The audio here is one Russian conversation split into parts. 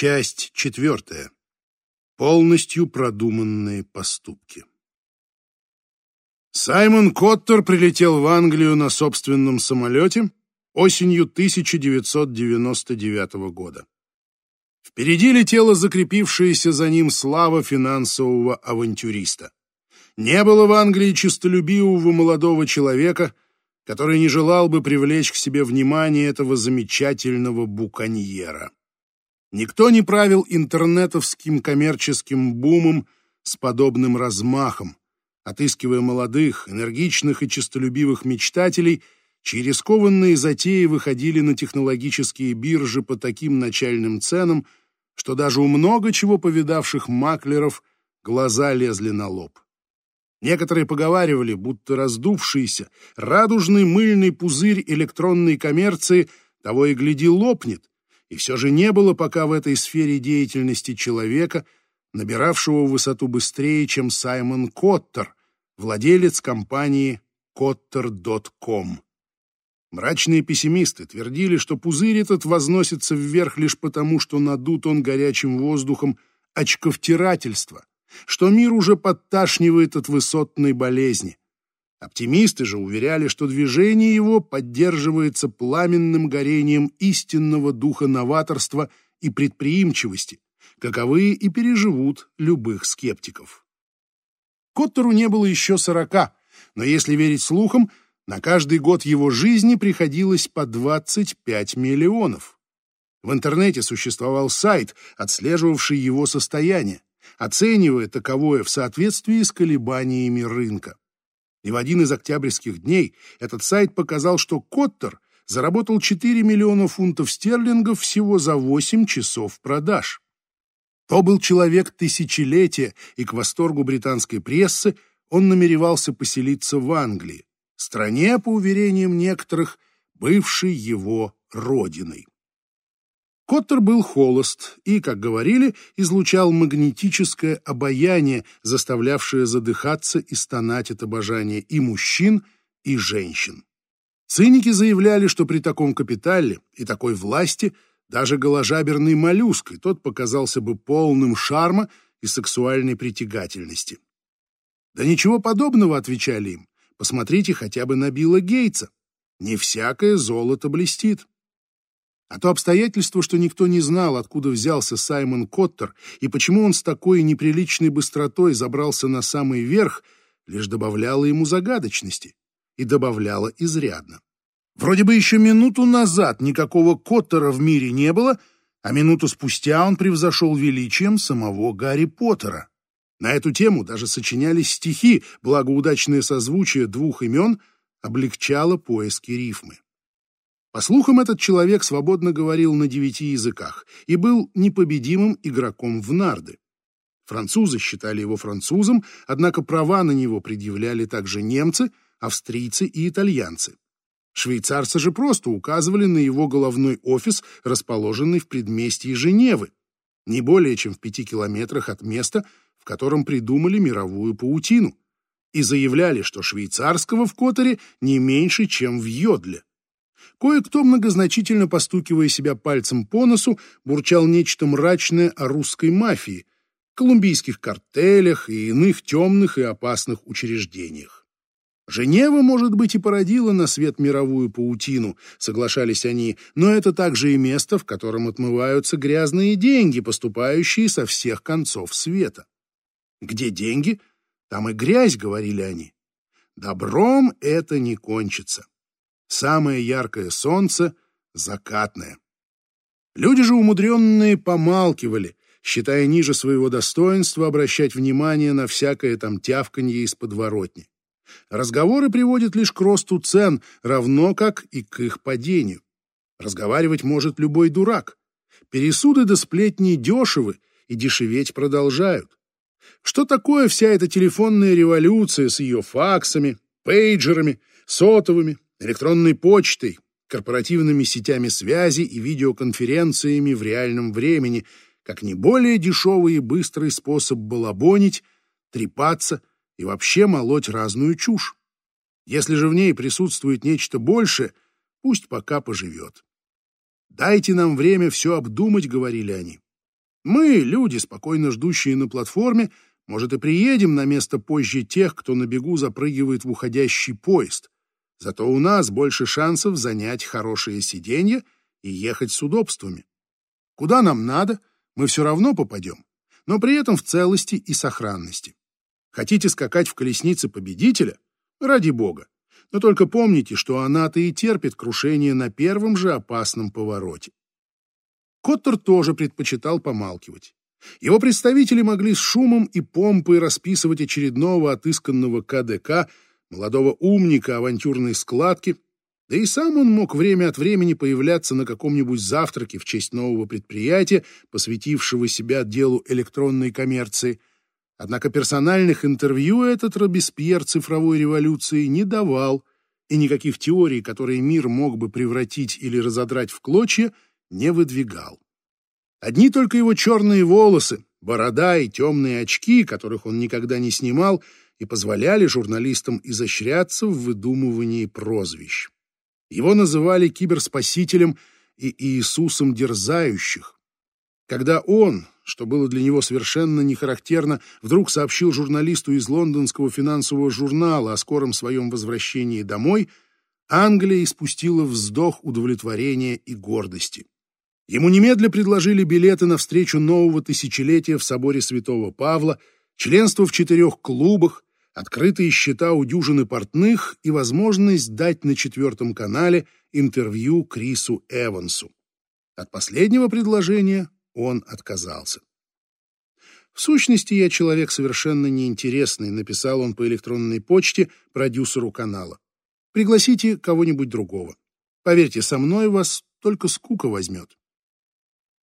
Часть четвертая. Полностью продуманные поступки. Саймон Коттер прилетел в Англию на собственном самолете осенью 1999 года. Впереди летела закрепившаяся за ним слава финансового авантюриста. Не было в Англии честолюбивого молодого человека, который не желал бы привлечь к себе внимание этого замечательного буконьера. Никто не правил интернетовским коммерческим бумом с подобным размахом, отыскивая молодых, энергичных и честолюбивых мечтателей, чьи рискованные затеи выходили на технологические биржи по таким начальным ценам, что даже у много чего повидавших маклеров глаза лезли на лоб. Некоторые поговаривали, будто раздувшийся, радужный мыльный пузырь электронной коммерции того и гляди лопнет, и все же не было пока в этой сфере деятельности человека, набиравшего высоту быстрее, чем Саймон Коттер, владелец компании Kotter.com. Мрачные пессимисты твердили, что пузырь этот возносится вверх лишь потому, что надут он горячим воздухом очковтирательства, что мир уже подташнивает от высотной болезни. Оптимисты же уверяли, что движение его поддерживается пламенным горением истинного духа новаторства и предприимчивости, каковые и переживут любых скептиков. Коттеру не было еще сорока, но если верить слухам, на каждый год его жизни приходилось по 25 миллионов. В интернете существовал сайт, отслеживавший его состояние, оценивая таковое в соответствии с колебаниями рынка. И в один из октябрьских дней этот сайт показал, что Коттер заработал 4 миллиона фунтов стерлингов всего за 8 часов продаж. То был человек тысячелетия, и к восторгу британской прессы он намеревался поселиться в Англии, стране, по уверениям некоторых, бывшей его родиной. Коттер был холост и, как говорили, излучал магнетическое обаяние, заставлявшее задыхаться и стонать от обожания и мужчин, и женщин. Циники заявляли, что при таком капитале и такой власти даже голожаберный моллюск, и тот показался бы полным шарма и сексуальной притягательности. Да ничего подобного, отвечали им. Посмотрите хотя бы на Билла Гейтса. Не всякое золото блестит. А то обстоятельство, что никто не знал, откуда взялся Саймон Коттер и почему он с такой неприличной быстротой забрался на самый верх, лишь добавляло ему загадочности и добавляло изрядно. Вроде бы еще минуту назад никакого Коттера в мире не было, а минуту спустя он превзошел величием самого Гарри Поттера. На эту тему даже сочинялись стихи, благоудачное созвучие двух имен облегчало поиски рифмы. По слухам, этот человек свободно говорил на девяти языках и был непобедимым игроком в нарды. Французы считали его французом, однако права на него предъявляли также немцы, австрийцы и итальянцы. Швейцарцы же просто указывали на его головной офис, расположенный в предместье Женевы, не более чем в пяти километрах от места, в котором придумали мировую паутину, и заявляли, что швейцарского в Которе не меньше, чем в Йодле. Кое-кто, многозначительно постукивая себя пальцем по носу, бурчал нечто мрачное о русской мафии, колумбийских картелях и иных темных и опасных учреждениях. Женева, может быть, и породила на свет мировую паутину, соглашались они, но это также и место, в котором отмываются грязные деньги, поступающие со всех концов света. Где деньги, там и грязь, говорили они. Добром это не кончится. Самое яркое солнце — закатное. Люди же умудренные помалкивали, считая ниже своего достоинства обращать внимание на всякое там тявканье из подворотни. Разговоры приводят лишь к росту цен, равно как и к их падению. Разговаривать может любой дурак. Пересуды до сплетни дешевы и дешеветь продолжают. Что такое вся эта телефонная революция с ее факсами, пейджерами, сотовыми, электронной почтой, корпоративными сетями связи и видеоконференциями в реальном времени, как не более дешевый и быстрый способ балабонить, трепаться и вообще молоть разную чушь. Если же в ней присутствует нечто большее, пусть пока поживет. «Дайте нам время все обдумать», — говорили они. Мы, люди, спокойно ждущие на платформе, может, и приедем на место позже тех, кто на бегу запрыгивает в уходящий поезд. Зато у нас больше шансов занять хорошее сиденье и ехать с удобствами. Куда нам надо, мы все равно попадем, но при этом в целости и сохранности. Хотите скакать в колеснице победителя? Ради бога. Но только помните, что она-то и терпит крушение на первом же опасном повороте. Коттер тоже предпочитал помалкивать. Его представители могли с шумом и помпой расписывать очередного отысканного КДК, молодого умника авантюрной складки, да и сам он мог время от времени появляться на каком-нибудь завтраке в честь нового предприятия, посвятившего себя делу электронной коммерции. Однако персональных интервью этот Робеспьер цифровой революции не давал, и никаких теорий, которые мир мог бы превратить или разодрать в клочья, не выдвигал. Одни только его черные волосы, борода и темные очки, которых он никогда не снимал, и позволяли журналистам изощряться в выдумывании прозвищ. Его называли киберспасителем и Иисусом дерзающих. Когда он, что было для него совершенно нехарактерно, вдруг сообщил журналисту из лондонского финансового журнала о скором своем возвращении домой, Англия испустила вздох удовлетворения и гордости. Ему немедля предложили билеты на встречу нового тысячелетия в соборе Святого Павла, членство в четырех клубах, открытые счета у дюжины портных и возможность дать на четвертом канале интервью Крису Эвансу. От последнего предложения он отказался. В сущности, я человек совершенно неинтересный, написал он по электронной почте продюсеру канала. Пригласите кого-нибудь другого. Поверьте, со мной вас только скука возьмет.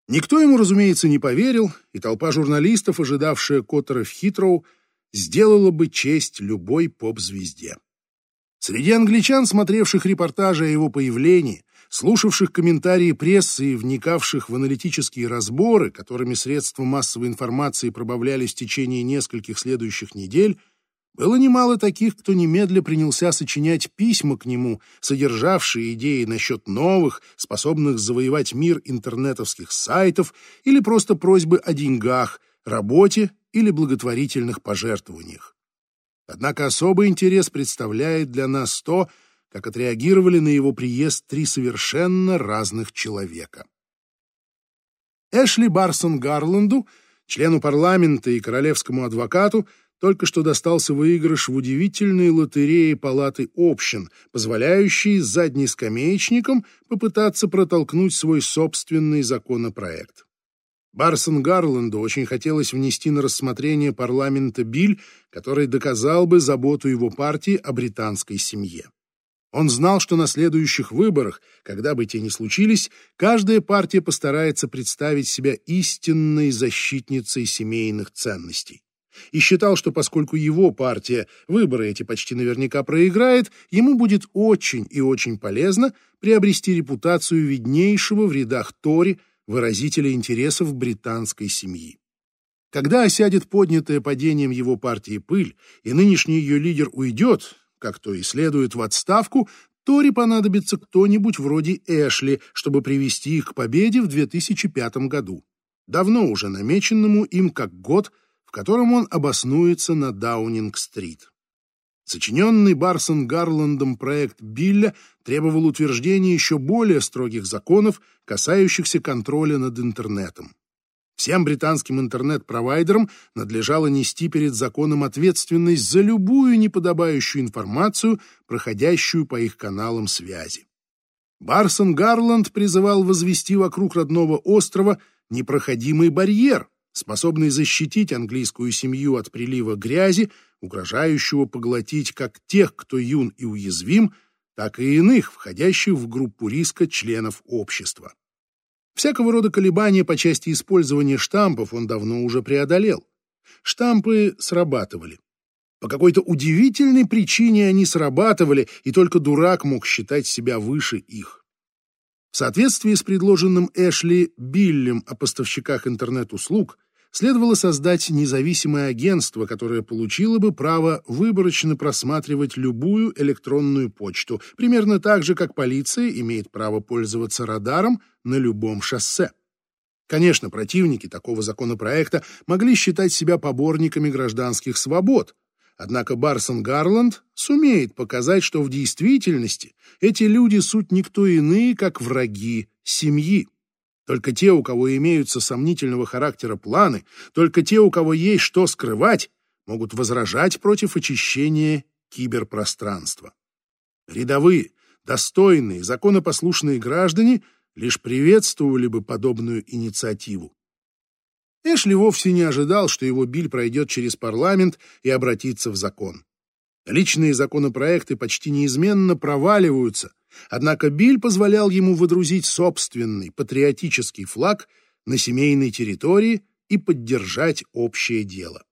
Никто ему, разумеется, не поверил, и толпа журналистов, ожидавшая Коттера в Хитроу, сделала бы честь любой поп-звезде. Среди англичан, смотревших репортажи о его появлении, слушавших комментарии прессы и вникавших в аналитические разборы, которыми средства массовой информации пробавлялись в течение нескольких следующих недель, было немало таких, кто немедля принялся сочинять письма к нему, содержавшие идеи насчет новых, способных завоевать мир интернетовских сайтов или просто просьбы о деньгах, работе или благотворительных пожертвованиях. Однако особый интерес представляет для нас то, как отреагировали на его приезд три совершенно разных человека. Эшли Барсон Гарланду, члену парламента и королевскому адвокату, только что достался выигрыш в удивительной лотерее палаты общин, позволяющей задней скамеечникам попытаться протолкнуть свой собственный законопроект. Барсон Гарланду очень хотелось внести на рассмотрение парламента биль, который доказал бы заботу его партии о британской семье. Он знал, что на следующих выборах, когда бы те ни случились, каждая партия постарается представить себя истинной защитницей семейных ценностей и считал, что поскольку его партия выборы эти почти наверняка проиграет, ему будет очень и очень полезно приобрести репутацию виднейшего в рядах Тори выразителя интересов британской семьи. Когда осядет поднятая падением его партии пыль, и нынешний ее лидер уйдет, как то и следует в отставку, Тори понадобится кто-нибудь вроде Эшли, чтобы привести их к победе в 2005 году, давно уже намеченному им как год – котором он обоснуется на Даунинг-стрит. Сочиненный Барсон Гарландом проект Билля требовал утверждения еще более строгих законов, касающихся контроля над интернетом. Всем британским интернет-провайдерам надлежало нести перед законом ответственность за любую неподобающую информацию, проходящую по их каналам связи. Барсон Гарланд призывал возвести вокруг родного острова непроходимый барьер, способный защитить английскую семью от прилива грязи, угрожающего поглотить как тех, кто юн и уязвим, так и иных, входящих в группу риска членов общества. Всякого рода колебания по части использования штампов он давно уже преодолел. Штампы срабатывали. По какой-то удивительной причине они срабатывали, и только дурак мог считать себя выше их. В соответствии с предложенным Эшли Биллем о поставщиках интернет-услуг, следовало создать независимое агентство, которое получило бы право выборочно просматривать любую электронную почту, примерно так же, как полиция имеет право пользоваться радаром на любом шоссе. Конечно, противники такого законопроекта могли считать себя поборниками гражданских свобод, однако Барсон Гарланд сумеет показать, что в действительности эти люди суть никто иные, как враги семьи. Только те, у кого имеются сомнительного характера планы, только те, у кого есть что скрывать, могут возражать против очищения киберпространства. Рядовые, достойные, законопослушные граждане лишь приветствовали бы подобную инициативу. Эшли вовсе не ожидал, что его биль пройдет через парламент и обратится в закон. Личные законопроекты почти неизменно проваливаются, однако биль позволял ему выдрузить собственный патриотический флаг на семейной территории и поддержать общее дело.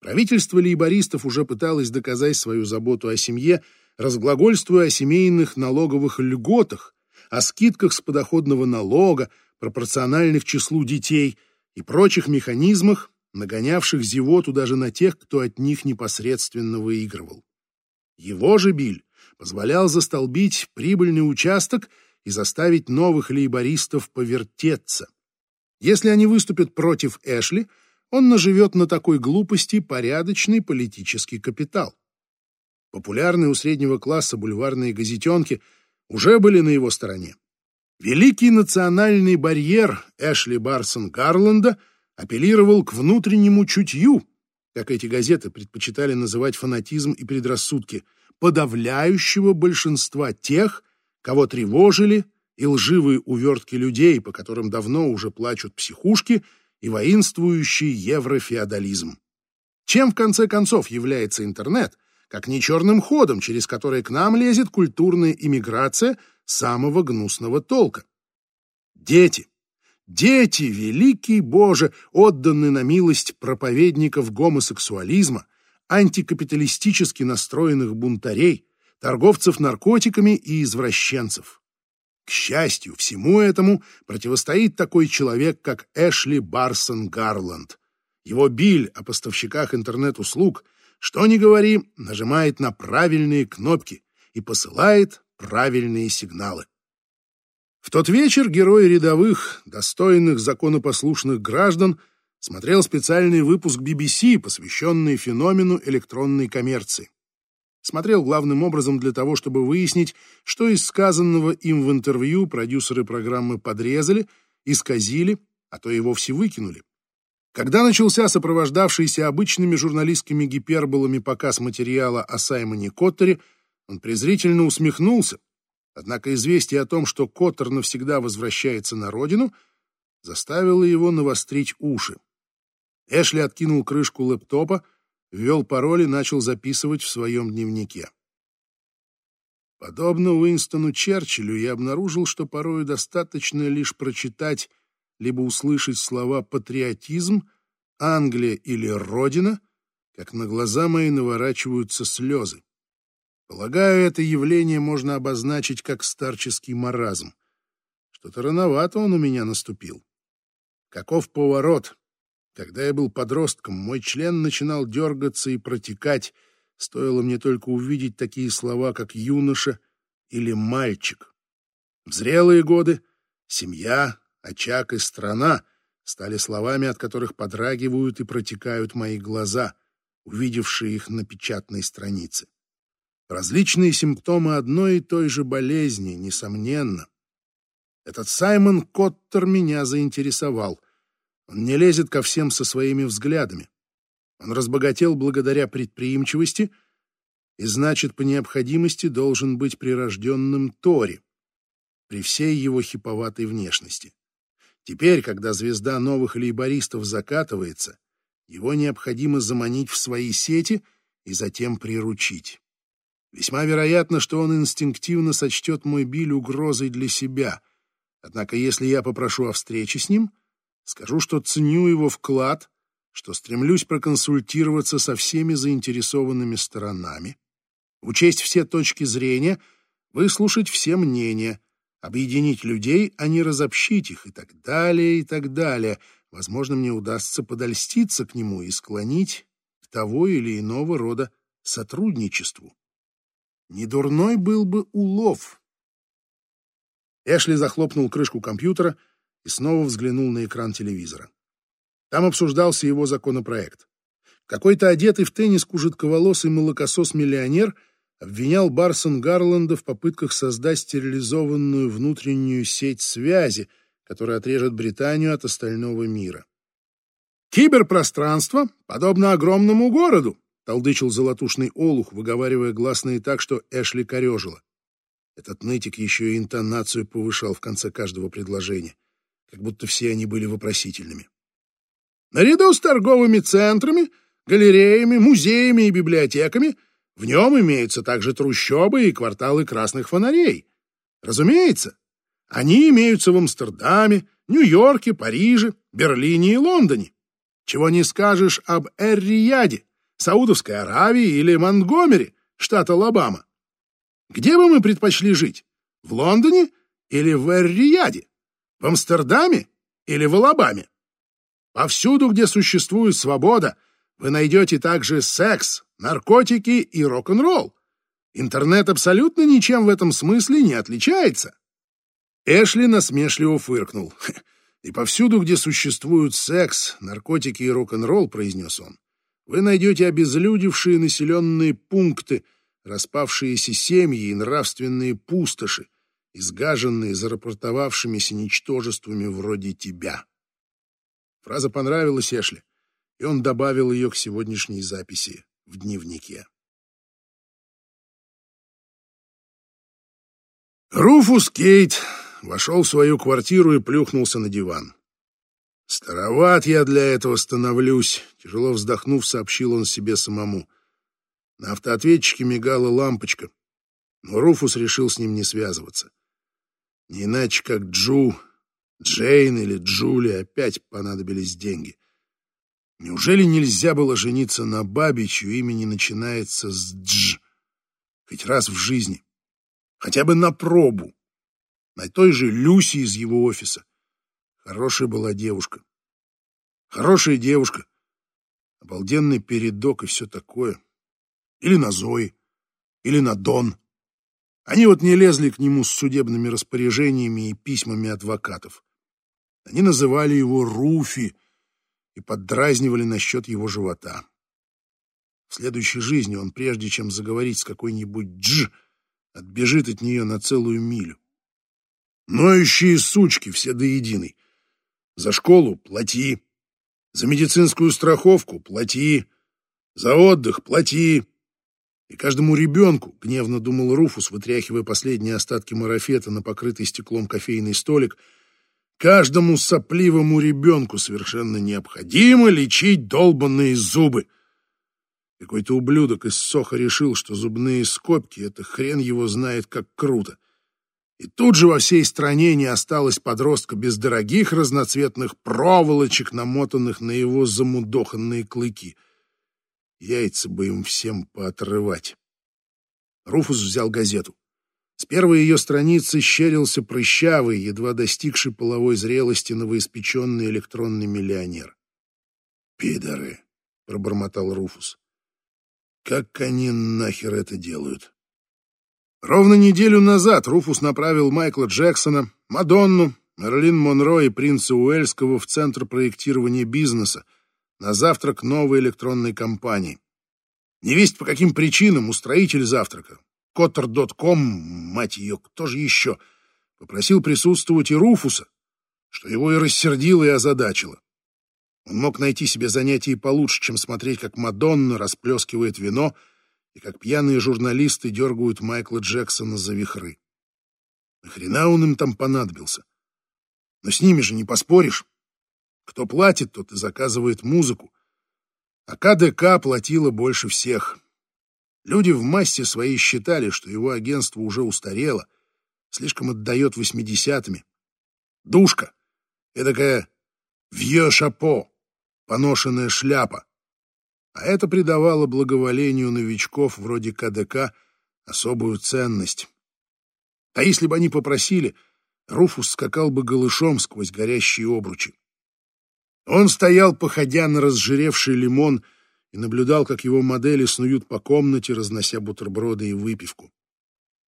Правительство лейбористов уже пыталось доказать свою заботу о семье, разглагольствуя о семейных налоговых льготах, о скидках с подоходного налога, пропорциональных числу детей и прочих механизмах, нагонявших зевоту даже на тех, кто от них непосредственно выигрывал. Его же биль позволял застолбить прибыльный участок и заставить новых лейбористов повертеться. Если они выступят против Эшли, он наживет на такой глупости порядочный политический капитал. Популярные у среднего класса бульварные газетенки уже были на его стороне. Великий национальный барьер Эшли Барсон Гарланда апеллировал к внутреннему чутью, как эти газеты предпочитали называть фанатизм и предрассудки, подавляющего большинства тех, кого тревожили и лживые увертки людей, по которым давно уже плачут психушки и воинствующий еврофеодализм. Чем в конце концов является интернет, как не черным ходом, через который к нам лезет культурная иммиграция самого гнусного толка. Дети, дети, великий Боже, отданы на милость проповедников гомосексуализма, антикапиталистически настроенных бунтарей, торговцев наркотиками и извращенцев. К счастью, всему этому противостоит такой человек, как Эшли Барсон Гарланд. Его биль о поставщиках интернет-услуг – что ни говори, нажимает на правильные кнопки и посылает правильные сигналы. В тот вечер герой рядовых, достойных законопослушных граждан, смотрел специальный выпуск BBC, посвященный феномену электронной коммерции. Смотрел главным образом для того, чтобы выяснить, что из сказанного им в интервью продюсеры программы подрезали, исказили, а то и вовсе выкинули. Когда начался сопровождавшийся обычными журналистскими гиперболами показ материала о Саймоне Коттере, он презрительно усмехнулся, однако известие о том, что Коттер навсегда возвращается на родину, заставило его навострить уши. Эшли откинул крышку лэптопа, ввел пароль и начал записывать в своем дневнике. Подобно Уинстону Черчиллю, я обнаружил, что порою достаточно лишь прочитать либо услышать слова «патриотизм», «Англия» или «Родина», как на глаза мои наворачиваются слезы. Полагаю, это явление можно обозначить как старческий маразм. Что-то рановато он у меня наступил. Каков поворот? Когда я был подростком, мой член начинал дергаться и протекать, стоило мне только увидеть такие слова, как «юноша» или «мальчик». В зрелые годы семья, очаг и страна стали словами, от которых подрагивают и протекают мои глаза, увидевшие их на печатной странице. Различные симптомы одной и той же болезни, несомненно. Этот Саймон Коттер меня заинтересовал. Он не лезет ко всем со своими взглядами. Он разбогател благодаря предприимчивости и, значит, по необходимости должен быть прирожденным Тори при всей его хиповатой внешности. Теперь, когда звезда новых лейбористов закатывается, его необходимо заманить в свои сети и затем приручить. Весьма вероятно, что он инстинктивно сочтет мой биль угрозой для себя. Однако, если я попрошу о встрече с ним, скажу, что ценю его вклад, что стремлюсь проконсультироваться со всеми заинтересованными сторонами, учесть все точки зрения, выслушать все мнения — объединить людей, а не разобщить их и так далее, и так далее. Возможно, мне удастся подольститься к нему и склонить к того или иного рода сотрудничеству. Недурной был бы улов. Эшли захлопнул крышку компьютера и снова взглянул на экран телевизора. Там обсуждался его законопроект. Какой-то одетый в тенниску жидковолосый молокосос-миллионер обвинял Барсон Гарланда в попытках создать стерилизованную внутреннюю сеть связи, которая отрежет Британию от остального мира. «Киберпространство подобно огромному городу», — толдычил золотушный олух, выговаривая гласные так, что Эшли корежила. Этот нытик еще и интонацию повышал в конце каждого предложения, как будто все они были вопросительными. Наряду с торговыми центрами, галереями, музеями и библиотеками в нем имеются также трущобы и кварталы красных фонарей. Разумеется, они имеются в Амстердаме, Нью-Йорке, Париже, Берлине и Лондоне. Чего не скажешь об Эр-Рияде, Саудовской Аравии или Монтгомери, штат Алабама. Где бы мы предпочли жить? В Лондоне или в Эр-Рияде? В Амстердаме или в Алабаме? Повсюду, где существует свобода, вы найдете также секс, наркотики и рок-н-ролл. Интернет абсолютно ничем в этом смысле не отличается. Эшли насмешливо фыркнул. И повсюду, где существуют секс, наркотики и рок-н-ролл, произнес он, вы найдете обезлюдевшие населенные пункты, распавшиеся семьи и нравственные пустоши, изгаженные зарапортовавшимися ничтожествами вроде тебя. Фраза понравилась Эшли, и он добавил ее к сегодняшней записи в дневнике. Руфус Кейт вошел в свою квартиру и плюхнулся на диван. «Староват я для этого становлюсь», — тяжело вздохнув, сообщил он себе самому. На автоответчике мигала лампочка, но Руфус решил с ним не связываться. Не иначе, как Джу, Джейн или Джули опять понадобились деньги. Неужели нельзя было жениться на бабе, чье имя не начинается с «дж»? Хоть раз в жизни. Хотя бы на пробу на той же Люси из его офиса. Хорошая была девушка. Хорошая девушка. Обалденный передок и все такое. Или на Зои, или на Дон. Они вот не лезли к нему с судебными распоряжениями и письмами адвокатов. Они называли его Руфи и поддразнивали насчет его живота. В следующей жизни он, прежде чем заговорить с какой-нибудь Дж, отбежит от нее на целую милю. Ноющие сучки все до единой. За школу плати. За медицинскую страховку плати. За отдых плати. И каждому ребенку, гневно думал Руфус, вытряхивая последние остатки марафета на покрытый стеклом кофейный столик, каждому сопливому ребенку совершенно необходимо лечить долбанные зубы. Какой-то ублюдок из Соха решил, что зубные скобки — это хрен его знает как круто. И тут же во всей стране не осталось подростка без дорогих разноцветных проволочек, намотанных на его замудоханные клыки. Яйца бы им всем поотрывать. Руфус взял газету. С первой ее страницы щерился прыщавый, едва достигший половой зрелости новоиспеченный электронный миллионер. «Пидоры!» — пробормотал Руфус. «Как они нахер это делают?» Ровно неделю назад Руфус направил Майкла Джексона, Мадонну, Мерлин Монро и принца Уэльского в Центр проектирования бизнеса на завтрак новой электронной компании. Невесть по каким причинам устроитель завтрака, Коттер.ком, мать ее, кто же еще, попросил присутствовать и Руфуса, что его и рассердило, и озадачило. Он мог найти себе занятие получше, чем смотреть, как Мадонна расплескивает вино — и как пьяные журналисты дергают Майкла Джексона за вихры. Нахрена он им там понадобился? Но с ними же не поспоришь. Кто платит, тот и заказывает музыку. А КДК платила больше всех. Люди в массе своей считали, что его агентство уже устарело, слишком отдает восьмидесятыми. Душка, эдакая вье-шапо, поношенная шляпа, а это придавало благоволению новичков вроде КДК особую ценность. А если бы они попросили, Руфус скакал бы голышом сквозь горящие обручи. Он стоял, походя на разжиревший лимон, и наблюдал, как его модели снуют по комнате, разнося бутерброды и выпивку.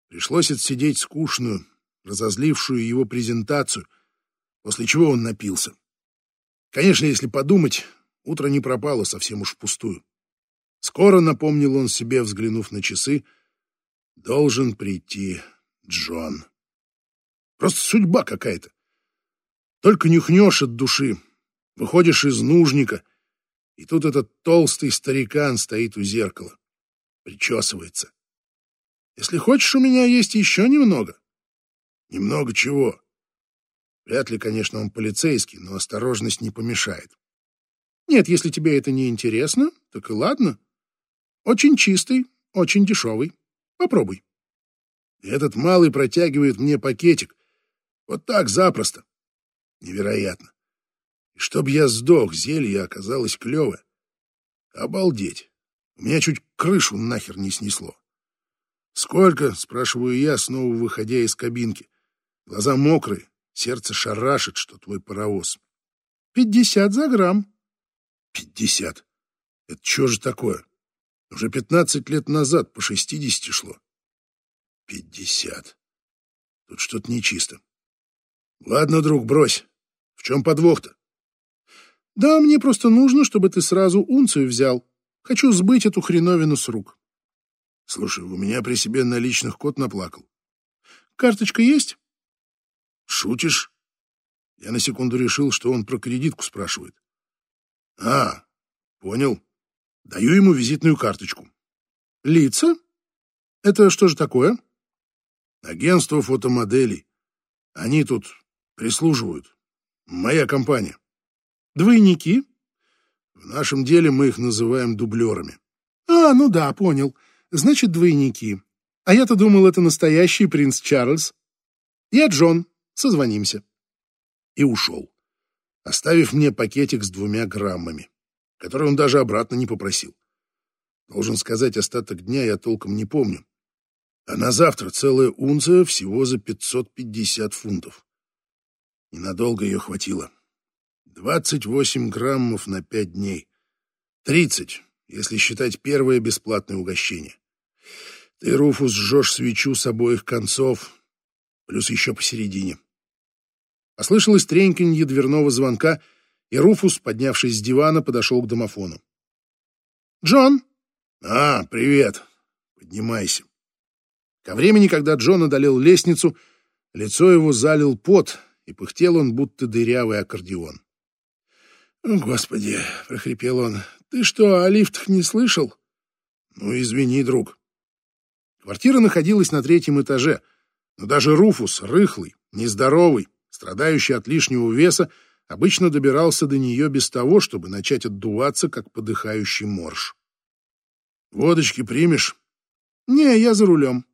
Пришлось отсидеть скучную, разозлившую его презентацию, после чего он напился. Конечно, если подумать, утро не пропало совсем уж впустую. Скоро, напомнил он себе, взглянув на часы, должен прийти Джон. Просто судьба какая-то. Только нюхнешь от души, выходишь из нужника, и тут этот толстый старикан стоит у зеркала, причесывается. Если хочешь, у меня есть еще немного. Немного чего? Вряд ли, конечно, он полицейский, но осторожность не помешает. Нет, если тебе это не интересно, так и ладно. Очень чистый, очень дешевый. Попробуй. Этот малый протягивает мне пакетик. Вот так запросто. Невероятно. И чтоб я сдох, зелье оказалось клевое. Обалдеть. У меня чуть крышу нахер не снесло. «Сколько?» — спрашиваю я, снова выходя из кабинки. Глаза мокрые, сердце шарашит, что твой паровоз. «Пятьдесят за грамм». «Пятьдесят? Это что же такое? Уже пятнадцать лет назад по шестидесяти шло». «Пятьдесят. Тут что-то нечисто. Ладно, друг, брось. В чем подвох-то?» «Да, мне просто нужно, чтобы ты сразу унцию взял. Хочу сбыть эту хреновину с рук». «Слушай, у меня при себе наличных кот наплакал». «Карточка есть?» Шутишь? Я на секунду решил, что он про кредитку спрашивает. А, понял. Даю ему визитную карточку. Лица? Это что же такое? Агентство фотомоделей. Они тут прислуживают. Моя компания. Двойники? В нашем деле мы их называем дублерами. А, ну да, понял. Значит, двойники. А я-то думал, это настоящий принц Чарльз. Я Джон, Созвонимся. И ушел, оставив мне пакетик с двумя граммами, который он даже обратно не попросил. Должен сказать, остаток дня я толком не помню. А на завтра целая унция всего за 550 фунтов. Ненадолго ее хватило. 28 граммов на пять дней. 30, если считать первое бесплатное угощение. Ты, Руфус, жжешь свечу с обоих концов, плюс еще посередине. Послышалось треньканье дверного звонка, и Руфус, поднявшись с дивана, подошел к домофону. «Джон!» «А, привет! Поднимайся!» Ко времени, когда Джон одолел лестницу, лицо его залил пот, и пыхтел он, будто дырявый аккордеон. «Господи!» — прохрипел он. «Ты что, о лифтах не слышал?» «Ну, извини, друг». Квартира находилась на третьем этаже, но даже Руфус, рыхлый, нездоровый, страдающий от лишнего веса, обычно добирался до нее без того, чтобы начать отдуваться, как подыхающий морж. «Водочки примешь?» «Не, я за рулем».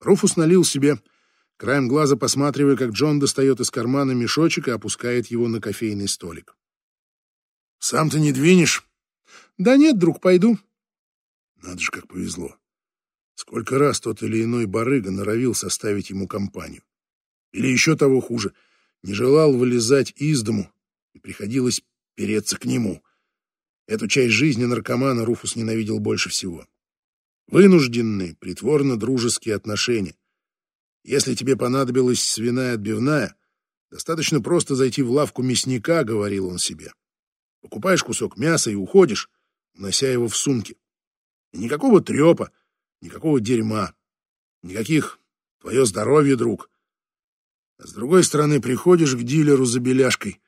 Руфус налил себе, краем глаза посматривая, как Джон достает из кармана мешочек и опускает его на кофейный столик. «Сам ты не двинешь?» «Да нет, друг, пойду». Надо же, как повезло. Сколько раз тот или иной барыга норовил составить ему компанию. Или еще того хуже, не желал вылезать из дому, и приходилось переться к нему. Эту часть жизни наркомана Руфус ненавидел больше всего. Вынужденные, притворно-дружеские отношения. Если тебе понадобилась свиная отбивная, достаточно просто зайти в лавку мясника, говорил он себе. Покупаешь кусок мяса и уходишь, унося его в сумке. Никакого трепа, никакого дерьма, никаких «твое здоровье, друг», а с другой стороны, приходишь к дилеру за беляшкой,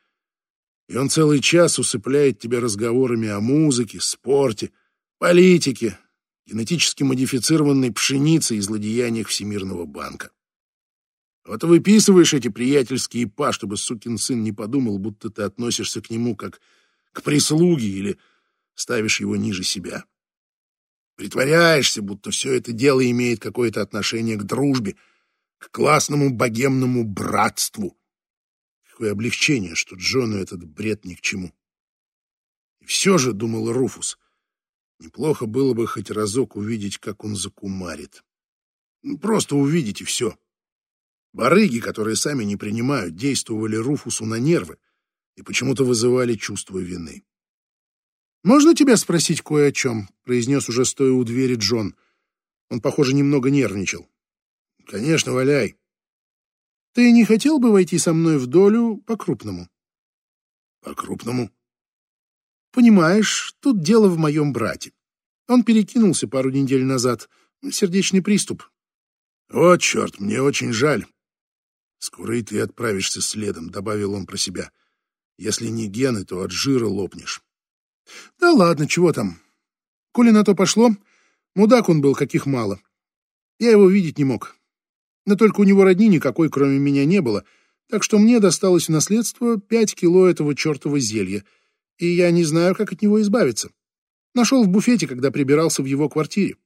и он целый час усыпляет тебя разговорами о музыке, спорте, политике, генетически модифицированной пшенице и злодеяниях Всемирного банка. Вот выписываешь эти приятельские па, чтобы сукин сын не подумал, будто ты относишься к нему как к прислуге или ставишь его ниже себя. Притворяешься, будто все это дело имеет какое-то отношение к дружбе, к классному богемному братству. Какое облегчение, что Джону этот бред ни к чему. И все же, думал Руфус, неплохо было бы хоть разок увидеть, как он закумарит. Ну, просто увидеть и все. Барыги, которые сами не принимают, действовали Руфусу на нервы и почему-то вызывали чувство вины. «Можно тебя спросить кое о чем?» — произнес уже стоя у двери Джон. Он, похоже, немного нервничал. Конечно, валяй. Ты не хотел бы войти со мной в долю по-крупному? По-крупному? Понимаешь, тут дело в моем брате. Он перекинулся пару недель назад. Сердечный приступ. О, черт, мне очень жаль. Скоро и ты отправишься следом, добавил он про себя. Если не гены, то от жира лопнешь. Да ладно, чего там? Коли на то пошло, мудак он был, каких мало. Я его видеть не мог. Но только у него родни никакой, кроме меня, не было, так что мне досталось в наследство пять кило этого чертова зелья, и я не знаю, как от него избавиться. Нашел в буфете, когда прибирался в его квартире.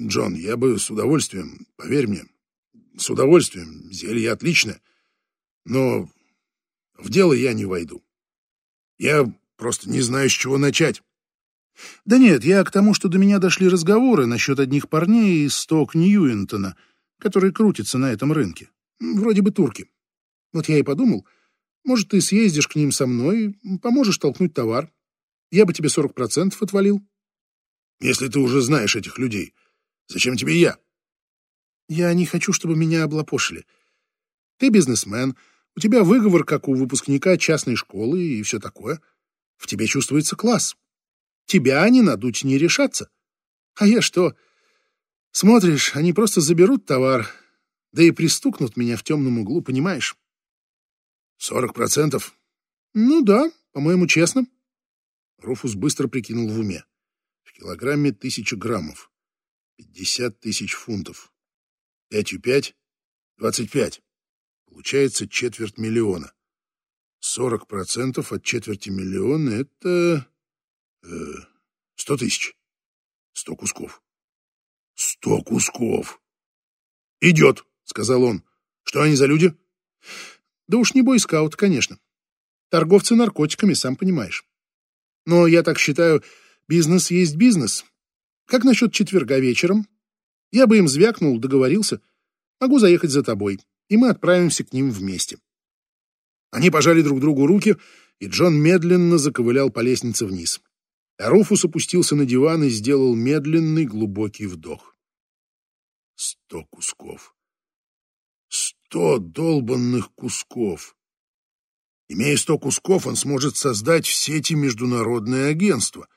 Джон, я бы с удовольствием, поверь мне, с удовольствием, зелье отличное, но в дело я не войду. Я просто не знаю, с чего начать. Да нет, я к тому, что до меня дошли разговоры насчет одних парней из Сток Ньюинтона, которые крутятся на этом рынке. Вроде бы турки. Вот я и подумал, может, ты съездишь к ним со мной, поможешь толкнуть товар. Я бы тебе 40% отвалил. Если ты уже знаешь этих людей, зачем тебе я? Я не хочу, чтобы меня облапошили. Ты бизнесмен, у тебя выговор, как у выпускника частной школы и все такое. В тебе чувствуется класс. Тебя они надуть не решатся. А я что? Смотришь, они просто заберут товар, да и пристукнут меня в темном углу, понимаешь? Сорок процентов? Ну да, по-моему, честно. Руфус быстро прикинул в уме. В килограмме тысяча граммов. Пятьдесят тысяч фунтов. Пятью пять? Двадцать пять. Получается четверть миллиона. Сорок процентов от четверти миллиона — это... Э, сто тысяч. Сто кусков. Сто кусков. «Идет», — сказал он. «Что они за люди?» «Да уж не бойскаут, конечно. Торговцы наркотиками, сам понимаешь. Но я так считаю, бизнес есть бизнес. Как насчет четверга вечером? Я бы им звякнул, договорился. Могу заехать за тобой, и мы отправимся к ним вместе». Они пожали друг другу руки, и Джон медленно заковылял по лестнице вниз. А Руфус опустился на диван и сделал медленный глубокий вдох. Сто кусков. Сто долбанных кусков. Имея сто кусков, он сможет создать в сети международное агентство.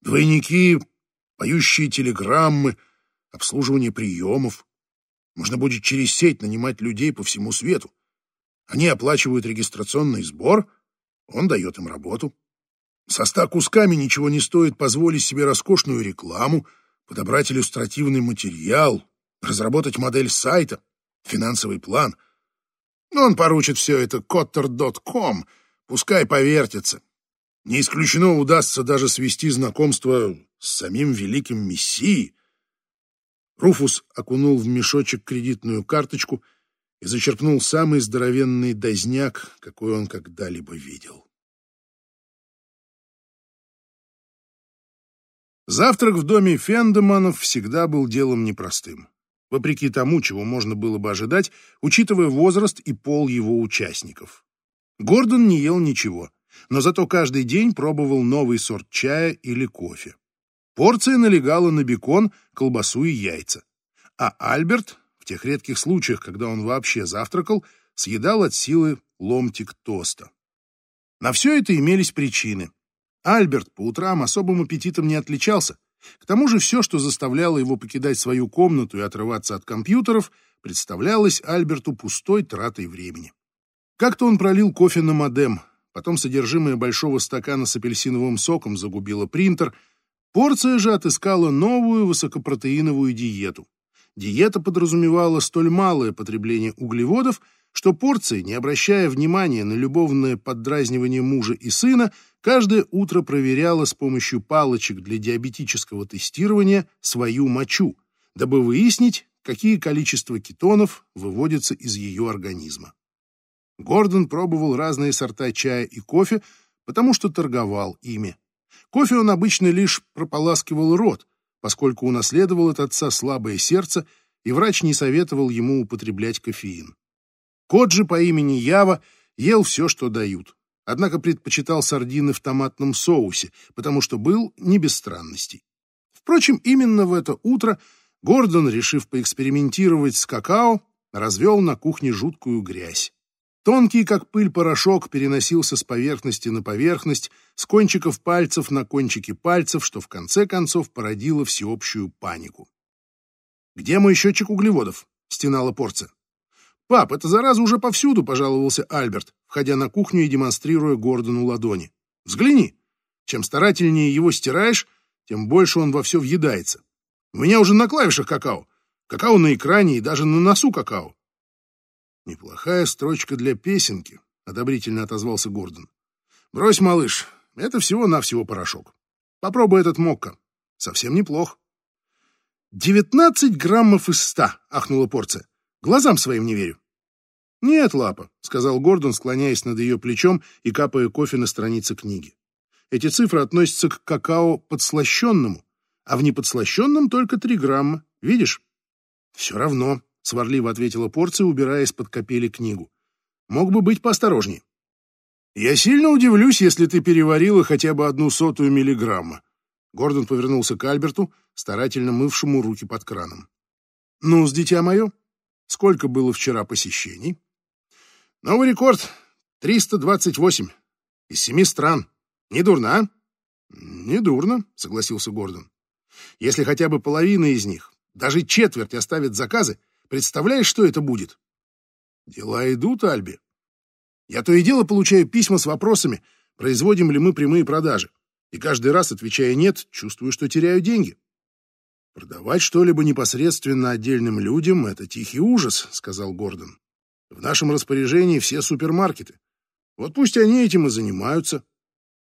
Двойники, поющие телеграммы, обслуживание приемов. Можно будет через сеть нанимать людей по всему свету. Они оплачивают регистрационный сбор, он дает им работу. Со ста кусками ничего не стоит позволить себе роскошную рекламу, подобрать иллюстративный материал, разработать модель сайта, финансовый план. Но он поручит все это Cotter.com, пускай повертится. Не исключено удастся даже свести знакомство с самим великим мессией. Руфус окунул в мешочек кредитную карточку и зачерпнул самый здоровенный дозняк, какой он когда-либо видел. Завтрак в доме Фендеманов всегда был делом непростым, вопреки тому, чего можно было бы ожидать, учитывая возраст и пол его участников. Гордон не ел ничего, но зато каждый день пробовал новый сорт чая или кофе. Порция налегала на бекон, колбасу и яйца. А Альберт, в тех редких случаях, когда он вообще завтракал, съедал от силы ломтик тоста. На все это имелись причины. Альберт по утрам особым аппетитом не отличался. К тому же все, что заставляло его покидать свою комнату и отрываться от компьютеров, представлялось Альберту пустой тратой времени. Как-то он пролил кофе на модем, потом содержимое большого стакана с апельсиновым соком загубило принтер, порция же отыскала новую высокопротеиновую диету. Диета подразумевала столь малое потребление углеводов, что порция, не обращая внимания на любовное поддразнивание мужа и сына, каждое утро проверяла с помощью палочек для диабетического тестирования свою мочу, дабы выяснить, какие количества кетонов выводятся из ее организма. Гордон пробовал разные сорта чая и кофе, потому что торговал ими. Кофе он обычно лишь прополаскивал рот, поскольку унаследовал от отца слабое сердце, и врач не советовал ему употреблять кофеин. Кот же по имени Ява ел все, что дают, однако предпочитал сардины в томатном соусе, потому что был не без странностей. Впрочем, именно в это утро Гордон, решив поэкспериментировать с какао, развел на кухне жуткую грязь. Тонкий, как пыль, порошок переносился с поверхности на поверхность, с кончиков пальцев на кончики пальцев, что в конце концов породило всеобщую панику. «Где мой счетчик углеводов?» — стенала порция. «Пап, эта зараза уже повсюду», — пожаловался Альберт, входя на кухню и демонстрируя Гордону ладони. «Взгляни. Чем старательнее его стираешь, тем больше он во все въедается. У меня уже на клавишах какао. Какао на экране и даже на носу какао. Неплохая строчка для песенки, одобрительно отозвался Гордон. Брось, малыш, это всего-навсего порошок. Попробуй этот мокко. Совсем неплох. «Девятнадцать граммов из ста!» — ахнула порция. «Глазам своим не верю». «Нет, Лапа», — сказал Гордон, склоняясь над ее плечом и капая кофе на странице книги. «Эти цифры относятся к какао подслащенному, а в неподслащенном только три грамма. Видишь?» «Все равно», — сварливо ответила порция, убирая из-под капели книгу. «Мог бы быть поосторожнее». «Я сильно удивлюсь, если ты переварила хотя бы одну сотую миллиграмма». Гордон повернулся к Альберту, старательно мывшему руки под краном. «Ну, с дитя мое, сколько было вчера посещений?» «Новый рекорд — 328. Из семи стран. Не дурно, а?» «Не дурно», — согласился Гордон. «Если хотя бы половина из них даже четверть оставит заказы, представляешь, что это будет? Дела идут, Альби. Я то и дело получаю письма с вопросами, производим ли мы прямые продажи. И каждый раз, отвечая «нет», чувствую, что теряю деньги. «Продавать что-либо непосредственно отдельным людям — это тихий ужас», — сказал Гордон. «В нашем распоряжении все супермаркеты. Вот пусть они этим и занимаются».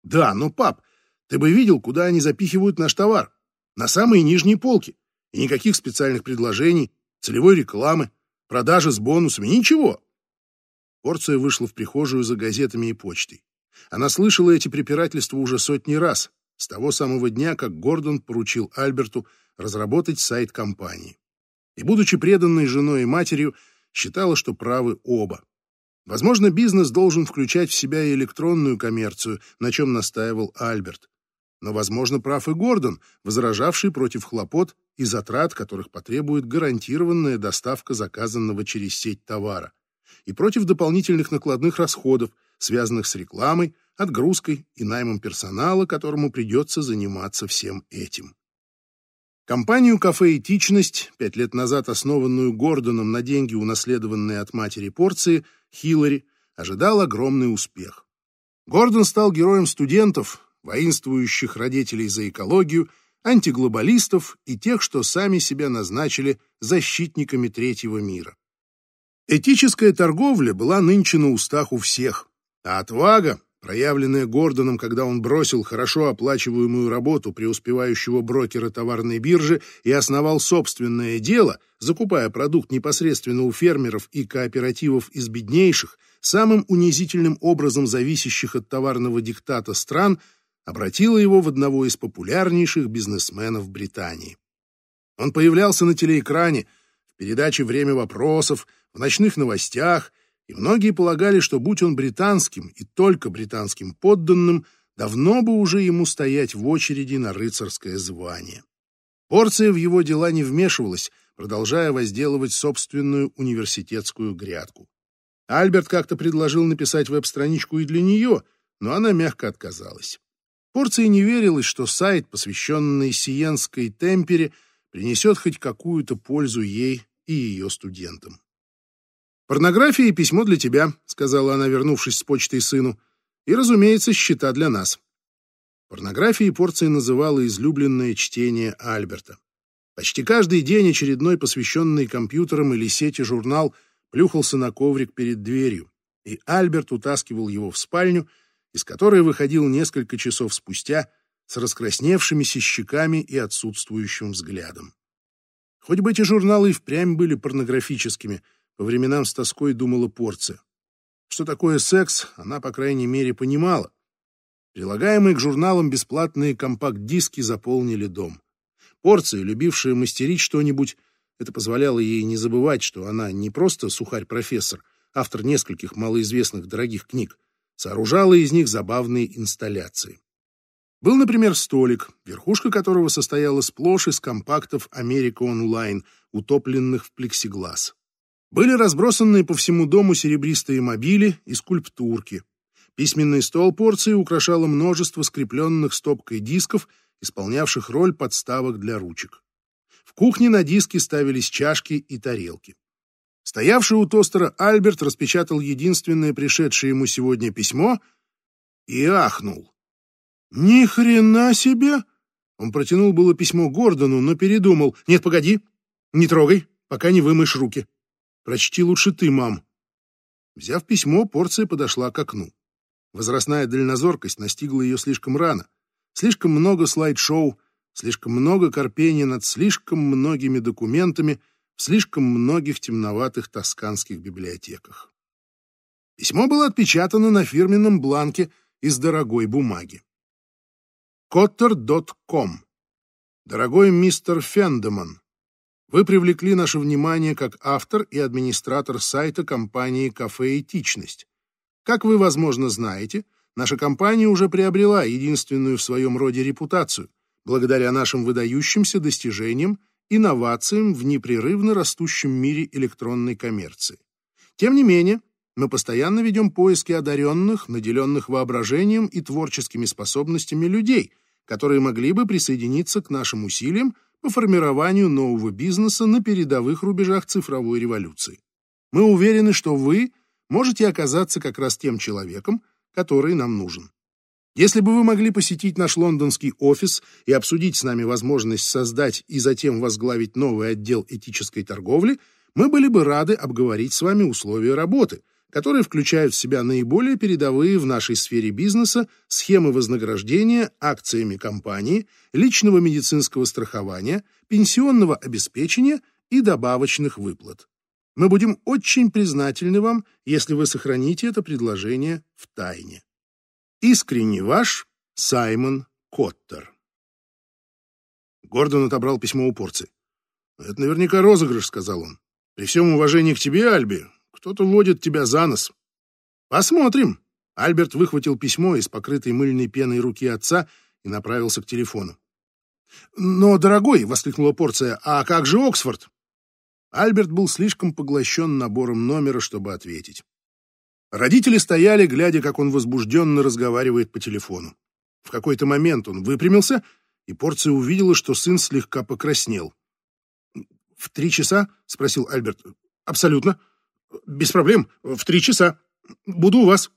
«Да, но, пап, ты бы видел, куда они запихивают наш товар. На самые нижние полки. И никаких специальных предложений, целевой рекламы, продажи с бонусами, ничего. Порция вышла в прихожую за газетами и почтой. Она слышала эти препирательства уже сотни раз, с того самого дня, как Гордон поручил Альберту разработать сайт компании. И, будучи преданной женой и матерью, считала, что правы оба. Возможно, бизнес должен включать в себя и электронную коммерцию, на чем настаивал Альберт. Но, возможно, прав и Гордон, возражавший против хлопот и затрат, которых потребует гарантированная доставка заказанного через сеть товара, и против дополнительных накладных расходов, связанных с рекламой, отгрузкой и наймом персонала, которому придется заниматься всем этим. Компанию «Кафе Этичность», пять лет назад основанную Гордоном на деньги, унаследованные от матери порции, Хиллари, ожидал огромный успех. Гордон стал героем студентов, воинствующих родителей за экологию, антиглобалистов и тех, что сами себя назначили защитниками третьего мира. Этическая торговля была нынче на устах у всех, а отвага, проявленная Гордоном, когда он бросил хорошо оплачиваемую работу преуспевающего брокера товарной биржи и основал собственное дело, закупая продукт непосредственно у фермеров и кооперативов из беднейших, самым унизительным образом зависящих от товарного диктата стран, обратила его в одного из популярнейших бизнесменов Британии. Он появлялся на телеэкране, в передаче «Время вопросов», в ночных новостях, и многие полагали, что будь он британским и только британским подданным, давно бы уже ему стоять в очереди на рыцарское звание. Порция в его дела не вмешивалась, продолжая возделывать собственную университетскую грядку. Альберт как-то предложил написать веб-страничку и для нее, но она мягко отказалась. Порции не верилось, что сайт, посвященный сиенской темпере, принесет хоть какую-то пользу ей и ее студентам. «Порнография и письмо для тебя», — сказала она, вернувшись с почтой сыну, «и, разумеется, счета для нас». Порнографией порции называла излюбленное чтение Альберта. Почти каждый день очередной посвященный компьютерам или сети журнал плюхался на коврик перед дверью, и Альберт утаскивал его в спальню — из которой выходил несколько часов спустя с раскрасневшимися щеками и отсутствующим взглядом. Хоть бы эти журналы и впрямь были порнографическими, по временам с тоской думала порция. Что такое секс, она, по крайней мере, понимала. Прилагаемые к журналам бесплатные компакт-диски заполнили дом. Порция, любившая мастерить что-нибудь, это позволяло ей не забывать, что она не просто сухарь-профессор, автор нескольких малоизвестных дорогих книг, сооружала из них забавные инсталляции. Был, например, столик, верхушка которого состояла сплошь из компактов «Америка онлайн», утопленных в плексиглаз. Были разбросанные по всему дому серебристые мобили и скульптурки. Письменный стол порции украшало множество скрепленных стопкой дисков, исполнявших роль подставок для ручек. В кухне на диски ставились чашки и тарелки. Стоявший у тостера Альберт распечатал единственное пришедшее ему сегодня письмо и ахнул. «Ни хрена себе!» Он протянул было письмо Гордону, но передумал. «Нет, погоди, не трогай, пока не вымоешь руки. Прочти лучше ты, мам». Взяв письмо, порция подошла к окну. Возрастная дальнозоркость настигла ее слишком рано. Слишком много слайд-шоу, слишком много корпения над слишком многими документами слишком многих темноватых тосканских библиотеках. Письмо было отпечатано на фирменном бланке из дорогой бумаги. Коттер.ком. Дорогой мистер Фендеман, вы привлекли наше внимание как автор и администратор сайта компании «Кафе Этичность». Как вы, возможно, знаете, наша компания уже приобрела единственную в своем роде репутацию благодаря нашим выдающимся достижениям, инновациям в непрерывно растущем мире электронной коммерции. Тем не менее, мы постоянно ведем поиски одаренных, наделенных воображением и творческими способностями людей – которые могли бы присоединиться к нашим усилиям по формированию нового бизнеса на передовых рубежах цифровой революции. Мы уверены, что вы можете оказаться как раз тем человеком, который нам нужен. Если бы вы могли посетить наш лондонский офис и обсудить с нами возможность создать и затем возглавить новый отдел этической торговли, мы были бы рады обговорить с вами условия работы, которые включают в себя наиболее передовые в нашей сфере бизнеса схемы вознаграждения акциями компании, личного медицинского страхования, пенсионного обеспечения и добавочных выплат. Мы будем очень признательны вам, если вы сохраните это предложение в тайне. Искренне ваш Саймон Коттер. Гордон отобрал письмо у порции. «Это наверняка розыгрыш», — сказал он. «При всем уважении к тебе, Альби, кто-то водит тебя за нос. Посмотрим. Альберт выхватил письмо из покрытой мыльной пеной руки отца и направился к телефону. «Но, дорогой!» — воскликнула порция. «А как же Оксфорд?» Альберт был слишком поглощен набором номера, чтобы ответить. Родители стояли, глядя, как он возбужденно разговаривает по телефону. В какой-то момент он выпрямился, и порция увидела, что сын слегка покраснел. «В три часа?» — спросил Альберт. «Абсолютно. Без проблем. В три часа. Буду у вас.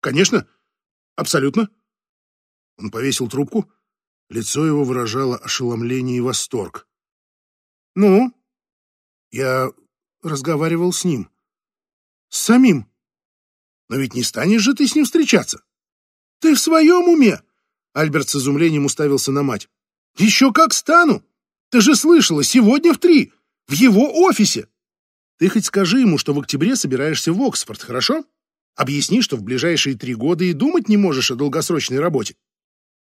Конечно. Абсолютно. Он повесил трубку. Лицо его выражало ошеломление и восторг. Ну? Я разговаривал с ним. С самим. Но ведь не станешь же ты с ним встречаться. Ты в своем уме? Альберт с изумлением уставился на мать. Еще как стану! Ты же слышала, сегодня в три, в его офисе. Ты хоть скажи ему, что в октябре собираешься в Оксфорд, хорошо? Объясни, что в ближайшие три года и думать не можешь о долгосрочной работе.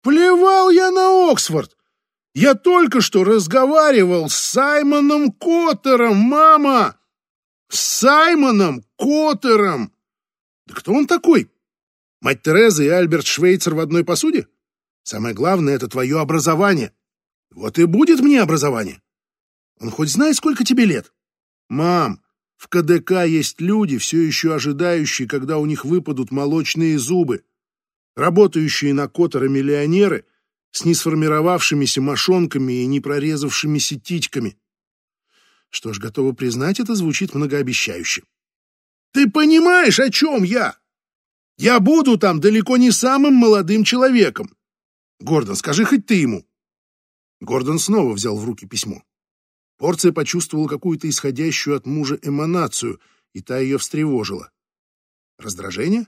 Плевал я на Оксфорд! Я только что разговаривал с Саймоном Коттером, мама! С Саймоном Коттером! Да кто он такой? Мать Тереза и Альберт Швейцер в одной посуде? Самое главное — это твое образование. Вот и будет мне образование. Он хоть знает, сколько тебе лет? «Мам, в КДК есть люди, все еще ожидающие, когда у них выпадут молочные зубы, работающие на Коттера миллионеры с несформировавшимися мошонками и не прорезавшимися титьками. Что ж, готова признать, это звучит многообещающе. Ты понимаешь, о чем я? Я буду там далеко не самым молодым человеком. Гордон, скажи хоть ты ему. Гордон снова взял в руки письмо. Порция почувствовала какую-то исходящую от мужа эманацию, и та ее встревожила. Раздражение?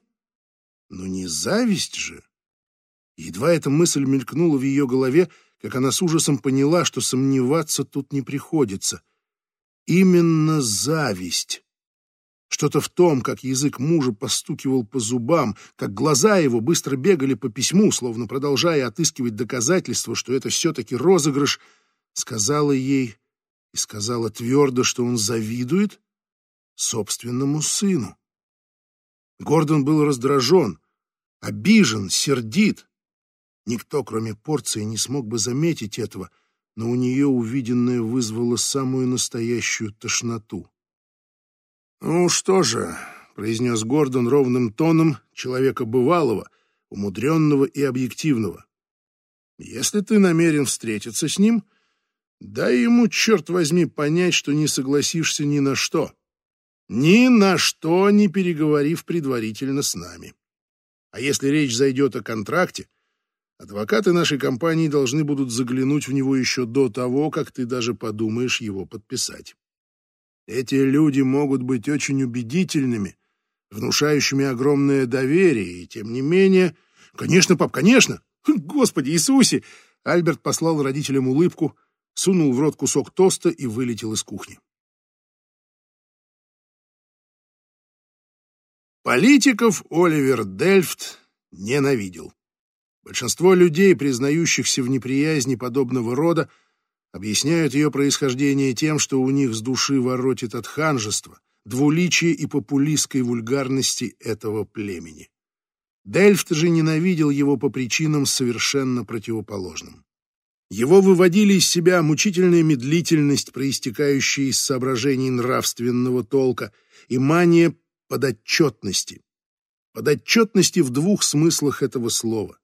Но не зависть же. Едва эта мысль мелькнула в ее голове, как она с ужасом поняла, что сомневаться тут не приходится. Именно зависть. Что-то в том, как язык мужа постукивал по зубам, как глаза его быстро бегали по письму, словно продолжая отыскивать доказательства, что это все-таки розыгрыш, сказала ей и сказала твердо, что он завидует собственному сыну. Гордон был раздражен, обижен, сердит. Никто, кроме порции, не смог бы заметить этого, но у нее увиденное вызвало самую настоящую тошноту. «Ну что же», — произнес Гордон ровным тоном человека бывалого, умудренного и объективного, «если ты намерен встретиться с ним, дай ему, черт возьми, понять, что не согласишься ни на что. Ни на что не переговорив предварительно с нами. А если речь зайдет о контракте, Адвокаты нашей компании должны будут заглянуть в него еще до того, как ты даже подумаешь его подписать. Эти люди могут быть очень убедительными, внушающими огромное доверие, и тем не менее... Конечно, пап, конечно! Господи Иисусе! Альберт послал родителям улыбку, сунул в рот кусок тоста и вылетел из кухни. Политиков Оливер Дельфт ненавидел. Большинство людей, признающихся в неприязни подобного рода, объясняют ее происхождение тем, что у них с души воротит от ханжества, двуличия и популистской вульгарности этого племени. Дельфт же ненавидел его по причинам совершенно противоположным. Его выводили из себя мучительная медлительность, проистекающая из соображений нравственного толка, и мания подотчетности. Подотчетности в двух смыслах этого слова.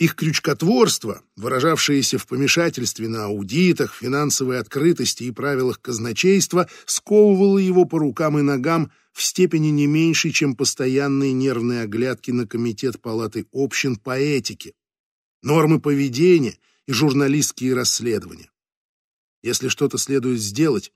Их крючкотворство, выражавшееся в помешательстве на аудитах, финансовой открытости и правилах казначейства, сковывало его по рукам и ногам в степени не меньшей, чем постоянные нервные оглядки на Комитет Палаты общин по этике, нормы поведения и журналистские расследования. Если что-то следует сделать,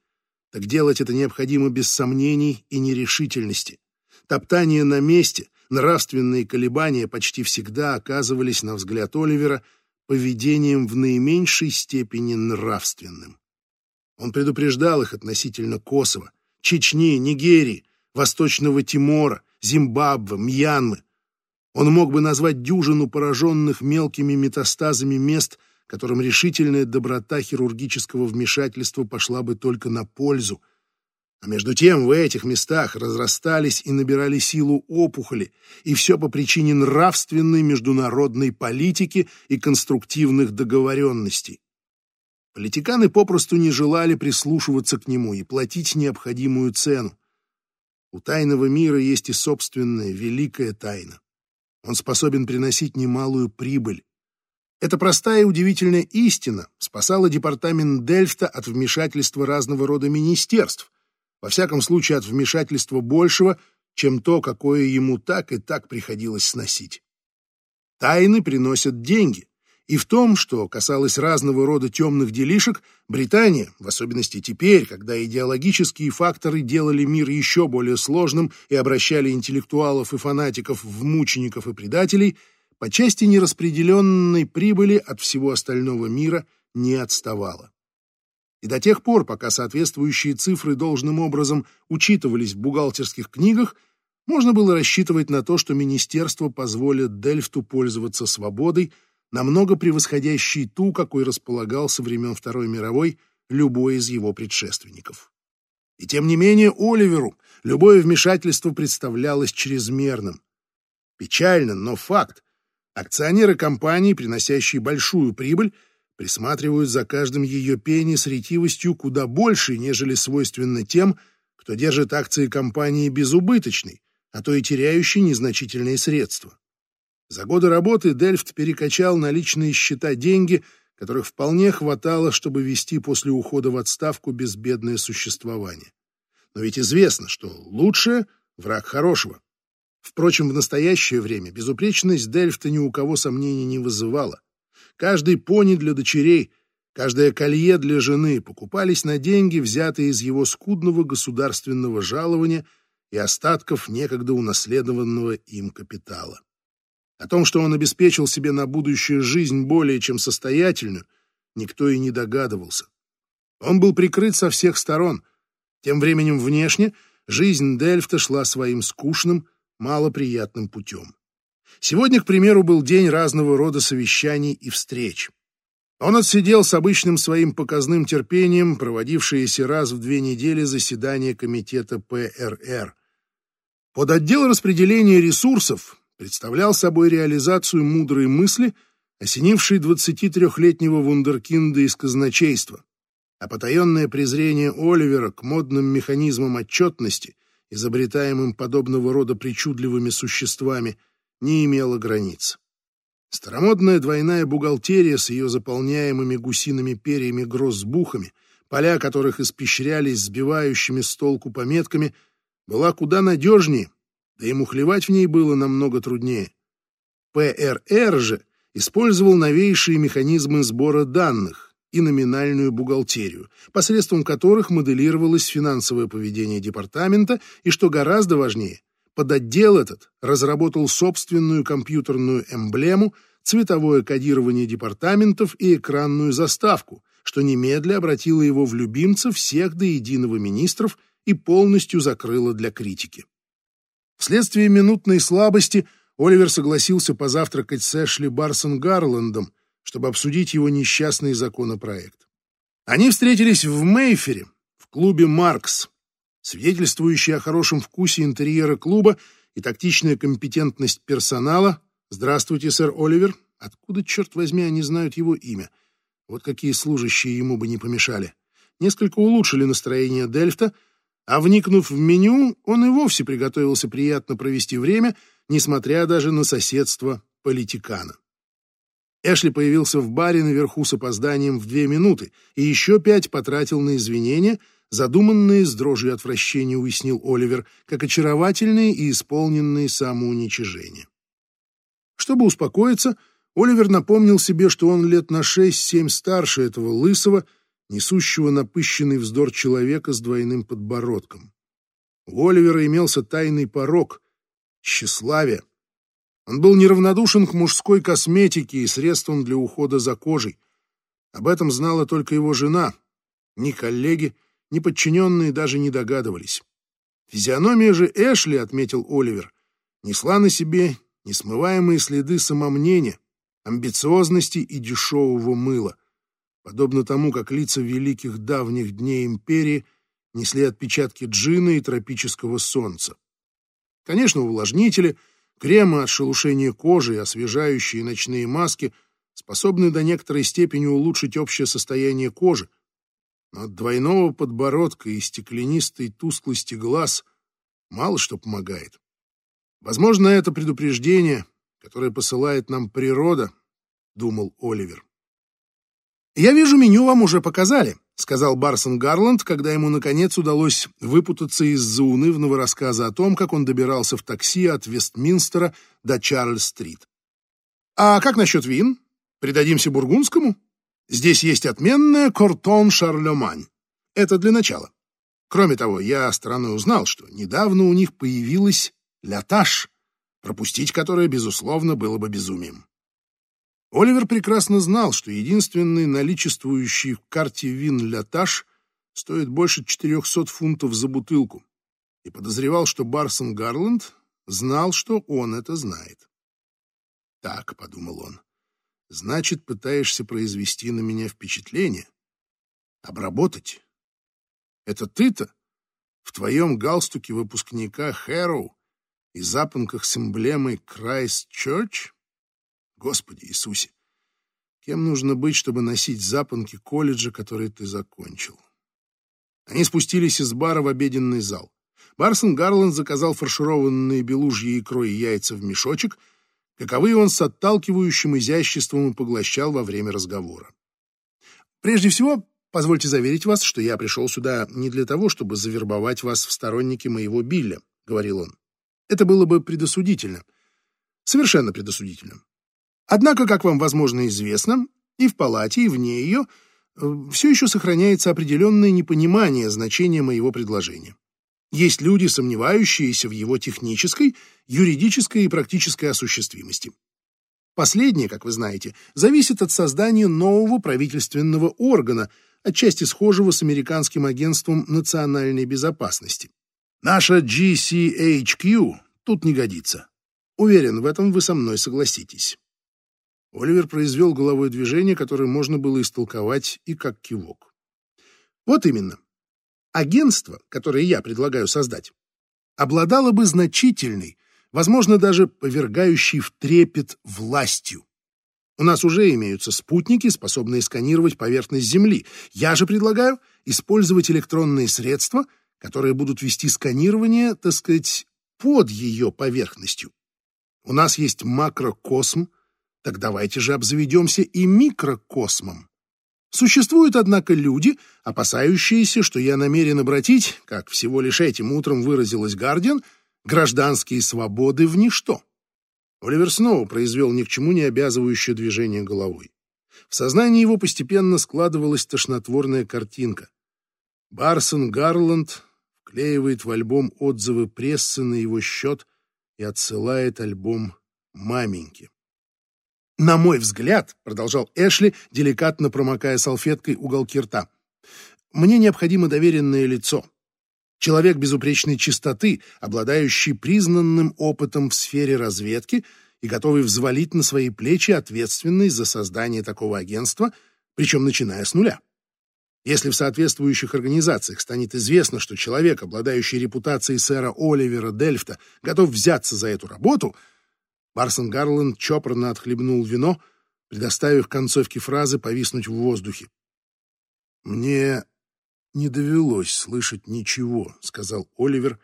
так делать это необходимо без сомнений и нерешительности. Топтание на месте, нравственные колебания почти всегда оказывались, на взгляд Оливера, поведением в наименьшей степени нравственным. Он предупреждал их относительно Косово, Чечни, Нигерии, Восточного Тимора, Зимбабве, Мьянмы. Он мог бы назвать дюжину пораженных мелкими метастазами мест, которым решительная доброта хирургического вмешательства пошла бы только на пользу – а между тем в этих местах разрастались и набирали силу опухоли, и все по причине нравственной международной политики и конструктивных договоренностей. Политиканы попросту не желали прислушиваться к нему и платить необходимую цену. У тайного мира есть и собственная великая тайна. Он способен приносить немалую прибыль. Эта простая и удивительная истина спасала департамент Дельфта от вмешательства разного рода министерств, во всяком случае от вмешательства большего, чем то, какое ему так и так приходилось сносить. Тайны приносят деньги, и в том, что касалось разного рода темных делишек, Британия, в особенности теперь, когда идеологические факторы делали мир еще более сложным и обращали интеллектуалов и фанатиков в мучеников и предателей, по части нераспределенной прибыли от всего остального мира не отставала. И до тех пор, пока соответствующие цифры должным образом учитывались в бухгалтерских книгах, можно было рассчитывать на то, что министерство позволит Дельфту пользоваться свободой, намного превосходящей ту, какой располагал со времен Второй мировой любой из его предшественников. И тем не менее Оливеру любое вмешательство представлялось чрезмерным. Печально, но факт. Акционеры компании, приносящие большую прибыль, присматривают за каждым ее пенни с ретивостью куда большей, нежели свойственно тем, кто держит акции компании безубыточной, а то и теряющей незначительные средства. За годы работы Дельфт перекачал на личные счета деньги, которых вполне хватало, чтобы вести после ухода в отставку безбедное существование. Но ведь известно, что лучшее — враг хорошего. Впрочем, в настоящее время безупречность Дельфта ни у кого сомнений не вызывала. Каждый пони для дочерей, каждое колье для жены покупались на деньги, взятые из его скудного государственного жалования и остатков некогда унаследованного им капитала. О том, что он обеспечил себе на будущее жизнь более чем состоятельную, никто и не догадывался. Он был прикрыт со всех сторон. Тем временем внешне жизнь Дельфта шла своим скучным, малоприятным путем. Сегодня, к примеру, был день разного рода совещаний и встреч. Он отсидел с обычным своим показным терпением проводившиеся раз в две недели заседания комитета ПРР. Под отдел распределения ресурсов представлял собой реализацию мудрой мысли, осенивший 23-летнего вундеркинда из казначейства, а потаенное презрение Оливера к модным механизмам отчетности, изобретаемым подобного рода причудливыми существами, не имело границ. Старомодная двойная бухгалтерия с ее заполняемыми гусиными перьями гроссбухами, поля которых испещрялись сбивающими с толку пометками, была куда надежнее, да и мухлевать в ней было намного труднее. ПРР же использовал новейшие механизмы сбора данных и номинальную бухгалтерию, посредством которых моделировалось финансовое поведение департамента и, что гораздо важнее, под отдел этот разработал собственную компьютерную эмблему, цветовое кодирование департаментов и экранную заставку, что немедля обратило его в любимца всех до единого министров и полностью закрыло для критики. Вследствие минутной слабости Оливер согласился позавтракать с Эшли Барсон Гарландом, чтобы обсудить его несчастный законопроект. Они встретились в Мейфере, в клубе «Маркс», свидетельствующий о хорошем вкусе интерьера клуба и тактичная компетентность персонала. «Здравствуйте, сэр Оливер. Откуда, черт возьми, они знают его имя? Вот какие служащие ему бы не помешали. Несколько улучшили настроение Дельфта, а вникнув в меню, он и вовсе приготовился приятно провести время, несмотря даже на соседство политикана. Эшли появился в баре наверху с опозданием в две минуты и еще пять потратил на извинения — задуманные с дрожью отвращения, уяснил Оливер, как очаровательные и исполненные самоуничижения. Чтобы успокоиться, Оливер напомнил себе, что он лет на шесть-семь старше этого лысого, несущего напыщенный вздор человека с двойным подбородком. У Оливера имелся тайный порог — тщеславие. Он был неравнодушен к мужской косметике и средствам для ухода за кожей. Об этом знала только его жена. Ни коллеги, Неподчиненные даже не догадывались. Физиономия же Эшли, отметил Оливер, несла на себе несмываемые следы самомнения, амбициозности и дешевого мыла, подобно тому, как лица великих давних дней империи несли отпечатки джина и тропического солнца. Конечно, увлажнители, кремы от шелушения кожи и освежающие ночные маски способны до некоторой степени улучшить общее состояние кожи, от двойного подбородка и стеклянистой тусклости глаз мало что помогает. Возможно, это предупреждение, которое посылает нам природа, думал Оливер. «Я вижу, меню вам уже показали», — сказал Барсон Гарланд, когда ему, наконец, удалось выпутаться из заунывного рассказа о том, как он добирался в такси от Вестминстера до Чарльз-стрит. «А как насчет вин? Придадимся бургундскому?» Здесь есть отменная Кортон Шарлемань. Это для начала. Кроме того, я стороной узнал, что недавно у них появилась ляташ, пропустить которое, безусловно, было бы безумием. Оливер прекрасно знал, что единственный наличествующий в карте вин ляташ стоит больше 400 фунтов за бутылку, и подозревал, что Барсон Гарланд знал, что он это знает. «Так», — подумал он, Значит, пытаешься произвести на меня впечатление? Обработать? Это ты-то? В твоем галстуке выпускника Хэроу и запонках с эмблемой Christ Church? Господи Иисусе! Кем нужно быть, чтобы носить запонки колледжа, который ты закончил? Они спустились из бара в обеденный зал. Барсон Гарланд заказал фаршированные белужьи икрой и яйца в мешочек — каковые он с отталкивающим изяществом и поглощал во время разговора. Прежде всего, позвольте заверить вас, что я пришел сюда не для того, чтобы завербовать вас в сторонники моего Билля, говорил он. Это было бы предосудительно. Совершенно предосудительно. Однако, как вам, возможно, известно, и в палате, и вне ее э, все еще сохраняется определенное непонимание значения моего предложения. Есть люди, сомневающиеся в его технической, юридической и практической осуществимости. Последнее, как вы знаете, зависит от создания нового правительственного органа, отчасти схожего с американским агентством национальной безопасности. Наша GCHQ тут не годится. Уверен, в этом вы со мной согласитесь. Оливер произвел головой движение, которое можно было истолковать и как кивок. Вот именно. Агентство, которое я предлагаю создать, обладало бы значительной, возможно, даже повергающей в трепет властью. У нас уже имеются спутники, способные сканировать поверхность Земли. Я же предлагаю использовать электронные средства, которые будут вести сканирование, так сказать, под ее поверхностью. У нас есть макрокосм, так давайте же обзаведемся и микрокосмом. Существуют, однако, люди, опасающиеся, что я намерен обратить, как всего лишь этим утром выразилась Гардиан, гражданские свободы в ничто. Оливер снова произвел ни к чему не обязывающее движение головой. В сознании его постепенно складывалась тошнотворная картинка. Барсон Гарланд вклеивает в альбом отзывы прессы на его счет и отсылает альбом маменьке. «На мой взгляд», — продолжал Эшли, деликатно промокая салфеткой уголки рта, «мне необходимо доверенное лицо. Человек безупречной чистоты, обладающий признанным опытом в сфере разведки и готовый взвалить на свои плечи ответственность за создание такого агентства, причем начиная с нуля. Если в соответствующих организациях станет известно, что человек, обладающий репутацией сэра Оливера Дельфта, готов взяться за эту работу — Барсон Гарланд чопорно отхлебнул вино, предоставив концовке фразы повиснуть в воздухе. «Мне не довелось слышать ничего», — сказал Оливер,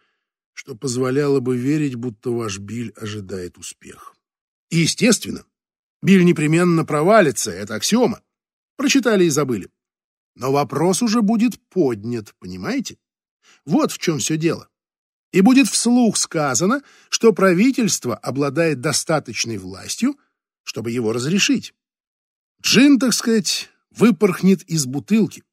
«что позволяло бы верить, будто ваш Биль ожидает успех». естественно, Биль непременно провалится, это аксиома. Прочитали и забыли. Но вопрос уже будет поднят, понимаете? Вот в чем все дело и будет вслух сказано, что правительство обладает достаточной властью, чтобы его разрешить. Джин, так сказать, выпорхнет из бутылки.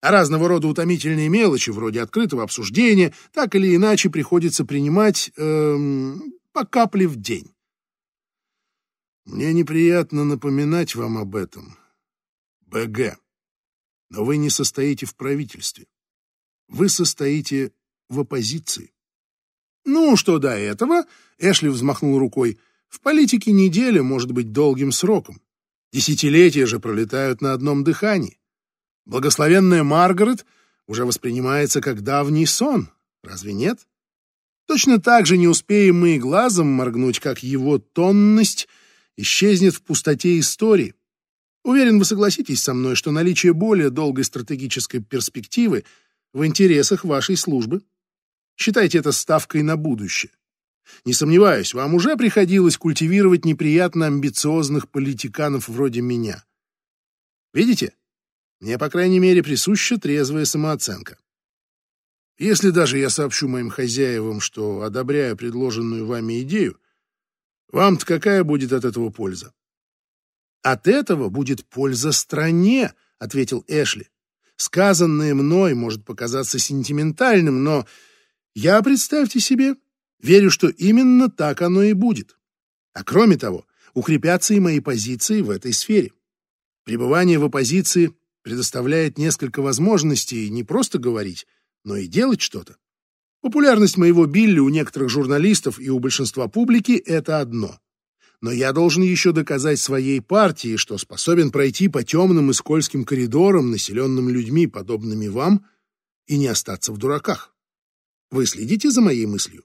А разного рода утомительные мелочи, вроде открытого обсуждения, так или иначе приходится принимать эм, по капле в день. Мне неприятно напоминать вам об этом, БГ, но вы не состоите в правительстве. Вы состоите в оппозиции. Ну, что до этого, Эшли взмахнул рукой, в политике неделя может быть долгим сроком. Десятилетия же пролетают на одном дыхании. Благословенная Маргарет уже воспринимается как давний сон, разве нет? Точно так же не успеем мы и глазом моргнуть, как его тонность исчезнет в пустоте истории. Уверен, вы согласитесь со мной, что наличие более долгой стратегической перспективы в интересах вашей службы. Считайте это ставкой на будущее. Не сомневаюсь, вам уже приходилось культивировать неприятно амбициозных политиканов вроде меня. Видите? Мне, по крайней мере, присуща трезвая самооценка. Если даже я сообщу моим хозяевам, что одобряю предложенную вами идею, вам-то какая будет от этого польза? От этого будет польза стране, ответил Эшли. Сказанное мной может показаться сентиментальным, но я, представьте себе, верю, что именно так оно и будет. А кроме того, укрепятся и мои позиции в этой сфере. Пребывание в оппозиции предоставляет несколько возможностей не просто говорить, но и делать что-то. Популярность моего Билли у некоторых журналистов и у большинства публики — это одно. Но я должен еще доказать своей партии, что способен пройти по темным и скользким коридорам, населенным людьми, подобными вам, и не остаться в дураках. Вы следите за моей мыслью?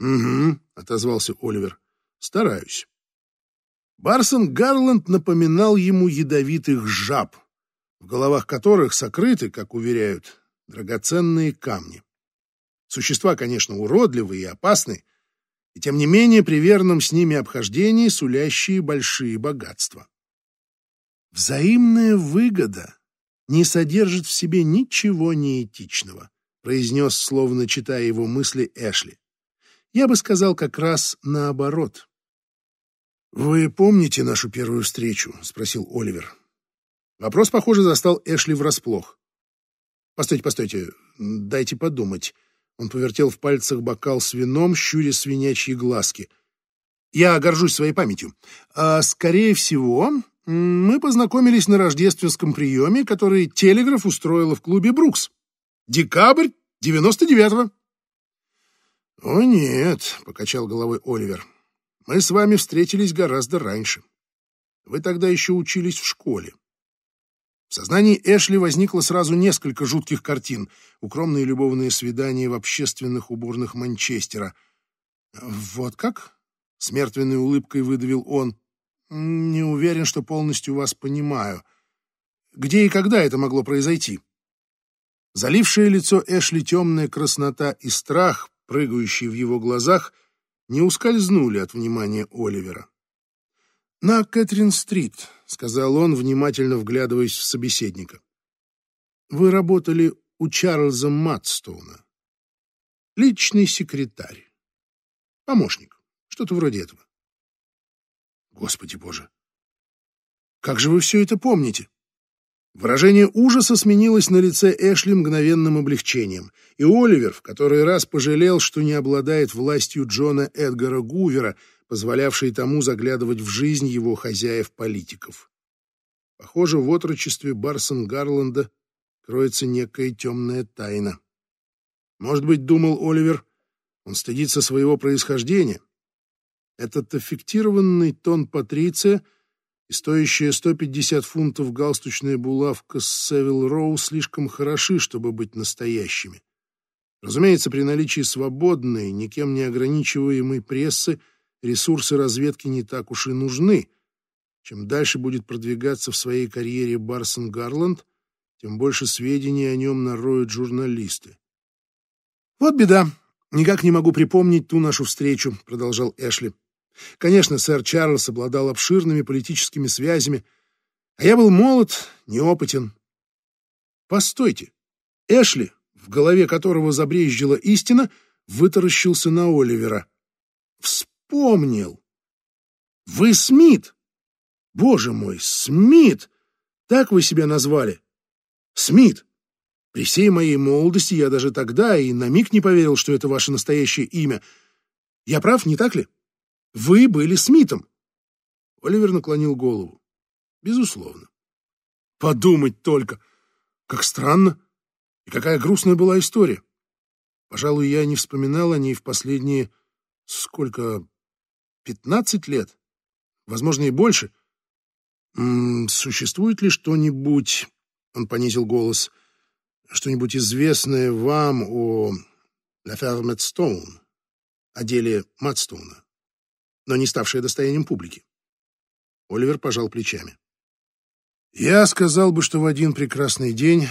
Угу, отозвался Оливер. Стараюсь. Барсон Гарланд напоминал ему ядовитых жаб, в головах которых сокрыты, как уверяют, драгоценные камни. Существа, конечно, уродливые и опасные, и тем не менее при верном с ними обхождении сулящие большие богатства. Взаимная выгода не содержит в себе ничего неэтичного произнес, словно читая его мысли, Эшли. Я бы сказал как раз наоборот. «Вы помните нашу первую встречу?» — спросил Оливер. Вопрос, похоже, застал Эшли врасплох. «Постойте, постойте, дайте подумать». Он повертел в пальцах бокал с вином, щуря свинячьи глазки. «Я горжусь своей памятью. А, скорее всего, мы познакомились на рождественском приеме, который Телеграф устроила в клубе «Брукс». Декабрь девяносто девятого. О нет, покачал головой Оливер. Мы с вами встретились гораздо раньше. Вы тогда еще учились в школе. В сознании Эшли возникло сразу несколько жутких картин. Укромные любовные свидания в общественных уборных Манчестера. Вот как? С улыбкой выдавил он. Не уверен, что полностью вас понимаю. Где и когда это могло произойти? Залившее лицо Эшли темная краснота и страх, прыгающие в его глазах, не ускользнули от внимания Оливера. «На Кэтрин-стрит», — сказал он, внимательно вглядываясь в собеседника. «Вы работали у Чарльза Матстоуна. Личный секретарь. Помощник. Что-то вроде этого. Господи боже! Как же вы все это помните? Выражение ужаса сменилось на лице Эшли мгновенным облегчением, и Оливер в который раз пожалел, что не обладает властью Джона Эдгара Гувера, позволявшей тому заглядывать в жизнь его хозяев-политиков. Похоже, в отрочестве Барсон Гарланда кроется некая темная тайна. Может быть, думал Оливер, он стыдится своего происхождения. Этот аффектированный тон Патриция и стоящая 150 фунтов галстучная булавка с Севил Роу слишком хороши, чтобы быть настоящими. Разумеется, при наличии свободной, никем не ограничиваемой прессы ресурсы разведки не так уж и нужны. Чем дальше будет продвигаться в своей карьере Барсон Гарланд, тем больше сведений о нем нароют журналисты. «Вот беда. Никак не могу припомнить ту нашу встречу», — продолжал Эшли. «Конечно, сэр Чарльз обладал обширными политическими связями, а я был молод, неопытен». «Постойте. Эшли, в голове которого забрезжила истина, вытаращился на Оливера. Вспомнил. Вы Смит! Боже мой, Смит! Так вы себя назвали? Смит! При всей моей молодости я даже тогда и на миг не поверил, что это ваше настоящее имя. Я прав, не так ли? Вы были Смитом. Оливер наклонил голову. Безусловно. Подумать только. Как странно. И какая грустная была история. Пожалуй, я не вспоминал о ней в последние... Сколько? Пятнадцать лет? Возможно, и больше. М -м, существует ли что-нибудь... Он понизил голос что-нибудь известное вам о L'Affaire Мэтстоун, о деле Матстоуна, но не ставшее достоянием публики? Оливер пожал плечами. Я сказал бы, что в один прекрасный день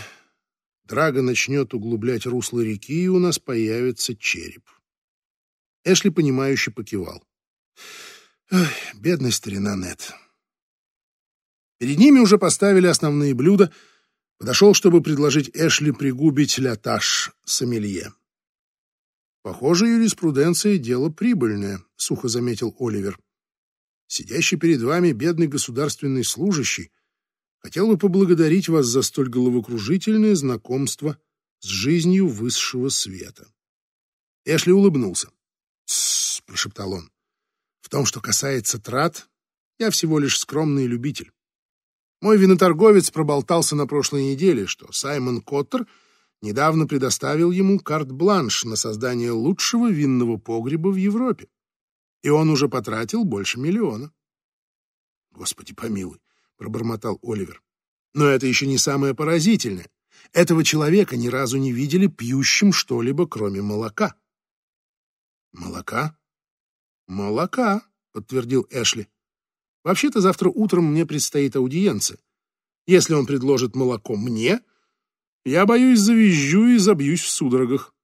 Драга начнет углублять русло реки, и у нас появится череп. Эшли, понимающе покивал. Бедный старина Нет. Перед ними уже поставили основные блюда — Подошел, чтобы предложить Эшли пригубить ляташ сомелье. «Похоже, юриспруденция — дело прибыльное», — сухо заметил Оливер. «Сидящий перед вами бедный государственный служащий хотел бы поблагодарить вас за столь головокружительное знакомство с жизнью высшего света». Эшли улыбнулся. «Тссс», — прошептал он. «В том, что касается трат, я всего лишь скромный любитель. Мой виноторговец проболтался на прошлой неделе, что Саймон Коттер недавно предоставил ему карт-бланш на создание лучшего винного погреба в Европе. И он уже потратил больше миллиона. «Господи помилуй», — пробормотал Оливер. «Но это еще не самое поразительное. Этого человека ни разу не видели пьющим что-либо, кроме молока». «Молока?» «Молока», — подтвердил Эшли. Вообще-то завтра утром мне предстоит аудиенция. Если он предложит молоко мне, я, боюсь, завизжу и забьюсь в судорогах.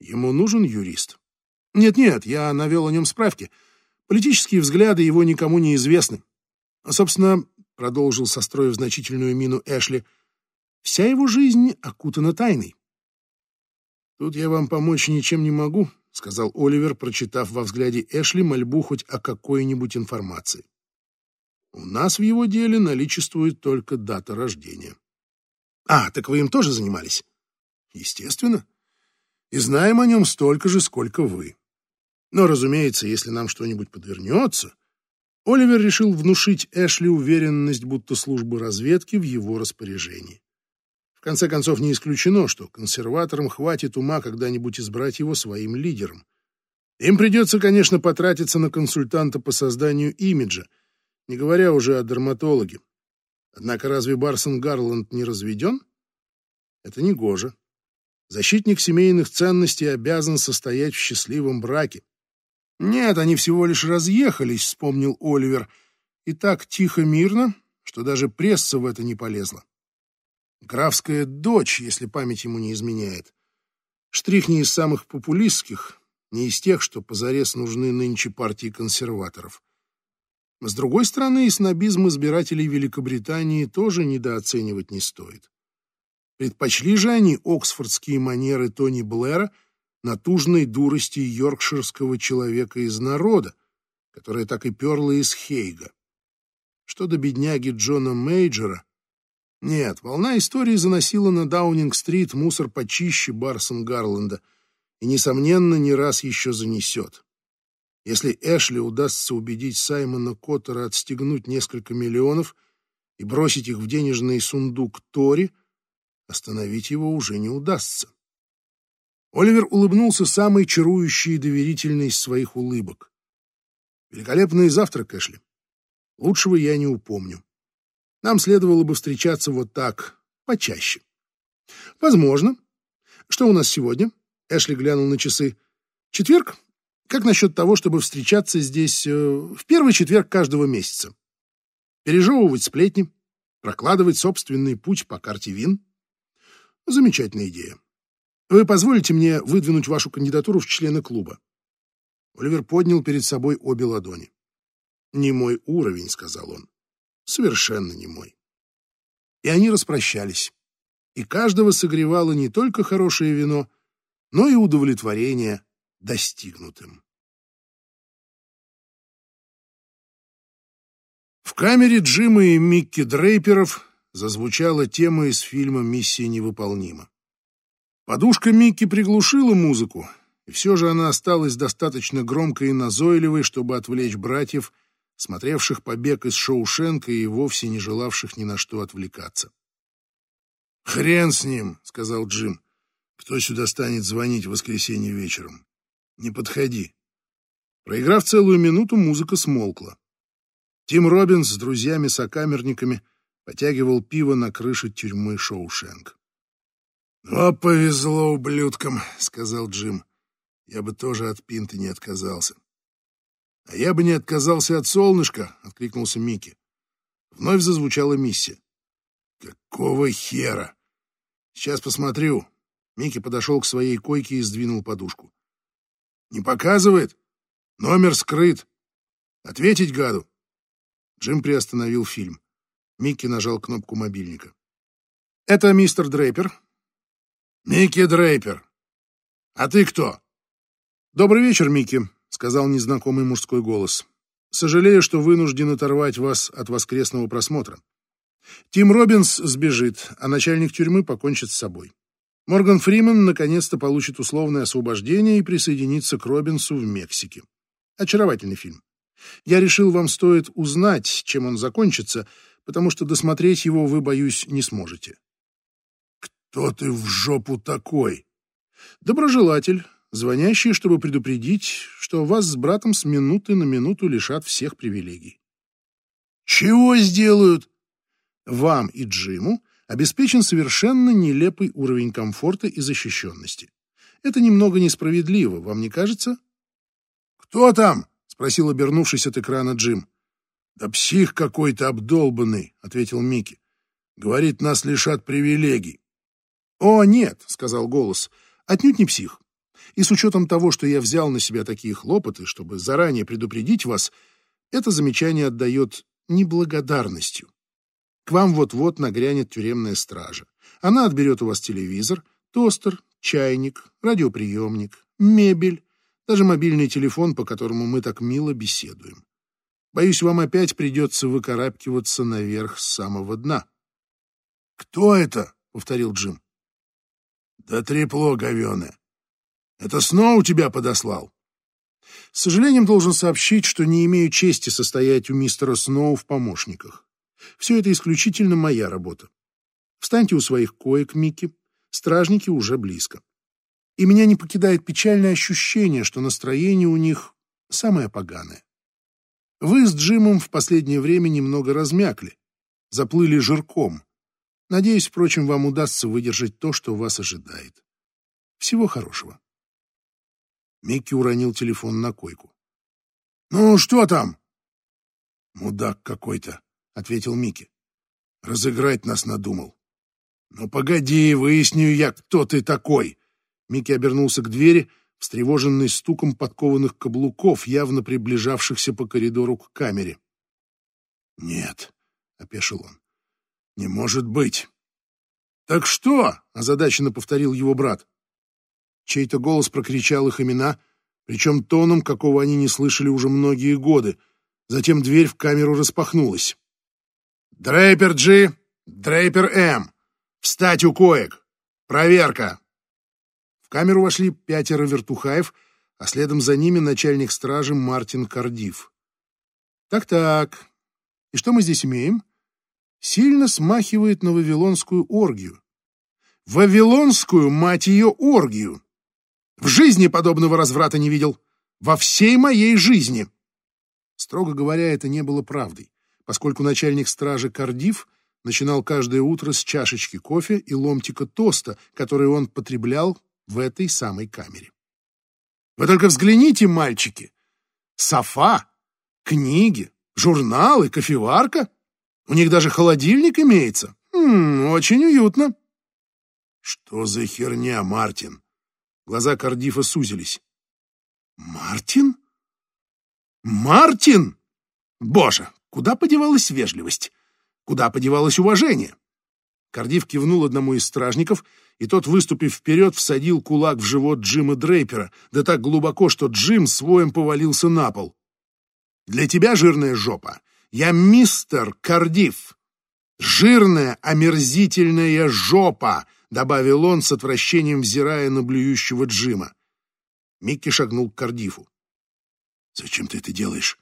Ему нужен юрист. Нет-нет, я навел о нем справки. Политические взгляды его никому не известны. А, собственно, продолжил, состроив значительную мину Эшли, вся его жизнь окутана тайной. Тут я вам помочь ничем не могу, — сказал Оливер, прочитав во взгляде Эшли мольбу хоть о какой-нибудь информации. «У нас в его деле наличествует только дата рождения». «А, так вы им тоже занимались?» «Естественно. И знаем о нем столько же, сколько вы. Но, разумеется, если нам что-нибудь подвернется...» Оливер решил внушить Эшли уверенность, будто служба разведки в его распоряжении конце концов, не исключено, что консерваторам хватит ума когда-нибудь избрать его своим лидером. Им придется, конечно, потратиться на консультанта по созданию имиджа, не говоря уже о дерматологе. Однако разве Барсон Гарланд не разведен? Это не гоже. Защитник семейных ценностей обязан состоять в счастливом браке. Нет, они всего лишь разъехались, вспомнил Оливер, И так тихо-мирно, что даже пресса в это не полезла. Графская дочь, если память ему не изменяет. Штрих не из самых популистских, не из тех, что позарез нужны нынче партии консерваторов. С другой стороны, и снобизм избирателей Великобритании тоже недооценивать не стоит. Предпочли же они оксфордские манеры Тони Блэра натужной дурости йоркширского человека из народа, которая так и перла из Хейга. Что до бедняги Джона Мейджора, нет, волна истории заносила на Даунинг-стрит мусор почище Барсон Гарленда и, несомненно, не раз еще занесет. Если Эшли удастся убедить Саймона Коттера отстегнуть несколько миллионов и бросить их в денежный сундук Тори, остановить его уже не удастся. Оливер улыбнулся самой чарующей и доверительной из своих улыбок. «Великолепный завтрак, Эшли. Лучшего я не упомню. Нам следовало бы встречаться вот так, почаще. Возможно. Что у нас сегодня? Эшли глянул на часы. Четверг? Как насчет того, чтобы встречаться здесь э, в первый четверг каждого месяца? Пережевывать сплетни, прокладывать собственный путь по карте ВИН? Замечательная идея. Вы позволите мне выдвинуть вашу кандидатуру в члены клуба? Оливер поднял перед собой обе ладони. «Не мой уровень», — сказал он. «Совершенно не мой». И они распрощались. И каждого согревало не только хорошее вино, но и удовлетворение достигнутым. В камере Джима и Микки Дрейперов зазвучала тема из фильма «Миссия невыполнима». Подушка Микки приглушила музыку, и все же она осталась достаточно громкой и назойливой, чтобы отвлечь братьев, смотревших побег из Шоушенка и вовсе не желавших ни на что отвлекаться. «Хрен с ним», — сказал Джим. «Кто сюда станет звонить в воскресенье вечером? Не подходи. Проиграв целую минуту, музыка смолкла. Тим Робинс с друзьями-сокамерниками потягивал пиво на крыше тюрьмы Шоушенк. «О, повезло ублюдкам», — сказал Джим. «Я бы тоже от пинты не отказался». «А я бы не отказался от солнышка», — откликнулся Микки. Вновь зазвучала миссия. «Какого хера?» «Сейчас посмотрю». Микки подошел к своей койке и сдвинул подушку. Не показывает? Номер скрыт. Ответить гаду. Джим приостановил фильм. Микки нажал кнопку мобильника. Это мистер Дрейпер. Микки Дрейпер. А ты кто? Добрый вечер, Микки, сказал незнакомый мужской голос. Сожалею, что вынужден оторвать вас от воскресного просмотра. Тим Робинс сбежит, а начальник тюрьмы покончит с собой. Морган Фриман наконец-то получит условное освобождение и присоединится к Робинсу в Мексике. Очаровательный фильм. Я решил, вам стоит узнать, чем он закончится, потому что досмотреть его вы, боюсь, не сможете. Кто ты в жопу такой? Доброжелатель, звонящий, чтобы предупредить, что вас с братом с минуты на минуту лишат всех привилегий. Чего сделают? Вам и Джиму обеспечен совершенно нелепый уровень комфорта и защищенности. Это немного несправедливо, вам не кажется? «Кто там?» — спросил, обернувшись от экрана Джим. «Да псих какой-то обдолбанный», — ответил Микки. «Говорит, нас лишат привилегий». «О, нет», — сказал голос, — «отнюдь не псих. И с учетом того, что я взял на себя такие хлопоты, чтобы заранее предупредить вас, это замечание отдает неблагодарностью. К вам вот-вот нагрянет тюремная стража. Она отберет у вас телевизор, тостер, чайник, радиоприемник, мебель, даже мобильный телефон, по которому мы так мило беседуем. Боюсь, вам опять придется выкарабкиваться наверх с самого дна. — Кто это? — повторил Джим. — Да трепло говеное. Это Сноу тебя подослал? С сожалением должен сообщить, что не имею чести состоять у мистера Сноу в помощниках. Все это исключительно моя работа. Встаньте у своих коек, Микки. Стражники уже близко. И меня не покидает печальное ощущение, что настроение у них самое поганое. Вы с Джимом в последнее время немного размякли, заплыли жирком. Надеюсь, впрочем, вам удастся выдержать то, что вас ожидает. Всего хорошего. Микки уронил телефон на койку. «Ну, что там?» «Мудак какой-то», — ответил Микки. «Разыграть нас надумал». «Ну, погоди, выясню я, кто ты такой!» Микки обернулся к двери, встревоженный стуком подкованных каблуков, явно приближавшихся по коридору к камере. «Нет», — опешил он, — «не может быть». «Так что?» — озадаченно повторил его брат. Чей-то голос прокричал их имена, причем тоном, какого они не слышали уже многие годы. Затем дверь в камеру распахнулась. «Дрейпер Джи, Дрейпер М. Встать у коек! Проверка!» В камеру вошли пятеро вертухаев, а следом за ними начальник стражи Мартин Кардив. «Так-так, и что мы здесь имеем?» Сильно смахивает на вавилонскую оргию. Вавилонскую, мать ее, оргию! В жизни подобного разврата не видел. Во всей моей жизни. Строго говоря, это не было правдой, поскольку начальник стражи Кардив начинал каждое утро с чашечки кофе и ломтика тоста, который он потреблял в этой самой камере. Вы только взгляните, мальчики! Софа, книги, журналы, кофеварка. У них даже холодильник имеется. М -м, очень уютно. Что за херня, Мартин? Глаза Кардифа сузились. Мартин? Мартин! Боже, куда подевалась вежливость? Куда подевалось уважение? Кардив кивнул одному из стражников, и тот, выступив вперед, всадил кулак в живот Джима Дрейпера, да так глубоко, что Джим своем повалился на пол. «Для тебя, жирная жопа, я мистер Кардив. Жирная, омерзительная жопа, добавил он с отвращением, взирая на блюющего Джима. Микки шагнул к Кардифу. «Зачем ты это делаешь?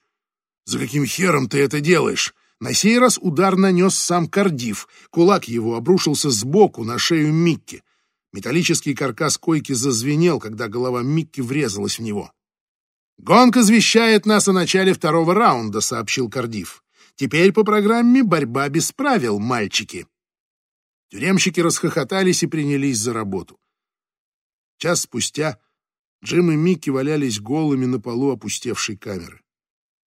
За каким хером ты это делаешь?» На сей раз удар нанес сам Кардиф. Кулак его обрушился сбоку на шею Микки. Металлический каркас койки зазвенел, когда голова Микки врезалась в него. «Гонка извещает нас о начале второго раунда», — сообщил Кардиф. «Теперь по программе борьба без правил, мальчики». Тюремщики расхохотались и принялись за работу. Час спустя Джим и Микки валялись голыми на полу опустевшей камеры.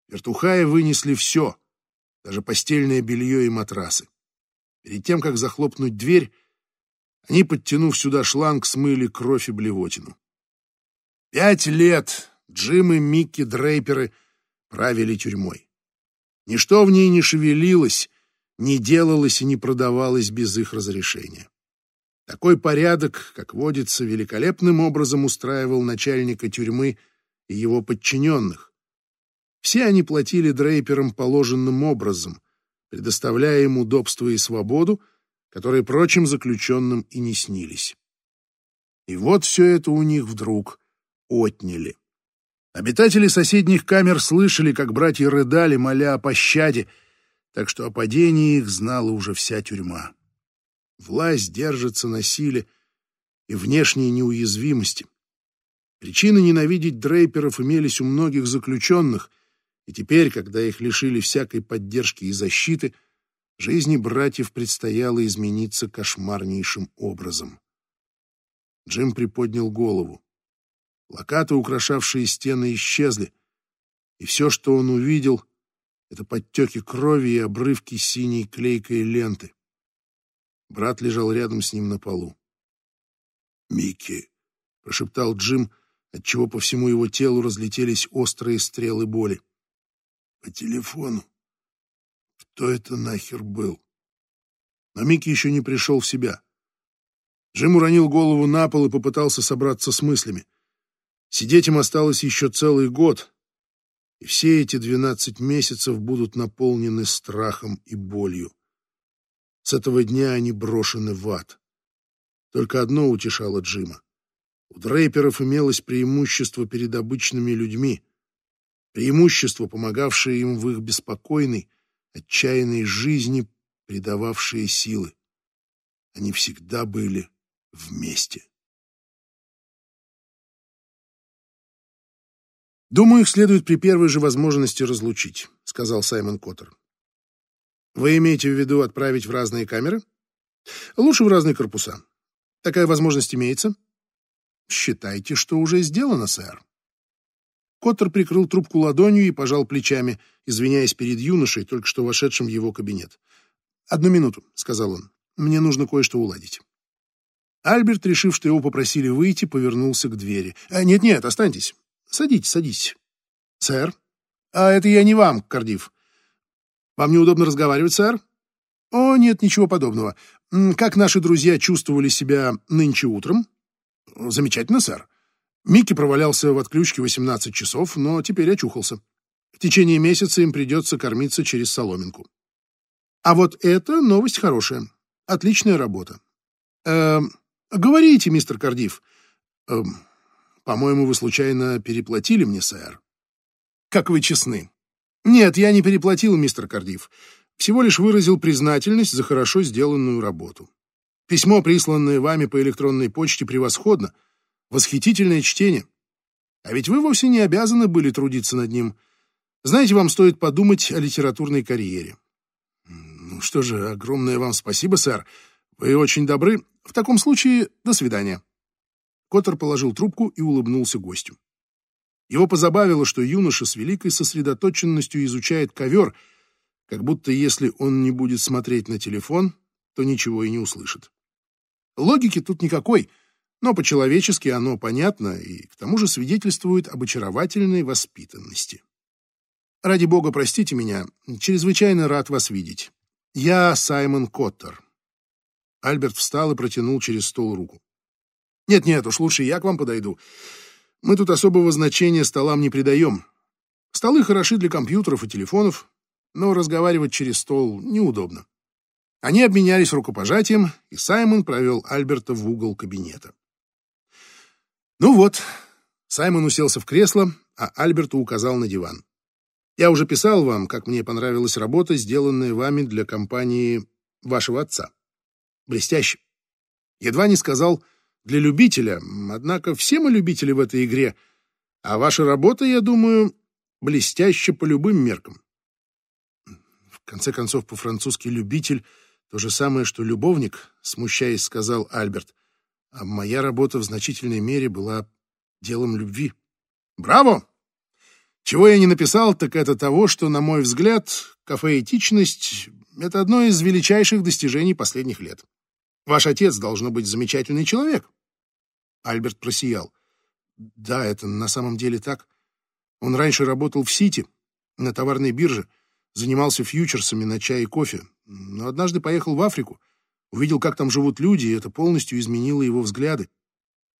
Вертухаи вынесли все, даже постельное белье и матрасы. Перед тем, как захлопнуть дверь, они, подтянув сюда шланг, смыли кровь и блевотину. Пять лет Джим и Микки Дрейперы правили тюрьмой. Ничто в ней не шевелилось, не делалось и не продавалось без их разрешения. Такой порядок, как водится, великолепным образом устраивал начальника тюрьмы и его подчиненных. Все они платили дрейперам положенным образом, предоставляя им удобство и свободу, которые прочим заключенным и не снились. И вот все это у них вдруг отняли. Обитатели соседних камер слышали, как братья рыдали, моля о пощаде, так что о падении их знала уже вся тюрьма. Власть держится на силе и внешней неуязвимости. Причины ненавидеть дрейперов имелись у многих заключенных, и теперь, когда их лишили всякой поддержки и защиты, жизни братьев предстояло измениться кошмарнейшим образом. Джим приподнял голову. Плакаты, украшавшие стены, исчезли, и все, что он увидел — это подтеки крови и обрывки синей клейкой ленты. Брат лежал рядом с ним на полу. «Микки», — прошептал Джим, отчего по всему его телу разлетелись острые стрелы боли. «По телефону. Кто это нахер был?» Но Микки еще не пришел в себя. Джим уронил голову на пол и попытался собраться с мыслями. Сидеть им осталось еще целый год, и все эти двенадцать месяцев будут наполнены страхом и болью. С этого дня они брошены в ад. Только одно утешало Джима. У дрейперов имелось преимущество перед обычными людьми. Преимущество, помогавшее им в их беспокойной, отчаянной жизни, придававшее силы. Они всегда были вместе. «Думаю, их следует при первой же возможности разлучить», — сказал Саймон Коттер. «Вы имеете в виду отправить в разные камеры?» «Лучше в разные корпуса. Такая возможность имеется?» «Считайте, что уже сделано, сэр». Коттер прикрыл трубку ладонью и пожал плечами, извиняясь перед юношей, только что вошедшим в его кабинет. «Одну минуту», — сказал он. «Мне нужно кое-что уладить». Альберт, решив, что его попросили выйти, повернулся к двери. «Э, «Нет-нет, останьтесь. Садитесь, садитесь». «Сэр?» «А это я не вам, Кардив. Вам неудобно разговаривать, сэр?» «О, нет, ничего подобного. Как наши друзья чувствовали себя нынче утром?» «Замечательно, сэр. Микки провалялся в отключке 18 часов, но теперь очухался. В течение месяца им придется кормиться через соломинку. А вот это новость хорошая. Отличная работа. Э, говорите, мистер Кардив. Э, по-моему, вы случайно переплатили мне, сэр. Как вы честны. Нет, я не переплатил, мистер Кардив. Всего лишь выразил признательность за хорошо сделанную работу. Письмо, присланное вами по электронной почте, превосходно. Восхитительное чтение. А ведь вы вовсе не обязаны были трудиться над ним. Знаете, вам стоит подумать о литературной карьере. Ну что же, огромное вам спасибо, сэр. Вы очень добры. В таком случае, до свидания. Коттер положил трубку и улыбнулся гостю. Его позабавило, что юноша с великой сосредоточенностью изучает ковер, как будто если он не будет смотреть на телефон, то ничего и не услышит. Логики тут никакой, но по-человечески оно понятно и к тому же свидетельствует об очаровательной воспитанности. Ради бога, простите меня, чрезвычайно рад вас видеть. Я Саймон Коттер. Альберт встал и протянул через стол руку. Нет-нет, уж лучше я к вам подойду. Мы тут особого значения столам не придаем. Столы хороши для компьютеров и телефонов, но разговаривать через стол неудобно. Они обменялись рукопожатием, и Саймон провел Альберта в угол кабинета. Ну вот, Саймон уселся в кресло, а Альберту указал на диван. Я уже писал вам, как мне понравилась работа, сделанная вами для компании вашего отца. Блестяще. Едва не сказал «для любителя», однако все мы любители в этой игре, а ваша работа, я думаю, блестяще по любым меркам. В конце концов, по-французски «любитель» — то же самое, что «любовник», смущаясь, сказал Альберт. А моя работа в значительной мере была делом любви. «Браво!» Чего я не написал, так это того, что, на мой взгляд, кафе-этичность — это одно из величайших достижений последних лет. Ваш отец должно быть замечательный человек. Альберт просиял. Да, это на самом деле так. Он раньше работал в Сити, на товарной бирже, занимался фьючерсами на чай и кофе, но однажды поехал в Африку, увидел, как там живут люди, и это полностью изменило его взгляды.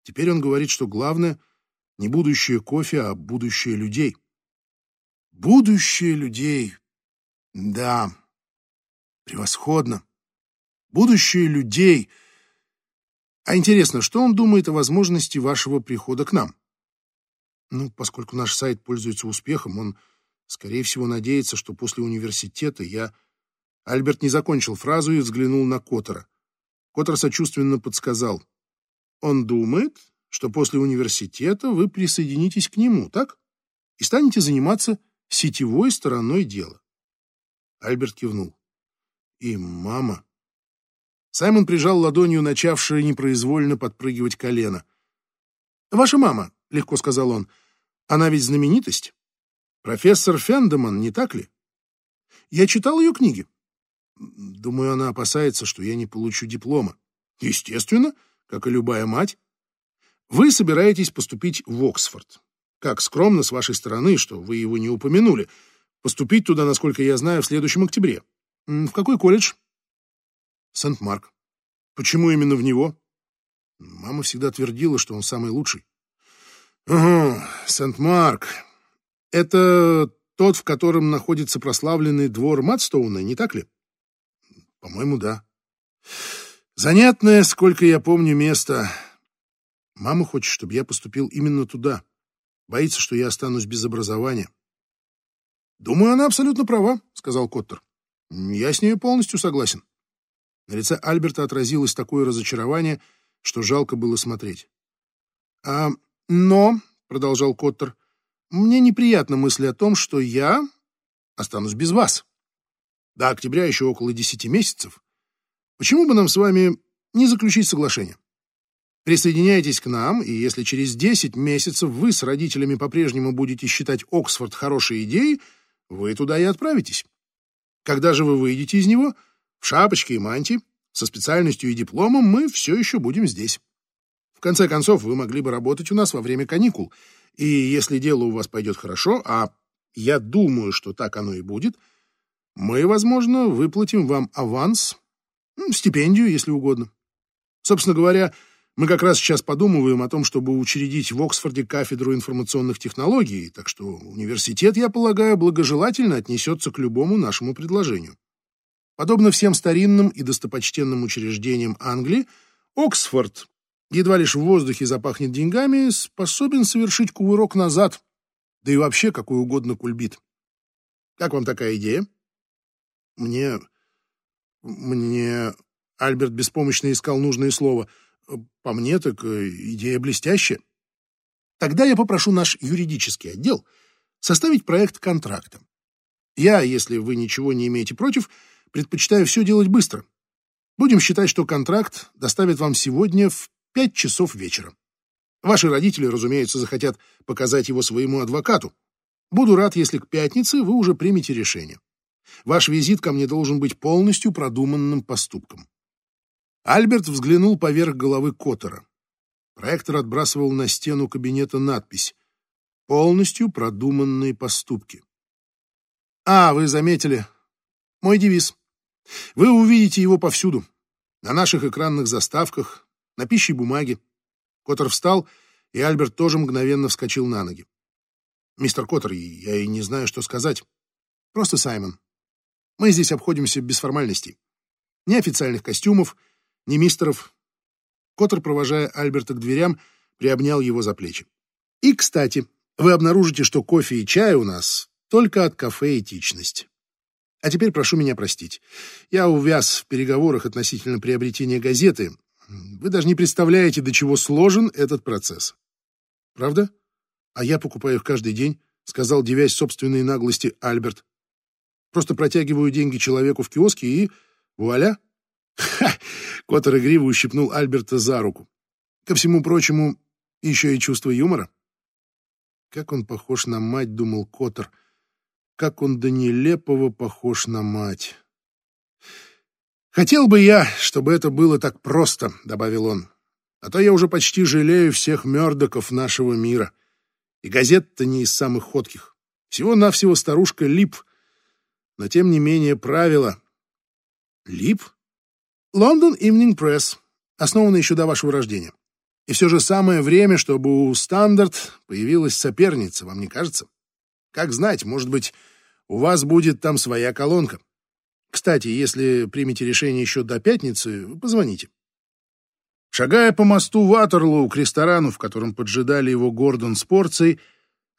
Теперь он говорит, что главное — не будущее кофе, а будущее людей. Будущее людей. Да, превосходно. Будущее людей. А интересно, что он думает о возможности вашего прихода к нам? Ну, поскольку наш сайт пользуется успехом, он, скорее всего, надеется, что после университета я... Альберт не закончил фразу и взглянул на Коттера. Коттер сочувственно подсказал. Он думает, что после университета вы присоединитесь к нему, так? И станете заниматься сетевой стороной дела. Альберт кивнул. И мама. Саймон прижал ладонью начавшее непроизвольно подпрыгивать колено. «Ваша мама», — легко сказал он, — «она ведь знаменитость. Профессор Фендеман, не так ли? Я читал ее книги. Думаю, она опасается, что я не получу диплома. Естественно, как и любая мать. Вы собираетесь поступить в Оксфорд. Как скромно с вашей стороны, что вы его не упомянули. Поступить туда, насколько я знаю, в следующем октябре. В какой колледж? Сент-Марк. Почему именно в него? Мама всегда твердила, что он самый лучший. Угу, Сент-Марк. Это тот, в котором находится прославленный двор Матстоуна, не так ли? По-моему, да. Занятное, сколько я помню, место. Мама хочет, чтобы я поступил именно туда. Боится, что я останусь без образования. Думаю, она абсолютно права, сказал Коттер. Я с ней полностью согласен. На лице Альберта отразилось такое разочарование, что жалко было смотреть. А, но, продолжал Коттер, мне неприятна мысль о том, что я останусь без вас. До октября еще около десяти месяцев. Почему бы нам с вами не заключить соглашение? Присоединяйтесь к нам, и если через 10 месяцев вы с родителями по-прежнему будете считать Оксфорд хорошей идеей, вы туда и отправитесь. Когда же вы выйдете из него, в шапочке и мантии, со специальностью и дипломом, мы все еще будем здесь. В конце концов, вы могли бы работать у нас во время каникул, и если дело у вас пойдет хорошо, а я думаю, что так оно и будет, мы, возможно, выплатим вам аванс, стипендию, если угодно. Собственно говоря, мы как раз сейчас подумываем о том, чтобы учредить в Оксфорде кафедру информационных технологий, так что университет, я полагаю, благожелательно отнесется к любому нашему предложению. Подобно всем старинным и достопочтенным учреждениям Англии, Оксфорд, едва лишь в воздухе запахнет деньгами, способен совершить кувырок назад, да и вообще какой угодно кульбит. Как вам такая идея? Мне... мне... Альберт беспомощно искал нужное слово — по мне, так э, идея блестящая. Тогда я попрошу наш юридический отдел составить проект контракта. Я, если вы ничего не имеете против, предпочитаю все делать быстро. Будем считать, что контракт доставят вам сегодня в пять часов вечера. Ваши родители, разумеется, захотят показать его своему адвокату. Буду рад, если к пятнице вы уже примете решение. Ваш визит ко мне должен быть полностью продуманным поступком. Альберт взглянул поверх головы Коттера. Проектор отбрасывал на стену кабинета надпись «Полностью продуманные поступки». «А, вы заметили. Мой девиз. Вы увидите его повсюду. На наших экранных заставках, на пище бумаге». Коттер встал, и Альберт тоже мгновенно вскочил на ноги. «Мистер Коттер, я и не знаю, что сказать. Просто Саймон. Мы здесь обходимся без формальностей. Ни официальных костюмов, ни мистеров. Коттер, провожая Альберта к дверям, приобнял его за плечи. И, кстати, вы обнаружите, что кофе и чай у нас только от кафе «Этичность». А теперь прошу меня простить. Я увяз в переговорах относительно приобретения газеты. Вы даже не представляете, до чего сложен этот процесс. Правда? А я покупаю их каждый день, сказал, девясь собственной наглости Альберт. Просто протягиваю деньги человеку в киоске и вуаля, Ха! Коттер игриво ущипнул Альберта за руку. Ко всему прочему, еще и чувство юмора. Как он похож на мать, думал Коттер. Как он до нелепого похож на мать. «Хотел бы я, чтобы это было так просто», — добавил он. «А то я уже почти жалею всех мёрдоков нашего мира. И газет-то не из самых ходких. Всего-навсего старушка Лип. Но тем не менее правило...» «Лип?» Лондон Evening Press, основана еще до вашего рождения. И все же самое время, чтобы у Стандарт появилась соперница, вам не кажется? Как знать, может быть, у вас будет там своя колонка. Кстати, если примете решение еще до пятницы, позвоните. Шагая по мосту Ватерлоу к ресторану, в котором поджидали его Гордон с порцией,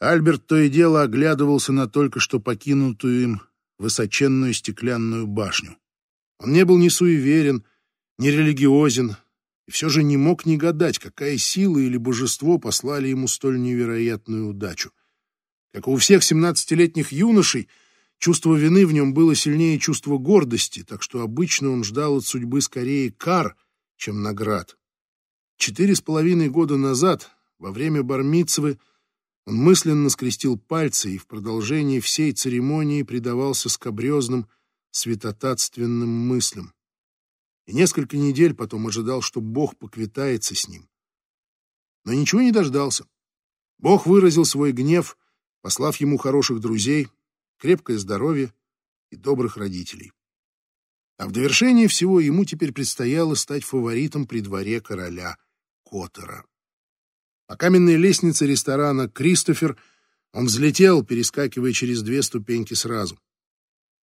Альберт то и дело оглядывался на только что покинутую им высоченную стеклянную башню. Он не был ни суеверен, ни религиозен, и все же не мог не гадать, какая сила или божество послали ему столь невероятную удачу. Как и у всех семнадцатилетних юношей, чувство вины в нем было сильнее чувства гордости, так что обычно он ждал от судьбы скорее кар, чем наград. Четыре с половиной года назад, во время Бармицвы, он мысленно скрестил пальцы и в продолжении всей церемонии предавался скобрезным, святотатственным мыслям. И несколько недель потом ожидал, что Бог поквитается с ним. Но ничего не дождался. Бог выразил свой гнев, послав ему хороших друзей, крепкое здоровье и добрых родителей. А в довершение всего ему теперь предстояло стать фаворитом при дворе короля Коттера. По каменной лестнице ресторана «Кристофер» он взлетел, перескакивая через две ступеньки сразу.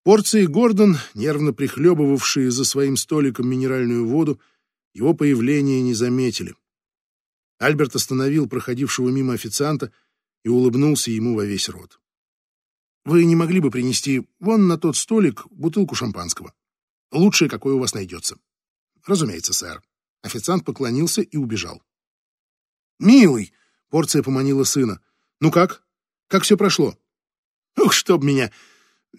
Порции Гордон, нервно прихлебывавшие за своим столиком минеральную воду, его появления не заметили. Альберт остановил проходившего мимо официанта и улыбнулся ему во весь рот. «Вы не могли бы принести вон на тот столик бутылку шампанского? Лучшее, какое у вас найдется». «Разумеется, сэр». Официант поклонился и убежал. «Милый!» — порция поманила сына. «Ну как? Как все прошло?» «Ух, чтоб меня!»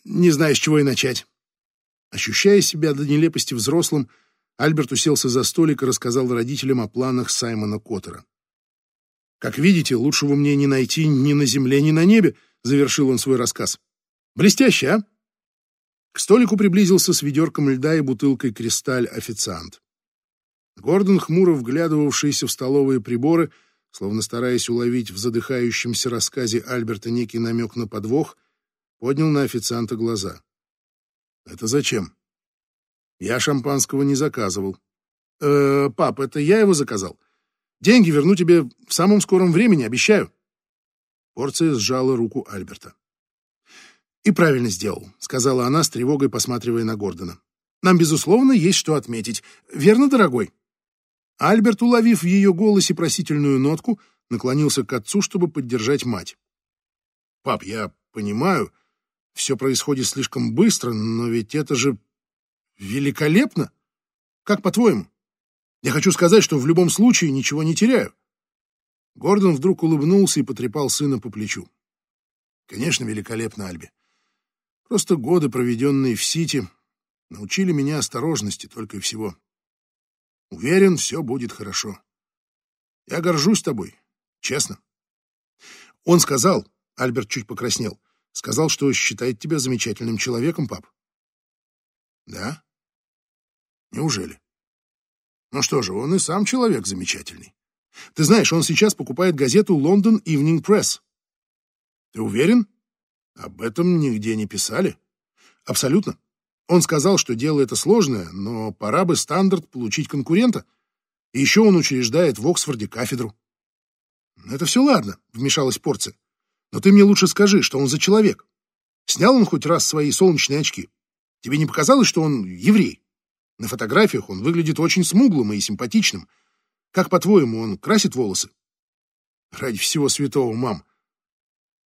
Не знаю, с чего и начать. Ощущая себя до нелепости взрослым, Альберт уселся за столик и рассказал родителям о планах Саймона Коттера. «Как видите, лучшего мне не найти ни на земле, ни на небе», — завершил он свой рассказ. Блестяще, а? К столику приблизился с ведерком льда и бутылкой кристаль официант. Гордон, хмуро вглядывавшийся в столовые приборы, словно стараясь уловить в задыхающемся рассказе Альберта некий намек на подвох, поднял на официанта глаза. «Это зачем?» «Я шампанского не заказывал». «Э, «Пап, это я его заказал. Деньги верну тебе в самом скором времени, обещаю». Порция сжала руку Альберта. «И правильно сделал», — сказала она с тревогой, посматривая на Гордона. «Нам, безусловно, есть что отметить. Верно, дорогой?» Альберт, уловив в ее голосе просительную нотку, наклонился к отцу, чтобы поддержать мать. «Пап, я понимаю, все происходит слишком быстро, но ведь это же великолепно. Как по-твоему? Я хочу сказать, что в любом случае ничего не теряю». Гордон вдруг улыбнулся и потрепал сына по плечу. «Конечно, великолепно, Альби. Просто годы, проведенные в Сити, научили меня осторожности только и всего. Уверен, все будет хорошо. Я горжусь тобой, честно. Он сказал, Альберт чуть покраснел, сказал, что считает тебя замечательным человеком, пап. Да? Неужели? Ну что же, он и сам человек замечательный. Ты знаешь, он сейчас покупает газету London Evening Press. Ты уверен? Об этом нигде не писали. Абсолютно. Он сказал, что дело это сложное, но пора бы стандарт получить конкурента. И еще он учреждает в Оксфорде кафедру. «Это все ладно», — вмешалась Порция. «Но ты мне лучше скажи, что он за человек. Снял он хоть раз свои солнечные очки? Тебе не показалось, что он еврей? На фотографиях он выглядит очень смуглым и симпатичным. Как, по-твоему, он красит волосы?» «Ради всего святого, мам!»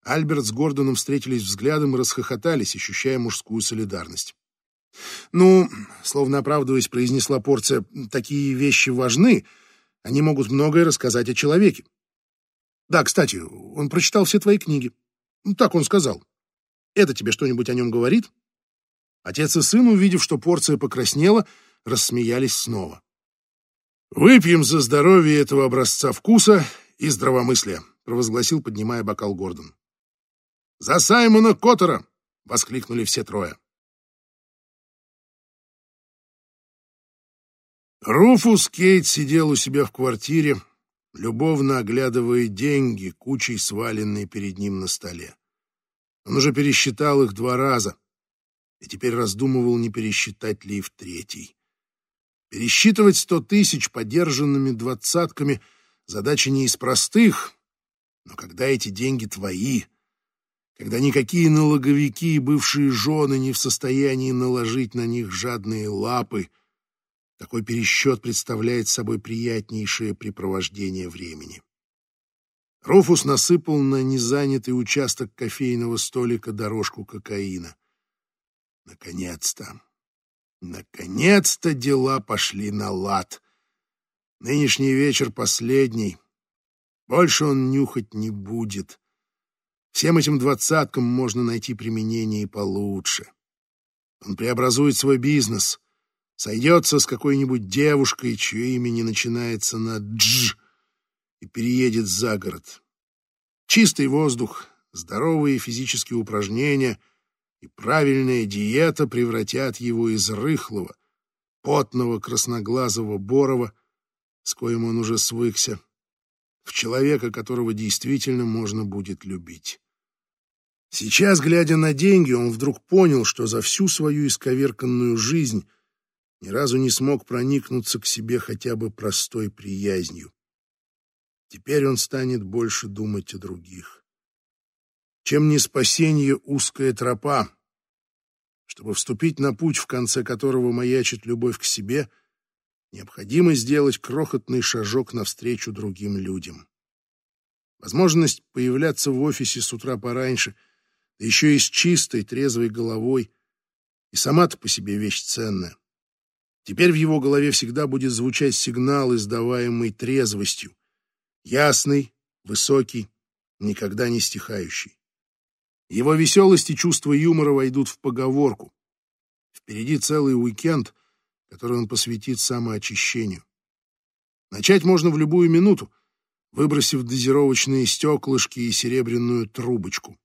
Альберт с Гордоном встретились взглядом и расхохотались, ощущая мужскую солидарность. «Ну, словно оправдываясь, произнесла порция, такие вещи важны, они могут многое рассказать о человеке. Да, кстати, он прочитал все твои книги. Ну, так он сказал. Это тебе что-нибудь о нем говорит?» Отец и сын, увидев, что порция покраснела, рассмеялись снова. «Выпьем за здоровье этого образца вкуса и здравомыслия», провозгласил, поднимая бокал Гордон. «За Саймона Коттера!» — воскликнули все трое. Руфус Кейт сидел у себя в квартире, любовно оглядывая деньги, кучей сваленные перед ним на столе. Он уже пересчитал их два раза и теперь раздумывал, не пересчитать ли и в третий. Пересчитывать сто тысяч подержанными двадцатками — задача не из простых, но когда эти деньги твои, когда никакие налоговики и бывшие жены не в состоянии наложить на них жадные лапы — такой пересчет представляет собой приятнейшее препровождение времени. Руфус насыпал на незанятый участок кофейного столика дорожку кокаина. Наконец-то, наконец-то дела пошли на лад. Нынешний вечер последний. Больше он нюхать не будет. Всем этим двадцаткам можно найти применение и получше. Он преобразует свой бизнес — сойдется с какой-нибудь девушкой, чье имя не начинается на «дж» и переедет за город. Чистый воздух, здоровые физические упражнения и правильная диета превратят его из рыхлого, потного красноглазого Борова, с коим он уже свыкся, в человека, которого действительно можно будет любить. Сейчас, глядя на деньги, он вдруг понял, что за всю свою исковерканную жизнь ни разу не смог проникнуться к себе хотя бы простой приязнью. Теперь он станет больше думать о других. Чем не спасение узкая тропа, чтобы вступить на путь, в конце которого маячит любовь к себе, необходимо сделать крохотный шажок навстречу другим людям. Возможность появляться в офисе с утра пораньше, да еще и с чистой, трезвой головой, и сама-то по себе вещь ценная. Теперь в его голове всегда будет звучать сигнал, издаваемый трезвостью. Ясный, высокий, никогда не стихающий. Его веселость и чувство юмора войдут в поговорку. Впереди целый уикенд, который он посвятит самоочищению. Начать можно в любую минуту, выбросив дозировочные стеклышки и серебряную трубочку.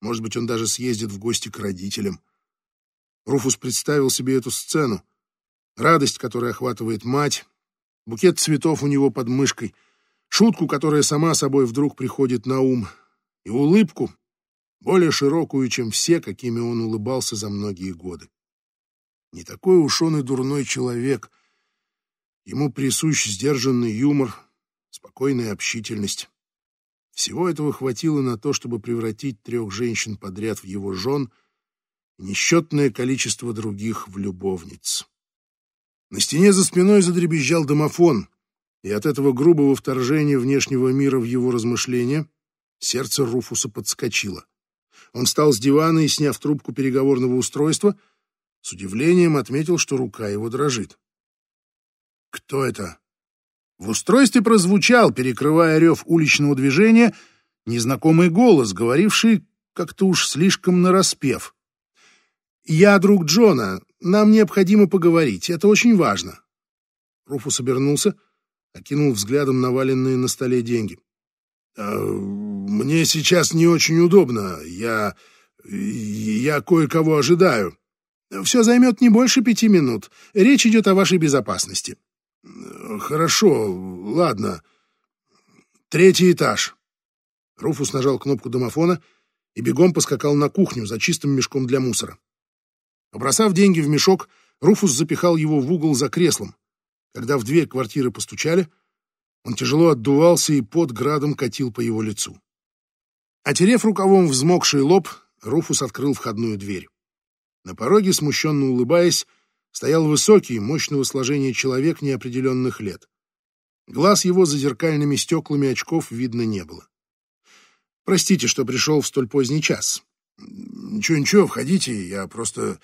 Может быть, он даже съездит в гости к родителям. Руфус представил себе эту сцену. Радость, которая охватывает мать, букет цветов у него под мышкой, шутку, которая сама собой вдруг приходит на ум, и улыбку, более широкую, чем все, какими он улыбался за многие годы. Не такой уж он и дурной человек. Ему присущ сдержанный юмор, спокойная общительность. Всего этого хватило на то, чтобы превратить трех женщин подряд в его жен и несчетное количество других в любовниц. На стене за спиной задребезжал домофон, и от этого грубого вторжения внешнего мира в его размышления сердце Руфуса подскочило. Он встал с дивана и, сняв трубку переговорного устройства, с удивлением отметил, что рука его дрожит. «Кто это?» В устройстве прозвучал, перекрывая рев уличного движения, незнакомый голос, говоривший как-то уж слишком нараспев. «Я друг Джона. Нам необходимо поговорить. Это очень важно». Руфус обернулся, окинул взглядом наваленные на столе деньги. «Э, «Мне сейчас не очень удобно. Я... я кое-кого ожидаю. Все займет не больше пяти минут. Речь идет о вашей безопасности». «Хорошо, ладно. Третий этаж». Руфус нажал кнопку домофона и бегом поскакал на кухню за чистым мешком для мусора. Побросав деньги в мешок, Руфус запихал его в угол за креслом. Когда в дверь квартиры постучали, он тяжело отдувался и под градом катил по его лицу. Отерев рукавом взмокший лоб, Руфус открыл входную дверь. На пороге, смущенно улыбаясь, стоял высокий, мощного сложения человек неопределенных лет. Глаз его за зеркальными стеклами очков видно не было. «Простите, что пришел в столь поздний час. Ничего-ничего, входите, я просто...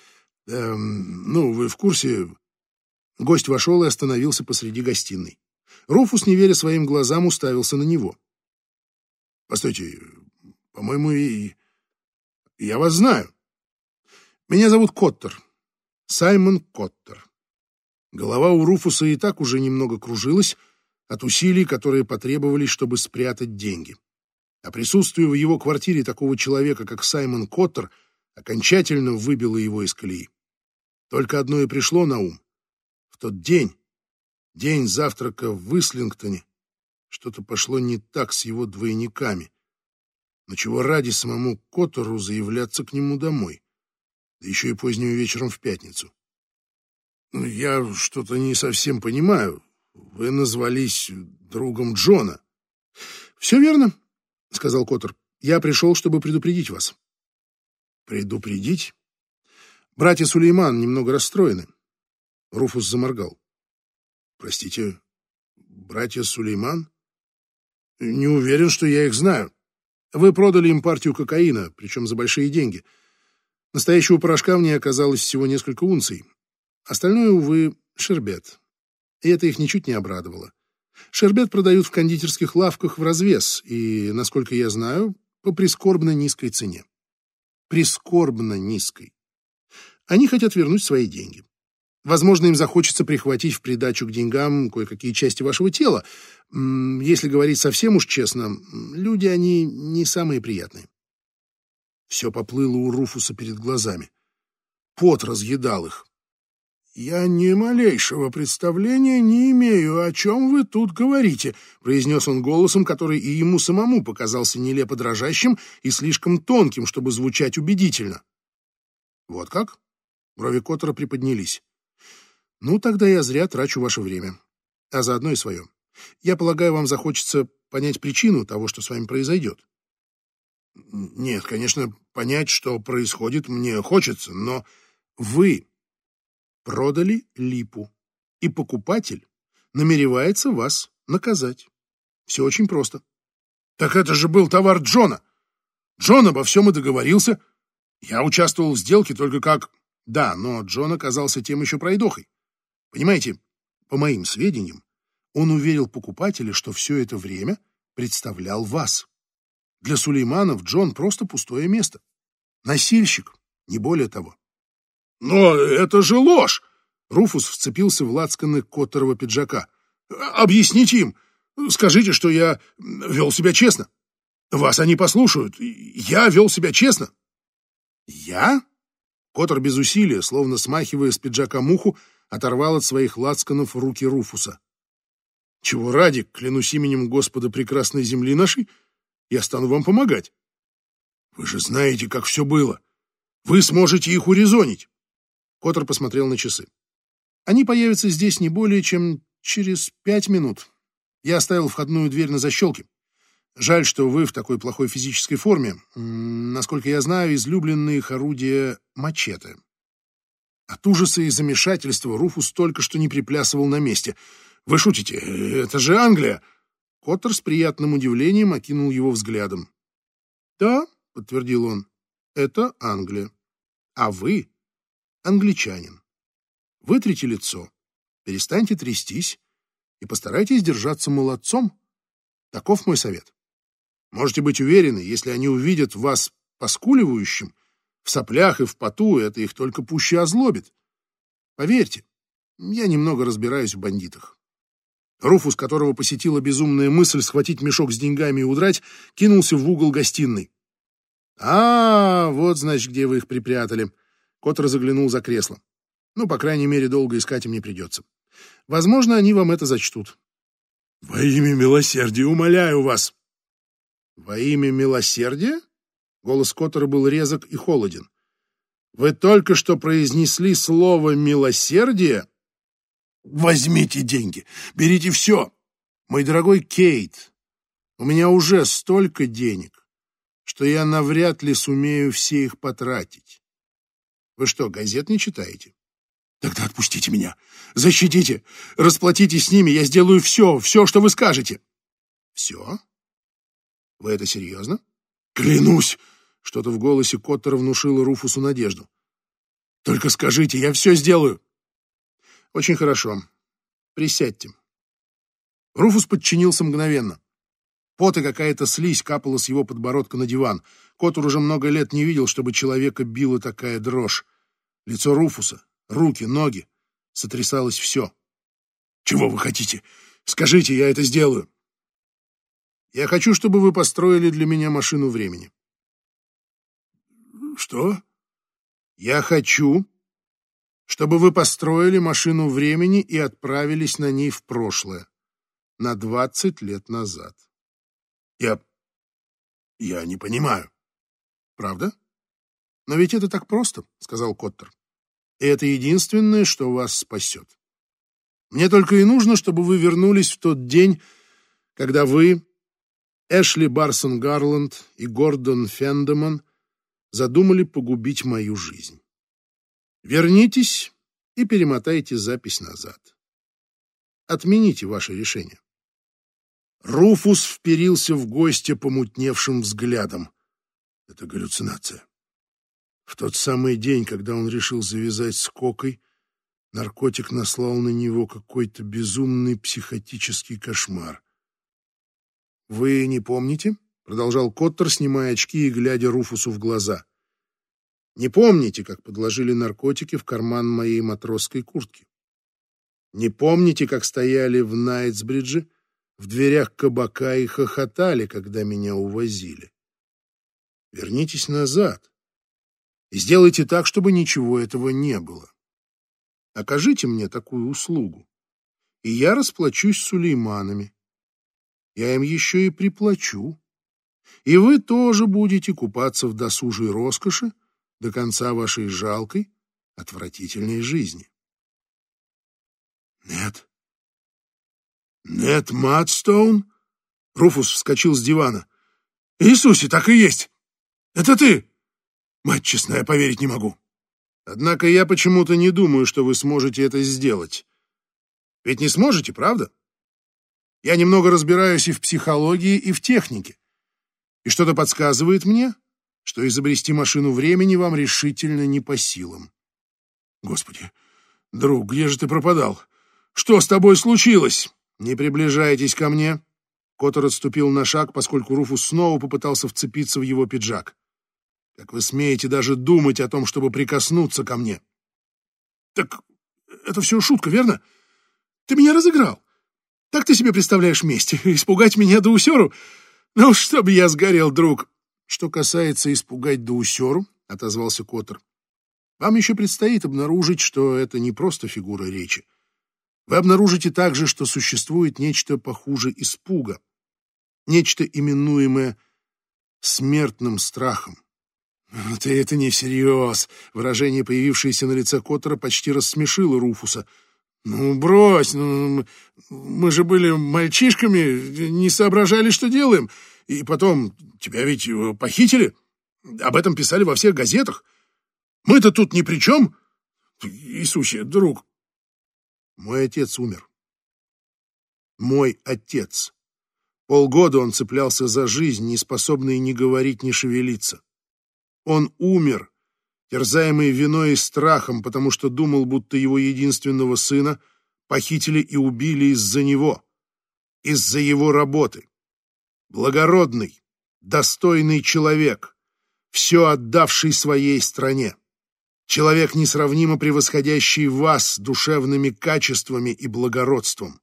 Эм, ну, вы в курсе...» Гость вошел и остановился посреди гостиной. Руфус, не веря своим глазам, уставился на него. «Постойте, по-моему, и... я вас знаю. Меня зовут Коттер, Саймон Коттер». Голова у Руфуса и так уже немного кружилась от усилий, которые потребовались, чтобы спрятать деньги. А присутствие в его квартире такого человека, как Саймон Коттер, окончательно выбило его из колеи. Только одно и пришло на ум. В тот день День завтрака в Выслингтоне. Что-то пошло не так с его двойниками. Но чего ради самому Котору заявляться к нему домой? Да еще и поздним вечером в пятницу. Ну, я что-то не совсем понимаю. Вы назвались другом Джона. Все верно, сказал Коттер. Я пришел, чтобы предупредить вас. Предупредить? Братья Сулейман немного расстроены. Руфус заморгал. Простите, братья Сулейман? Не уверен, что я их знаю. Вы продали им партию кокаина, причем за большие деньги. Настоящего порошка в ней оказалось всего несколько унций. Остальное, увы, шербет. И это их ничуть не обрадовало. Шербет продают в кондитерских лавках в развес, и, насколько я знаю, по прискорбно низкой цене. Прискорбно низкой. Они хотят вернуть свои деньги. Возможно, им захочется прихватить в придачу к деньгам кое-какие части вашего тела. Если говорить совсем уж честно, люди они не самые приятные. Все поплыло у Руфуса перед глазами. Пот разъедал их. «Я ни малейшего представления не имею, о чем вы тут говорите», произнес он голосом, который и ему самому показался нелепо дрожащим и слишком тонким, чтобы звучать убедительно. «Вот как?» Брови Коттера приподнялись. Ну, тогда я зря трачу ваше время, а заодно и свое. Я полагаю, вам захочется понять причину того, что с вами произойдет. Нет, конечно, понять, что происходит, мне хочется, но вы продали липу, и покупатель намеревается вас наказать. Все очень просто. Так это же был товар Джона. Джон обо всем и договорился. Я участвовал в сделке только как... Да, но Джон оказался тем еще пройдохой. Понимаете, по моим сведениям, он уверил покупателя, что все это время представлял вас. Для Сулейманов Джон просто пустое место. Носильщик, не более того. Но это же ложь! Руфус вцепился в лацканы Коттерова пиджака. Объясните им. Скажите, что я вел себя честно. Вас они послушают. Я вел себя честно. Я? Котор без усилия, словно смахивая с пиджака муху, оторвал от своих лацканов руки Руфуса. Чего ради, клянусь именем Господа прекрасной земли нашей, я стану вам помогать. Вы же знаете, как все было. Вы сможете их урезонить. Котор посмотрел на часы. Они появятся здесь не более чем через пять минут. Я оставил входную дверь на защелке. Жаль, что вы в такой плохой физической форме. Насколько я знаю, излюбленные их орудия — мачете. От ужаса и замешательства Руфус только что не приплясывал на месте. «Вы шутите? Это же Англия!» Коттер с приятным удивлением окинул его взглядом. «Да», — подтвердил он, — «это Англия. А вы — англичанин. Вытрите лицо, перестаньте трястись и постарайтесь держаться молодцом. Таков мой совет. Можете быть уверены, если они увидят вас поскуливающим, в соплях и в поту, это их только пуще озлобит. Поверьте, я немного разбираюсь в бандитах. Руфус, которого посетила безумная мысль схватить мешок с деньгами и удрать, кинулся в угол гостиной. «А, вот, значит, где вы их припрятали». Кот разоглянул за кресло. «Ну, по крайней мере, долго искать им не придется. Возможно, они вам это зачтут». «Во имя милосердия умоляю вас!» «Во имя милосердия?» Голос Коттера был резок и холоден. «Вы только что произнесли слово «милосердие»?» «Возьмите деньги, берите все!» «Мой дорогой Кейт, у меня уже столько денег, что я навряд ли сумею все их потратить. Вы что, газет не читаете?» «Тогда отпустите меня, защитите, расплатитесь с ними, я сделаю все, все, что вы скажете». «Все?» Вы это серьезно? Клянусь! Что-то в голосе Коттера внушило Руфусу надежду. Только скажите, я все сделаю. Очень хорошо. Присядьте. Руфус подчинился мгновенно. Пот и какая-то слизь капала с его подбородка на диван. Коттер уже много лет не видел, чтобы человека била такая дрожь. Лицо Руфуса, руки, ноги. Сотрясалось все. «Чего вы хотите? Скажите, я это сделаю!» Я хочу, чтобы вы построили для меня машину времени. Что? Я хочу, чтобы вы построили машину времени и отправились на ней в прошлое, на двадцать лет назад. Я... я не понимаю. Правда? Но ведь это так просто, сказал Коттер. И это единственное, что вас спасет. Мне только и нужно, чтобы вы вернулись в тот день, когда вы Эшли Барсон Гарланд и Гордон Фендеман задумали погубить мою жизнь. Вернитесь и перемотайте запись назад. Отмените ваше решение. Руфус вперился в гостя помутневшим взглядом. Это галлюцинация. В тот самый день, когда он решил завязать с Кокой, наркотик наслал на него какой-то безумный психотический кошмар — «Вы не помните?» — продолжал Коттер, снимая очки и глядя Руфусу в глаза. «Не помните, как подложили наркотики в карман моей матросской куртки? Не помните, как стояли в Найтсбридже, в дверях кабака и хохотали, когда меня увозили? Вернитесь назад и сделайте так, чтобы ничего этого не было. Окажите мне такую услугу, и я расплачусь с Сулейманами я им еще и приплачу. И вы тоже будете купаться в досужей роскоши до конца вашей жалкой, отвратительной жизни. Нет. Нет Мадстоун? Руфус вскочил с дивана. Иисусе, так и есть. Это ты. Мать честная, поверить не могу. Однако я почему-то не думаю, что вы сможете это сделать. Ведь не сможете, правда? Я немного разбираюсь и в психологии, и в технике. И что-то подсказывает мне, что изобрести машину времени вам решительно не по силам. Господи, друг, где же ты пропадал? Что с тобой случилось? Не приближайтесь ко мне. Коттер отступил на шаг, поскольку Руфус снова попытался вцепиться в его пиджак. Как вы смеете даже думать о том, чтобы прикоснуться ко мне? Так это все шутка, верно? Ты меня разыграл. Так ты себе представляешь месть? Испугать меня до усеру? Ну, чтобы я сгорел, друг. Что касается испугать Даусеру, — отозвался Коттер, — вам еще предстоит обнаружить, что это не просто фигура речи. Вы обнаружите также, что существует нечто похуже испуга, нечто именуемое смертным страхом. «Ты это не всерьез!» Выражение, появившееся на лице Коттера, почти рассмешило Руфуса. «Ну, брось! Ну, мы же были мальчишками, не соображали, что делаем. И потом, тебя ведь похитили. Об этом писали во всех газетах. Мы-то тут ни при чем. Иисусе, друг, мой отец умер. Мой отец. Полгода он цеплялся за жизнь, не способный ни говорить, ни шевелиться. Он умер, терзаемый виной и страхом, потому что думал, будто его единственного сына похитили и убили из-за него, из-за его работы. Благородный, достойный человек, все отдавший своей стране. Человек, несравнимо превосходящий вас душевными качествами и благородством.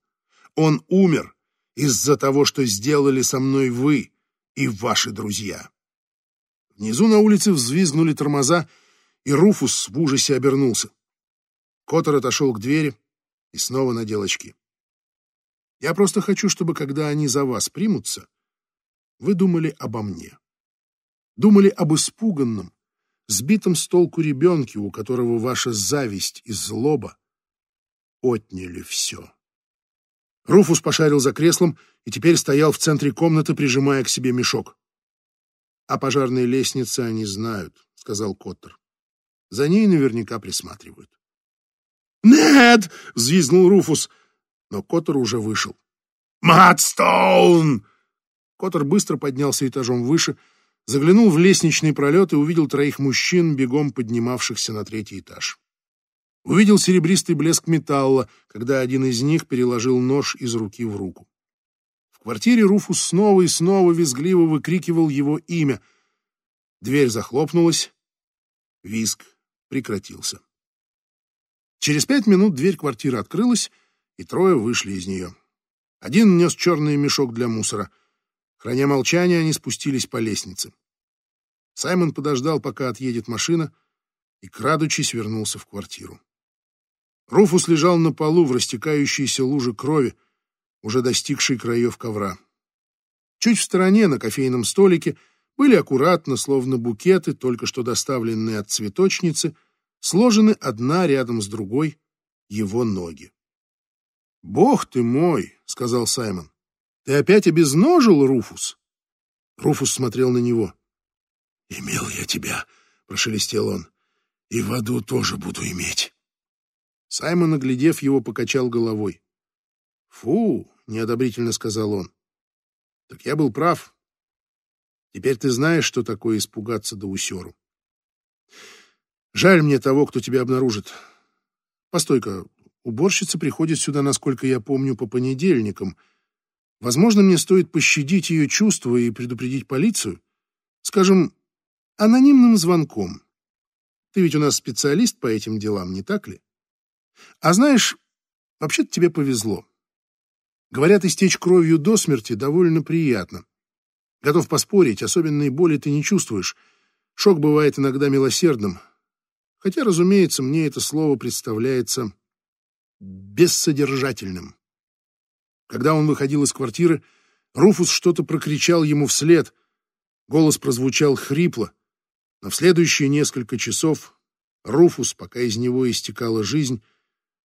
Он умер из-за того, что сделали со мной вы и ваши друзья. Внизу на улице взвизгнули тормоза, и Руфус в ужасе обернулся. Коттер отошел к двери и снова надел очки. Я просто хочу, чтобы, когда они за вас примутся, вы думали обо мне. Думали об испуганном, сбитом с толку ребенке, у которого ваша зависть и злоба отняли все. Руфус пошарил за креслом и теперь стоял в центре комнаты, прижимая к себе мешок. «О пожарной лестнице они знают», — сказал Коттер. «За ней наверняка присматривают». «Нет!» — взвизгнул Руфус, но Коттер уже вышел. «Мадстоун!» Коттер быстро поднялся этажом выше, заглянул в лестничный пролет и увидел троих мужчин, бегом поднимавшихся на третий этаж. Увидел серебристый блеск металла, когда один из них переложил нож из руки в руку. В квартире Руфус снова и снова визгливо выкрикивал его имя. Дверь захлопнулась. Визг прекратился. Через пять минут дверь квартиры открылась, и трое вышли из нее. Один нес черный мешок для мусора. Храня молчание, они спустились по лестнице. Саймон подождал, пока отъедет машина, и, крадучись, вернулся в квартиру. Руфус лежал на полу в растекающейся луже крови, уже достигшей краев ковра. Чуть в стороне, на кофейном столике, были аккуратно, словно букеты, только что доставленные от цветочницы, сложены одна рядом с другой его ноги. «Бог ты мой!» — сказал Саймон. «Ты опять обезножил, Руфус?» Руфус смотрел на него. «Имел я тебя», — прошелестел он, — «и в аду тоже буду иметь». Саймон, оглядев его, покачал головой. «Фу!» — неодобрительно сказал он. «Так я был прав. Теперь ты знаешь, что такое испугаться до усеру. Жаль мне того, кто тебя обнаружит. Постой-ка, уборщица приходит сюда, насколько я помню, по понедельникам. Возможно, мне стоит пощадить ее чувства и предупредить полицию? Скажем, анонимным звонком. Ты ведь у нас специалист по этим делам, не так ли?» А знаешь, вообще-то тебе повезло. Говорят, истечь кровью до смерти довольно приятно. Готов поспорить, особенной боли ты не чувствуешь. Шок бывает иногда милосердным. Хотя, разумеется, мне это слово представляется бессодержательным. Когда он выходил из квартиры, Руфус что-то прокричал ему вслед. Голос прозвучал хрипло, но в следующие несколько часов Руфус, пока из него истекала жизнь,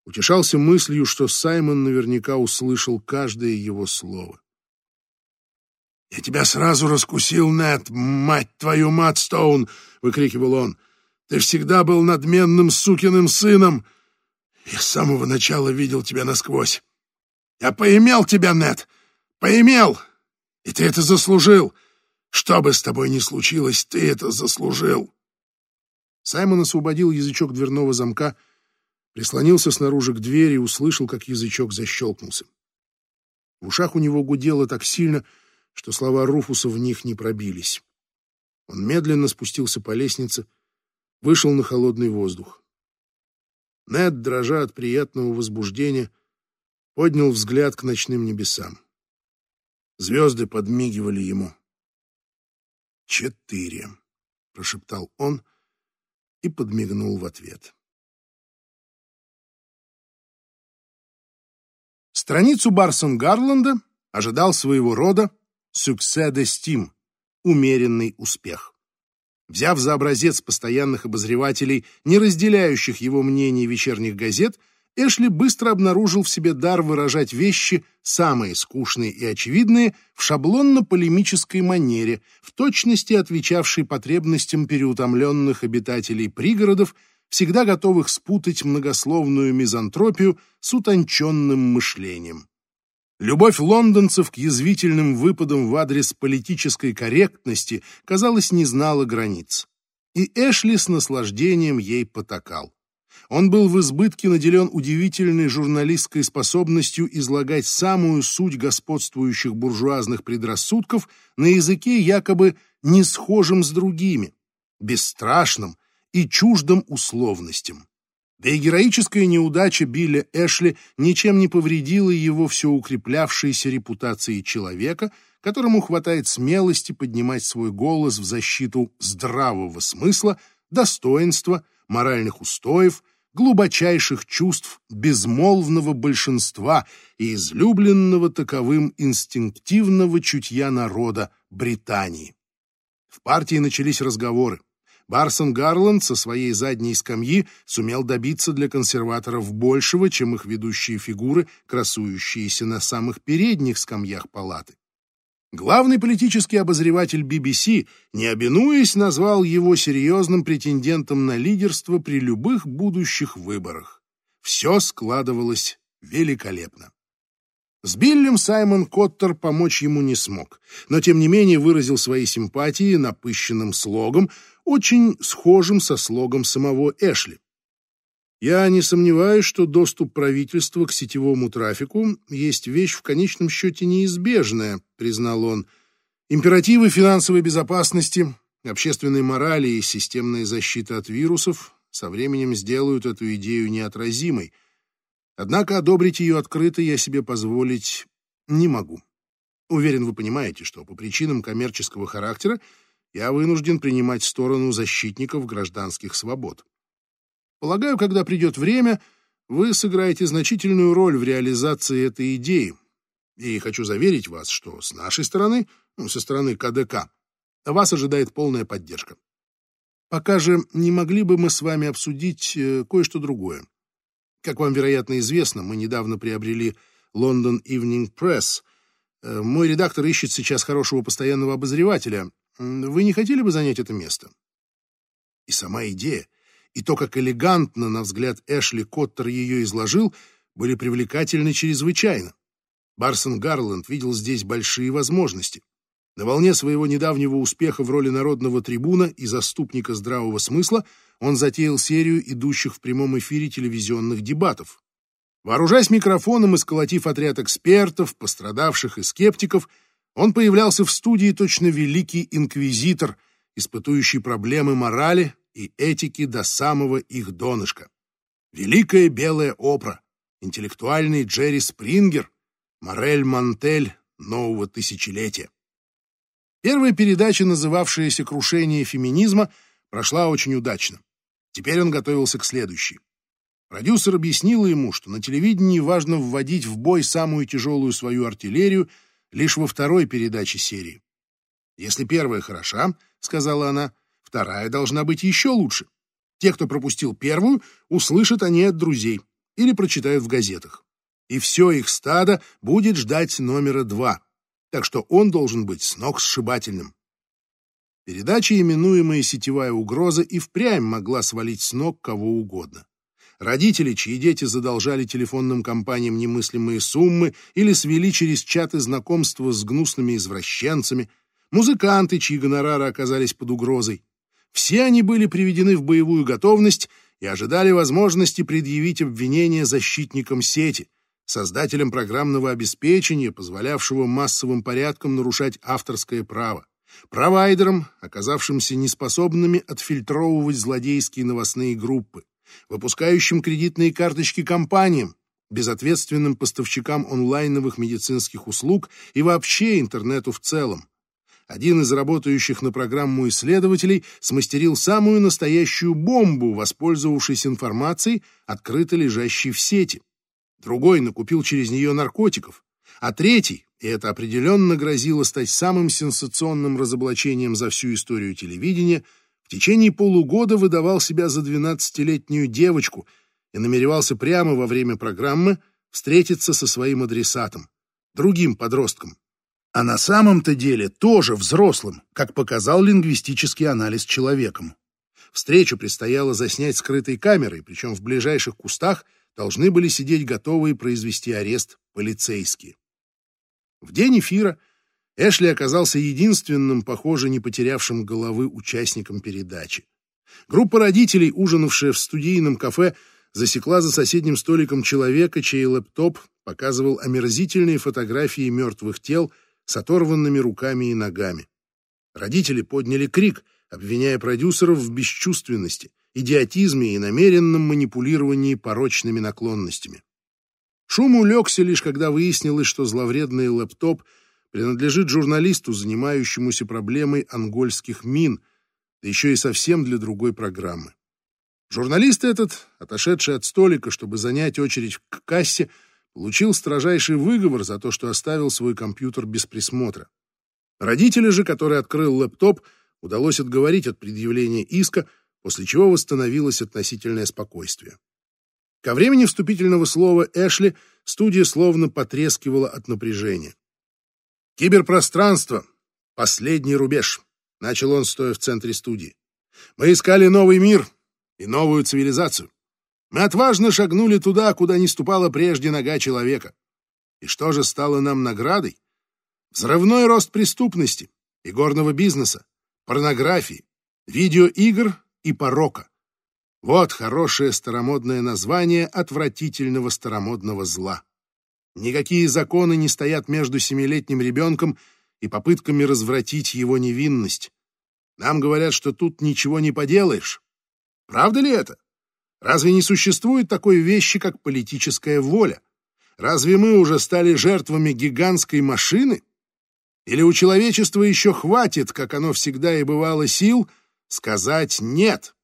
утешался мыслью, что Саймон наверняка услышал каждое его слово. «Я тебя сразу раскусил, Нед, мать твою, Матстоун!» — выкрикивал он. «Ты всегда был надменным сукиным сыном! Я с самого начала видел тебя насквозь. Я поимел тебя, Нед, поимел! И ты это заслужил! Что бы с тобой ни случилось, ты это заслужил!» Саймон освободил язычок дверного замка — прислонился снаружи к двери и услышал, как язычок защелкнулся. В ушах у него гудело так сильно, что слова Руфуса в них не пробились. Он медленно спустился по лестнице, вышел на холодный воздух. Нед, дрожа от приятного возбуждения, поднял взгляд к ночным небесам. Звезды подмигивали ему. «Четыре», — прошептал он и подмигнул в ответ. Страницу Барсон Гарланда ожидал своего рода «Succès d'estime» — умеренный успех. Взяв за образец постоянных обозревателей, не разделяющих его мнений вечерних газет, Эшли быстро обнаружил в себе дар выражать вещи, самые скучные и очевидные, в шаблонно-полемической манере, в точности отвечавшей потребностям переутомленных обитателей пригородов, всегда готовых спутать многословную мизантропию с утонченным мышлением. Любовь лондонцев к язвительным выпадам в адрес политической корректности, казалось, не знала границ. И Эшли с наслаждением ей потакал. Он был в избытке наделен удивительной журналистской способностью излагать самую суть господствующих буржуазных предрассудков на языке якобы не схожим с другими, бесстрашным и чуждым условностям. Да и героическая неудача Билля Эшли ничем не повредила его все укреплявшейся репутации человека, которому хватает смелости поднимать свой голос в защиту здравого смысла, достоинства, моральных устоев, глубочайших чувств безмолвного большинства и излюбленного таковым инстинктивного чутья народа Британии. В партии начались разговоры. Барсон Гарланд со своей задней скамьи сумел добиться для консерваторов большего, чем их ведущие фигуры, красующиеся на самых передних скамьях палаты. Главный политический обозреватель BBC, не обинуясь, назвал его серьезным претендентом на лидерство при любых будущих выборах. Все складывалось великолепно. С Биллем Саймон Коттер помочь ему не смог, но тем не менее выразил свои симпатии напыщенным слогом, очень схожим со слогом самого Эшли. Я не сомневаюсь, что доступ правительства к сетевому трафику есть вещь в конечном счете неизбежная, признал он. Императивы финансовой безопасности, общественной морали и системная защита от вирусов со временем сделают эту идею неотразимой. Однако одобрить ее открыто я себе позволить не могу. Уверен, вы понимаете, что по причинам коммерческого характера я вынужден принимать сторону защитников гражданских свобод. Полагаю, когда придет время, вы сыграете значительную роль в реализации этой идеи. И хочу заверить вас, что с нашей стороны, ну, со стороны КДК, вас ожидает полная поддержка. Пока же не могли бы мы с вами обсудить э, кое-что другое. Как вам, вероятно, известно, мы недавно приобрели London Evening Press. Э, мой редактор ищет сейчас хорошего постоянного обозревателя. Вы не хотели бы занять это место? И сама идея и то, как элегантно, на взгляд Эшли Коттер ее изложил, были привлекательны чрезвычайно. Барсон Гарланд видел здесь большие возможности. На волне своего недавнего успеха в роли народного трибуна и заступника здравого смысла он затеял серию идущих в прямом эфире телевизионных дебатов. Вооружаясь микрофоном и сколотив отряд экспертов, пострадавших и скептиков, он появлялся в студии точно великий инквизитор, испытующий проблемы морали, и этики до самого их донышка. Великая белая опра, интеллектуальный Джерри Спрингер, Морель Мантель нового тысячелетия. Первая передача, называвшаяся «Крушение феминизма», прошла очень удачно. Теперь он готовился к следующей. Продюсер объяснил ему, что на телевидении важно вводить в бой самую тяжелую свою артиллерию лишь во второй передаче серии. «Если первая хороша, — сказала она, Вторая должна быть еще лучше. Те, кто пропустил первую, услышат они от друзей или прочитают в газетах. И все их стадо будет ждать номера два. Так что он должен быть с ног сшибательным. Передача, именуемая «Сетевая угроза», и впрямь могла свалить с ног кого угодно. Родители, чьи дети задолжали телефонным компаниям немыслимые суммы или свели через чаты знакомства с гнусными извращенцами, музыканты, чьи гонорары оказались под угрозой, все они были приведены в боевую готовность и ожидали возможности предъявить обвинение защитникам сети, создателям программного обеспечения, позволявшего массовым порядком нарушать авторское право, провайдерам, оказавшимся неспособными отфильтровывать злодейские новостные группы, выпускающим кредитные карточки компаниям, безответственным поставщикам онлайновых медицинских услуг и вообще интернету в целом. Один из работающих на программу исследователей смастерил самую настоящую бомбу, воспользовавшись информацией, открыто лежащей в сети. Другой накупил через нее наркотиков, а третий, и это определенно грозило стать самым сенсационным разоблачением за всю историю телевидения, течение полугода выдавал себя за 12-летнюю девочку и намеревался прямо во время программы встретиться со своим адресатом, другим подростком а на самом-то деле тоже взрослым, как показал лингвистический анализ человеком. Встречу предстояло заснять скрытой камерой, причем в ближайших кустах должны были сидеть готовые произвести арест полицейские. В день эфира Эшли оказался единственным, похоже, не потерявшим головы участником передачи. Группа родителей, ужинавшая в студийном кафе, засекла за соседним столиком человека, чей лэптоп показывал омерзительные фотографии мертвых тел, с оторванными руками и ногами. Родители подняли крик, обвиняя продюсеров в бесчувственности, идиотизме и намеренном манипулировании порочными наклонностями. Шум улегся лишь когда выяснилось, что зловредный лэптоп принадлежит журналисту, занимающемуся проблемой ангольских мин, да еще и совсем для другой программы. Журналист этот, отошедший от столика, чтобы занять очередь к кассе, получил строжайший выговор за то, что оставил свой компьютер без присмотра. Родители же, который открыл лэптоп, удалось отговорить от предъявления иска, после чего восстановилось относительное спокойствие. Ко времени вступительного слова Эшли студия словно потрескивала от напряжения. «Киберпространство — последний рубеж», — начал он, стоя в центре студии. «Мы искали новый мир и новую цивилизацию. Мы отважно шагнули туда, куда не ступала прежде нога человека. И что же стало нам наградой? Взрывной рост преступности, и горного бизнеса, порнографии, видеоигр и порока. Вот хорошее старомодное название отвратительного старомодного зла. Никакие законы не стоят между семилетним ребенком и попытками развратить его невинность. Нам говорят, что тут ничего не поделаешь. Правда ли это? Разве не существует такой вещи, как политическая воля? Разве мы уже стали жертвами гигантской машины? Или у человечества еще хватит, как оно всегда и бывало, сил сказать «нет»?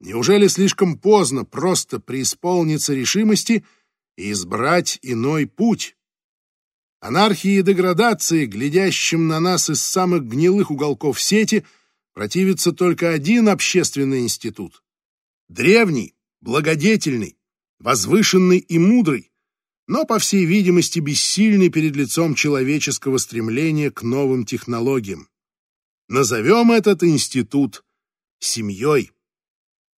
Неужели слишком поздно просто преисполниться решимости и избрать иной путь? Анархии и деградации, глядящим на нас из самых гнилых уголков сети, противится только один общественный институт. Древний, благодетельный, возвышенный и мудрый, но, по всей видимости, бессильный перед лицом человеческого стремления к новым технологиям. Назовем этот институт семьей.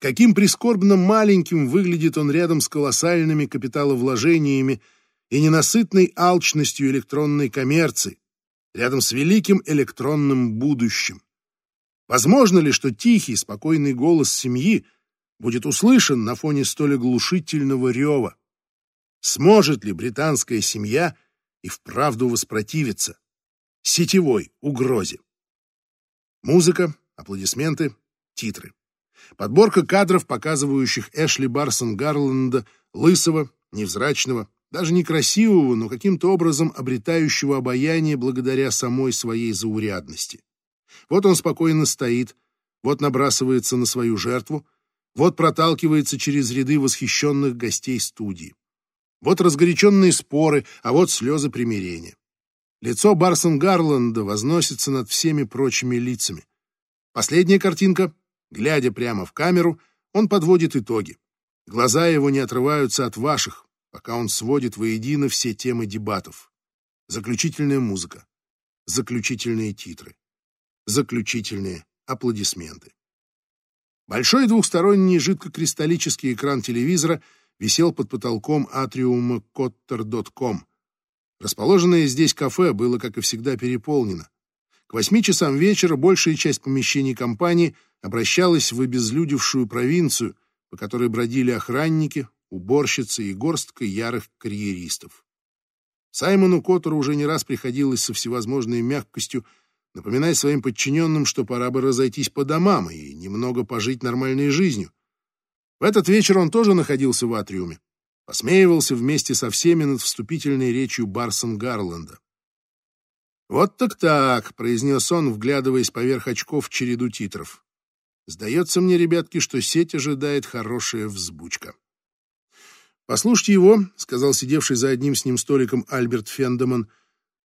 Каким прискорбно маленьким выглядит он рядом с колоссальными капиталовложениями и ненасытной алчностью электронной коммерции, рядом с великим электронным будущим. Возможно ли, что тихий, спокойный голос семьи будет услышан на фоне столь оглушительного рева. Сможет ли британская семья и вправду воспротивиться сетевой угрозе? Музыка, аплодисменты, титры. Подборка кадров, показывающих Эшли Барсон Гарланда, лысого, невзрачного, даже некрасивого, но каким-то образом обретающего обаяние благодаря самой своей заурядности. Вот он спокойно стоит, вот набрасывается на свою жертву, вот проталкивается через ряды восхищенных гостей студии. Вот разгоряченные споры, а вот слезы примирения. Лицо Барсон Гарланда возносится над всеми прочими лицами. Последняя картинка, глядя прямо в камеру, он подводит итоги. Глаза его не отрываются от ваших, пока он сводит воедино все темы дебатов. Заключительная музыка, заключительные титры, заключительные аплодисменты. Большой двухсторонний жидкокристаллический экран телевизора висел под потолком атриума Cotter.com. Расположенное здесь кафе было, как и всегда, переполнено. К восьми часам вечера большая часть помещений компании обращалась в обезлюдевшую провинцию, по которой бродили охранники, уборщицы и горстка ярых карьеристов. Саймону Коттеру уже не раз приходилось со всевозможной мягкостью напоминать своим подчиненным, что пора бы разойтись по домам и немного пожить нормальной жизнью. В этот вечер он тоже находился в атриуме. посмеивался вместе со всеми над вступительной речью Барсон Гарланда. «Вот так-так», — произнес он, вглядываясь поверх очков в череду титров. «Сдается мне, ребятки, что сеть ожидает хорошая взбучка». «Послушайте его», — сказал сидевший за одним с ним столиком Альберт Фендеман,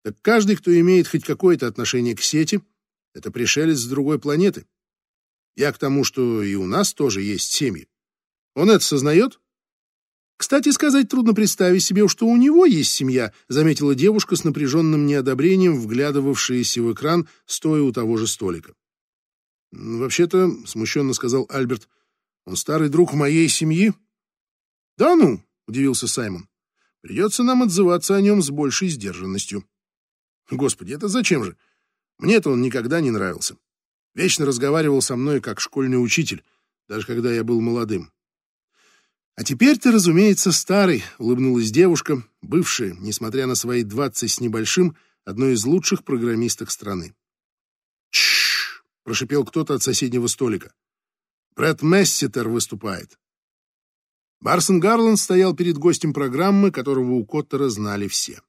«так каждый, кто имеет хоть какое-то отношение к сети, это пришелец с другой планеты. Я к тому, что и у нас тоже есть семьи. Он это сознает?» «Кстати сказать, трудно представить себе, что у него есть семья», заметила девушка с напряженным неодобрением, вглядывавшаяся в экран, стоя у того же столика. «Вообще-то», — смущенно сказал Альберт, — «он старый друг моей семьи». «Да ну», — удивился Саймон, — «придется нам отзываться о нем с большей сдержанностью». «Господи, это зачем же? Мне-то он никогда не нравился. Вечно разговаривал со мной как школьный учитель, даже когда я был молодым. «А теперь ты, разумеется, старый», — улыбнулась девушка, бывшая, несмотря на свои двадцать с небольшим, одной из лучших программисток страны. «Тш!» — прошипел кто-то от соседнего столика. «Брэд Месситер выступает». Барсон Гарланд стоял перед гостем программы, которого у Коттера знали все.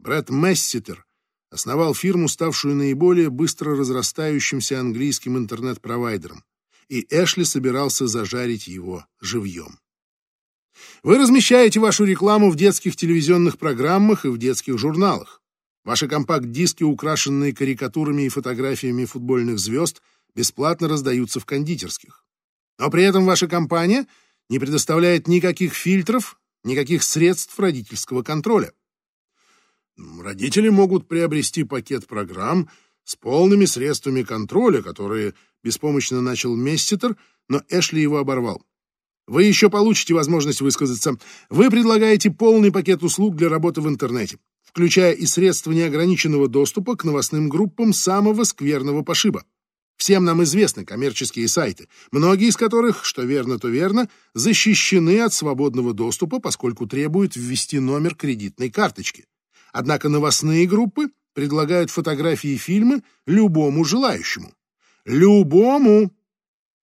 Брэд Месситер основал фирму, ставшую наиболее быстро разрастающимся английским интернет-провайдером, и Эшли собирался зажарить его живьем. Вы размещаете вашу рекламу в детских телевизионных программах и в детских журналах. Ваши компакт-диски, украшенные карикатурами и фотографиями футбольных звезд, бесплатно раздаются в кондитерских. Но при этом ваша компания не предоставляет никаких фильтров, никаких средств родительского контроля. Родители могут приобрести пакет программ с полными средствами контроля, которые беспомощно начал Месситер, но Эшли его оборвал. Вы еще получите возможность высказаться. Вы предлагаете полный пакет услуг для работы в интернете, включая и средства неограниченного доступа к новостным группам самого скверного пошиба. Всем нам известны коммерческие сайты, многие из которых, что верно, то верно, защищены от свободного доступа, поскольку требуют ввести номер кредитной карточки. Однако новостные группы предлагают фотографии и фильмы любому желающему. Любому!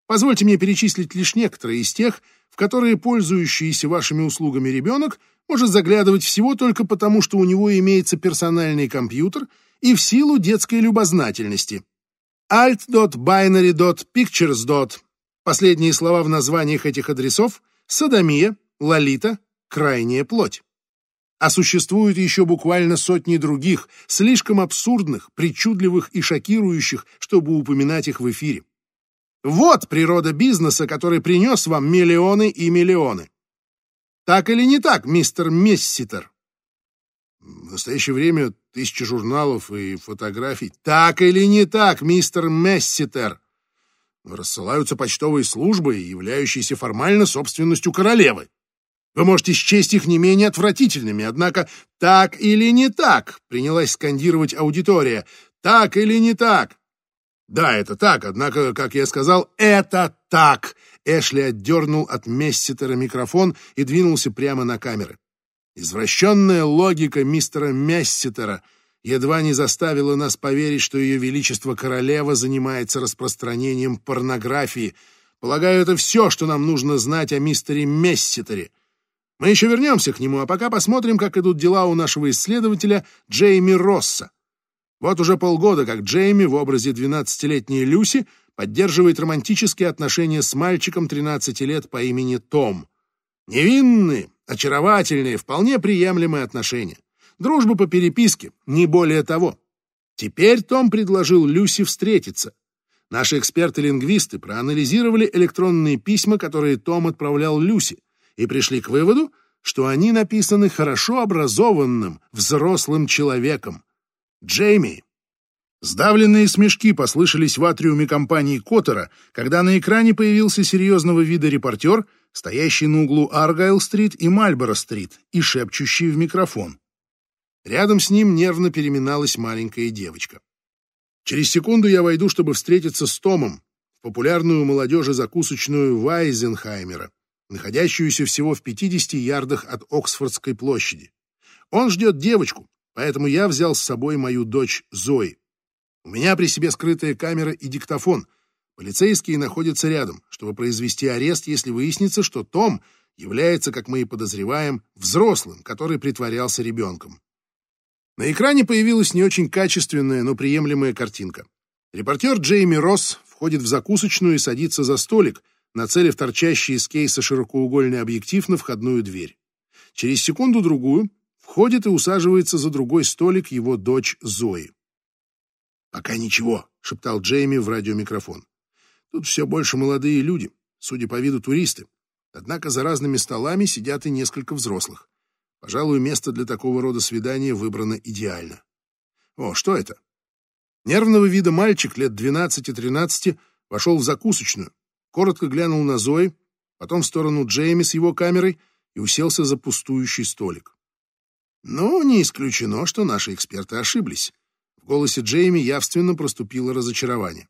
Позвольте мне перечислить лишь некоторые из тех, в которые пользующийся вашими услугами ребенок может заглядывать всего только потому, что у него имеется персональный компьютер и в силу детской любознательности. alt.binary.pictures. Последние слова в названиях этих адресов — садомия, лолита, крайняя плоть. А существуют еще буквально сотни других, слишком абсурдных, причудливых и шокирующих, чтобы упоминать их в эфире. Вот природа бизнеса, который принес вам миллионы и миллионы. Так или не так, мистер Месситер? В настоящее время тысячи журналов и фотографий. Так или не так, мистер Месситер? Рассылаются почтовые службы, являющиеся формально собственностью королевы. Вы можете счесть их не менее отвратительными, однако так или не так, принялась скандировать аудитория. Так или не так? Да, это так, однако, как я сказал, это так. Эшли отдернул от Месситера микрофон и двинулся прямо на камеры. Извращенная логика мистера Месситера едва не заставила нас поверить, что ее величество королева занимается распространением порнографии. Полагаю, это все, что нам нужно знать о мистере Месситере. Мы еще вернемся к нему, а пока посмотрим, как идут дела у нашего исследователя Джейми Росса. Вот уже полгода, как Джейми в образе 12-летней Люси поддерживает романтические отношения с мальчиком 13 лет по имени Том. Невинные, очаровательные, вполне приемлемые отношения. Дружба по переписке, не более того. Теперь Том предложил Люси встретиться. Наши эксперты-лингвисты проанализировали электронные письма, которые Том отправлял Люси, и пришли к выводу, что они написаны хорошо образованным, взрослым человеком, Джейми!» Сдавленные смешки послышались в атриуме компании Коттера, когда на экране появился серьезного вида репортер, стоящий на углу Аргайл-стрит и Мальборо-стрит и шепчущий в микрофон. Рядом с ним нервно переминалась маленькая девочка. Через секунду я войду, чтобы встретиться с Томом популярную молодежи закусочную Вайзенхаймера, находящуюся всего в 50 ярдах от Оксфордской площади. Он ждет девочку, поэтому я взял с собой мою дочь Зои. У меня при себе скрытая камера и диктофон. Полицейские находятся рядом, чтобы произвести арест, если выяснится, что Том является, как мы и подозреваем, взрослым, который притворялся ребенком. На экране появилась не очень качественная, но приемлемая картинка. Репортер Джейми Росс входит в закусочную и садится за столик, нацелив торчащий из кейса широкоугольный объектив на входную дверь. Через секунду-другую входит и усаживается за другой столик его дочь Зои. «Пока ничего», — шептал Джейми в радиомикрофон. «Тут все больше молодые люди, судя по виду туристы. Однако за разными столами сидят и несколько взрослых. Пожалуй, место для такого рода свидания выбрано идеально. О, что это? Нервного вида мальчик лет 12-13 вошел в закусочную, коротко глянул на Зои, потом в сторону Джейми с его камерой и уселся за пустующий столик. Ну, не исключено, что наши эксперты ошиблись. В голосе Джейми явственно проступило разочарование.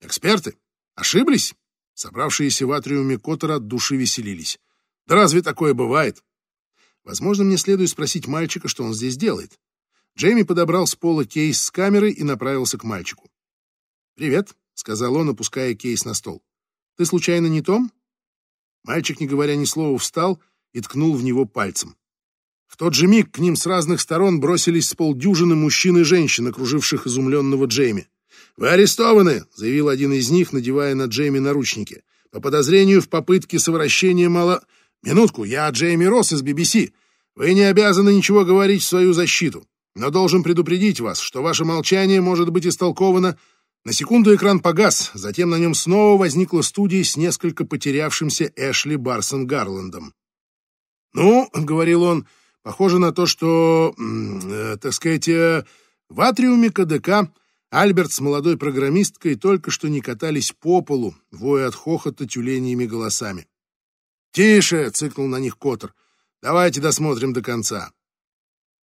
Эксперты? Ошиблись? Собравшиеся в атриуме Коттера от души веселились. Да разве такое бывает? Возможно, мне следует спросить мальчика, что он здесь делает. Джейми подобрал с пола кейс с камерой и направился к мальчику. «Привет», — сказал он, опуская кейс на стол. «Ты случайно не Том?» Мальчик, не говоря ни слова, встал и ткнул в него пальцем. В тот же миг к ним с разных сторон бросились с полдюжины мужчин и женщин, окруживших изумленного Джейми. «Вы арестованы!» — заявил один из них, надевая на Джейми наручники. «По подозрению в попытке совращения мало...» «Минутку, я Джейми Росс из BBC. Вы не обязаны ничего говорить в свою защиту, но должен предупредить вас, что ваше молчание может быть истолковано...» На секунду экран погас, затем на нем снова возникла студия с несколько потерявшимся Эшли Барсон Гарландом. «Ну, — говорил он, — похоже на то, что, э, так сказать, э, в атриуме КДК Альберт с молодой программисткой только что не катались по полу, воя от хохота тюленями голосами. «Тише!» — цыкнул на них Коттер. «Давайте досмотрим до конца».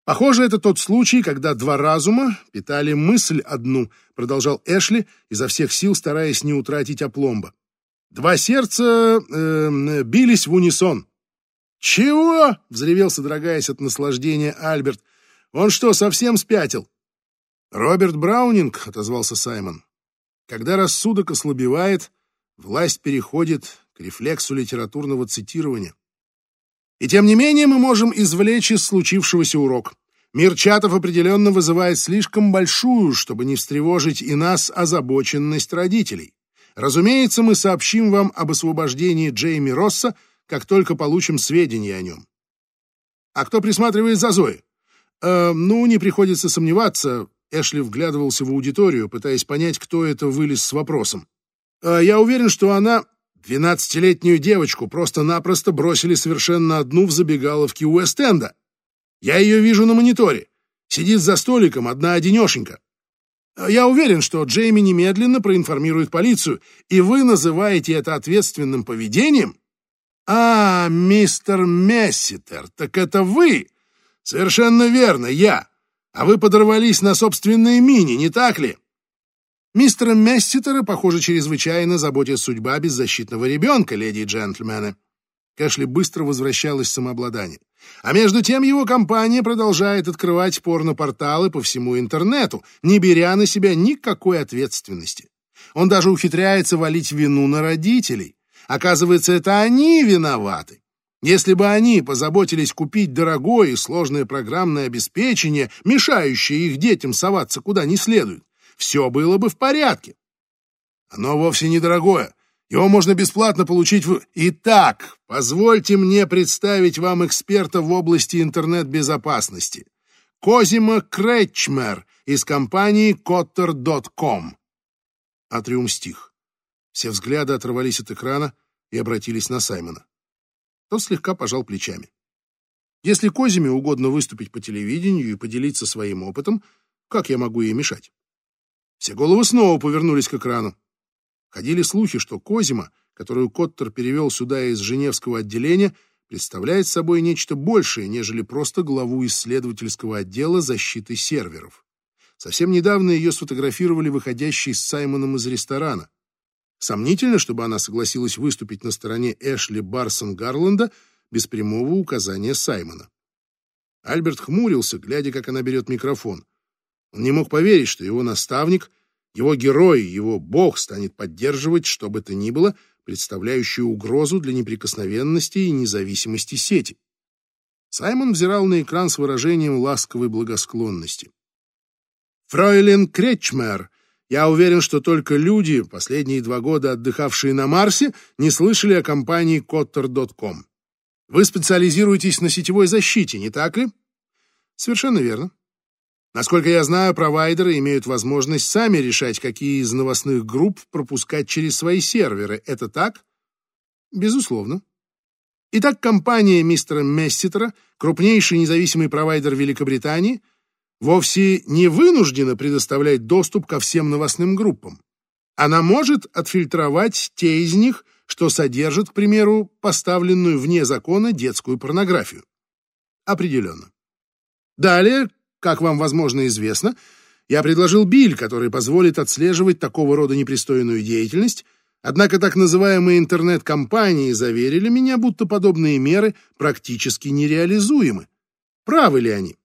Похоже, это тот случай, когда два разума питали мысль одну, продолжал Эшли, изо всех сил стараясь не утратить опломба. Два сердца э, бились в унисон. «Чего?» — взревел, содрогаясь от наслаждения Альберт. «Он что, совсем спятил?» «Роберт Браунинг», — отозвался Саймон. «Когда рассудок ослабевает, власть переходит к рефлексу литературного цитирования. И тем не менее мы можем извлечь из случившегося урок. Мир чатов определенно вызывает слишком большую, чтобы не встревожить и нас, озабоченность родителей. Разумеется, мы сообщим вам об освобождении Джейми Росса, как только получим сведения о нем. А кто присматривает за Зоей? Э, ну, не приходится сомневаться, Эшли вглядывался в аудиторию, пытаясь понять, кто это вылез с вопросом. «А «Я уверен, что она...» Двенадцатилетнюю девочку просто-напросто бросили совершенно одну в забегаловке Уэст-Энда. Я ее вижу на мониторе. Сидит за столиком, одна-одинешенька. Я уверен, что Джейми немедленно проинформирует полицию, и вы называете это ответственным поведением? А, мистер Месситер, так это вы? Совершенно верно, я. А вы подорвались на собственные мини, не так ли? Мистера Месситера, похоже, чрезвычайно заботит судьба беззащитного ребенка, леди и джентльмены. Кэшли быстро возвращалась в самообладание. А между тем его компания продолжает открывать порно-порталы по всему интернету, не беря на себя никакой ответственности. Он даже ухитряется валить вину на родителей. Оказывается, это они виноваты. Если бы они позаботились купить дорогое и сложное программное обеспечение, мешающее их детям соваться куда не следует, все было бы в порядке. Оно вовсе недорогое. Его можно бесплатно получить в... Итак, позвольте мне представить вам эксперта в области интернет-безопасности. Козима Кречмер из компании Cotter.com. Атриум стих. Все взгляды оторвались от экрана и обратились на Саймона. Тот слегка пожал плечами. Если Козиме угодно выступить по телевидению и поделиться своим опытом, как я могу ей мешать? Все головы снова повернулись к экрану. Ходили слухи, что Козима, которую Коттер перевел сюда из Женевского отделения, представляет собой нечто большее, нежели просто главу исследовательского отдела защиты серверов. Совсем недавно ее сфотографировали выходящей с Саймоном из ресторана. Сомнительно, чтобы она согласилась выступить на стороне Эшли Барсон Гарланда без прямого указания Саймона. Альберт хмурился, глядя, как она берет микрофон. Он не мог поверить, что его наставник, его герой, его бог станет поддерживать, что бы то ни было, представляющую угрозу для неприкосновенности и независимости сети. Саймон взирал на экран с выражением ласковой благосклонности. «Фройлен Кречмер, я уверен, что только люди, последние два года отдыхавшие на Марсе, не слышали о компании Cotter.com. Вы специализируетесь на сетевой защите, не так ли?» «Совершенно верно. Насколько я знаю, провайдеры имеют возможность сами решать, какие из новостных групп пропускать через свои серверы. Это так? Безусловно. Итак, компания мистера Месситера, крупнейший независимый провайдер Великобритании, вовсе не вынуждена предоставлять доступ ко всем новостным группам. Она может отфильтровать те из них, что содержат, к примеру, поставленную вне закона детскую порнографию. Определенно. Далее, как вам, возможно, известно, я предложил биль, который позволит отслеживать такого рода непристойную деятельность, однако так называемые интернет-компании заверили меня, будто подобные меры практически нереализуемы. Правы ли они?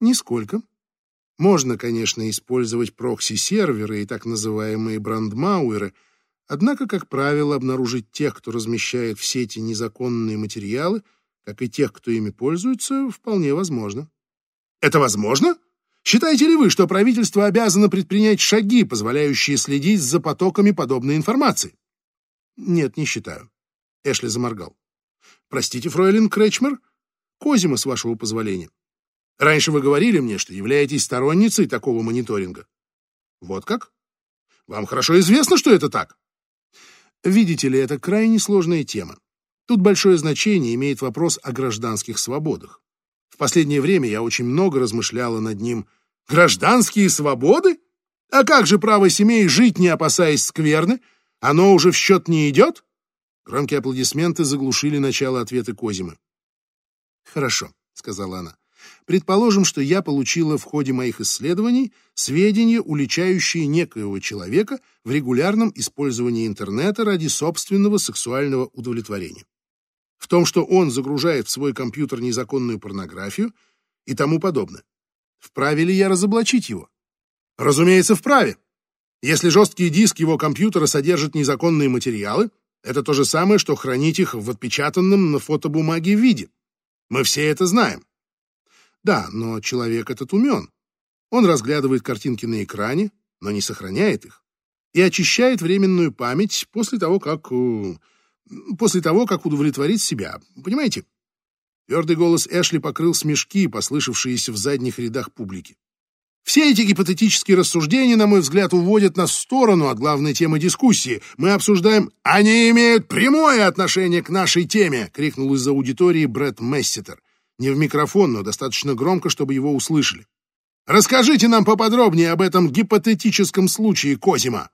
Нисколько. Можно, конечно, использовать прокси-серверы и так называемые брандмауэры, однако, как правило, обнаружить тех, кто размещает в сети незаконные материалы, как и тех, кто ими пользуется, вполне возможно. Это возможно? Считаете ли вы, что правительство обязано предпринять шаги, позволяющие следить за потоками подобной информации? Нет, не считаю. Эшли заморгал. Простите, фройлен Кречмер? Козима, с вашего позволения. Раньше вы говорили мне, что являетесь сторонницей такого мониторинга. Вот как? Вам хорошо известно, что это так? Видите ли, это крайне сложная тема. Тут большое значение имеет вопрос о гражданских свободах. В последнее время я очень много размышляла над ним. Гражданские свободы? А как же право семей жить, не опасаясь скверны? Оно уже в счет не идет? Громкие аплодисменты заглушили начало ответа Козимы. «Хорошо», — сказала она. «Предположим, что я получила в ходе моих исследований сведения, уличающие некоего человека в регулярном использовании интернета ради собственного сексуального удовлетворения в том, что он загружает в свой компьютер незаконную порнографию и тому подобное. Вправе ли я разоблачить его? Разумеется, вправе. Если жесткий диск его компьютера содержит незаконные материалы, это то же самое, что хранить их в отпечатанном на фотобумаге виде. Мы все это знаем. Да, но человек этот умен. Он разглядывает картинки на экране, но не сохраняет их, и очищает временную память после того, как э, после того, как удовлетворить себя. Понимаете? Твердый голос Эшли покрыл смешки, послышавшиеся в задних рядах публики. Все эти гипотетические рассуждения, на мой взгляд, уводят нас в сторону от главной темы дискуссии. Мы обсуждаем «Они имеют прямое отношение к нашей теме!» — крикнул из аудитории Брэд Месситер. Не в микрофон, но достаточно громко, чтобы его услышали. «Расскажите нам поподробнее об этом гипотетическом случае, Козима!»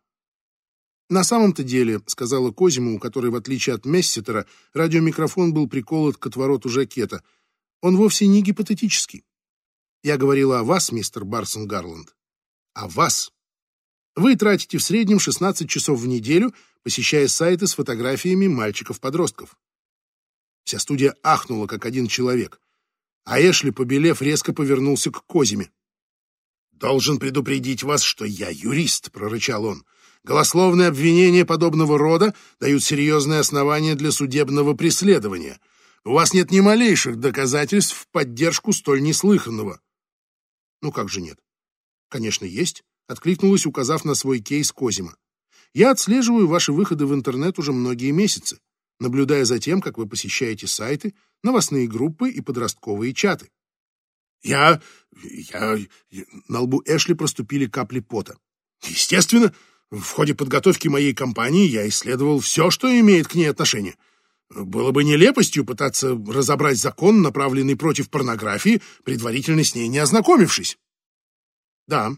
«На самом-то деле», — сказала Козиму, у которой, в отличие от Месситера, радиомикрофон был приколот к отвороту жакета, «он вовсе не гипотетический. Я говорила о вас, мистер Барсон Гарланд. О вас. Вы тратите в среднем 16 часов в неделю, посещая сайты с фотографиями мальчиков-подростков». Вся студия ахнула, как один человек, а Эшли, побелев, резко повернулся к Козиме. «Должен предупредить вас, что я юрист», — прорычал он. Голословные обвинения подобного рода дают серьезные основания для судебного преследования. У вас нет ни малейших доказательств в поддержку столь неслыханного. Ну как же нет? Конечно, есть, откликнулась, указав на свой кейс Козима. Я отслеживаю ваши выходы в интернет уже многие месяцы, наблюдая за тем, как вы посещаете сайты, новостные группы и подростковые чаты. Я... я... На лбу Эшли проступили капли пота. Естественно, в ходе подготовки моей кампании я исследовал все, что имеет к ней отношение. Было бы нелепостью пытаться разобрать закон, направленный против порнографии, предварительно с ней не ознакомившись. Да,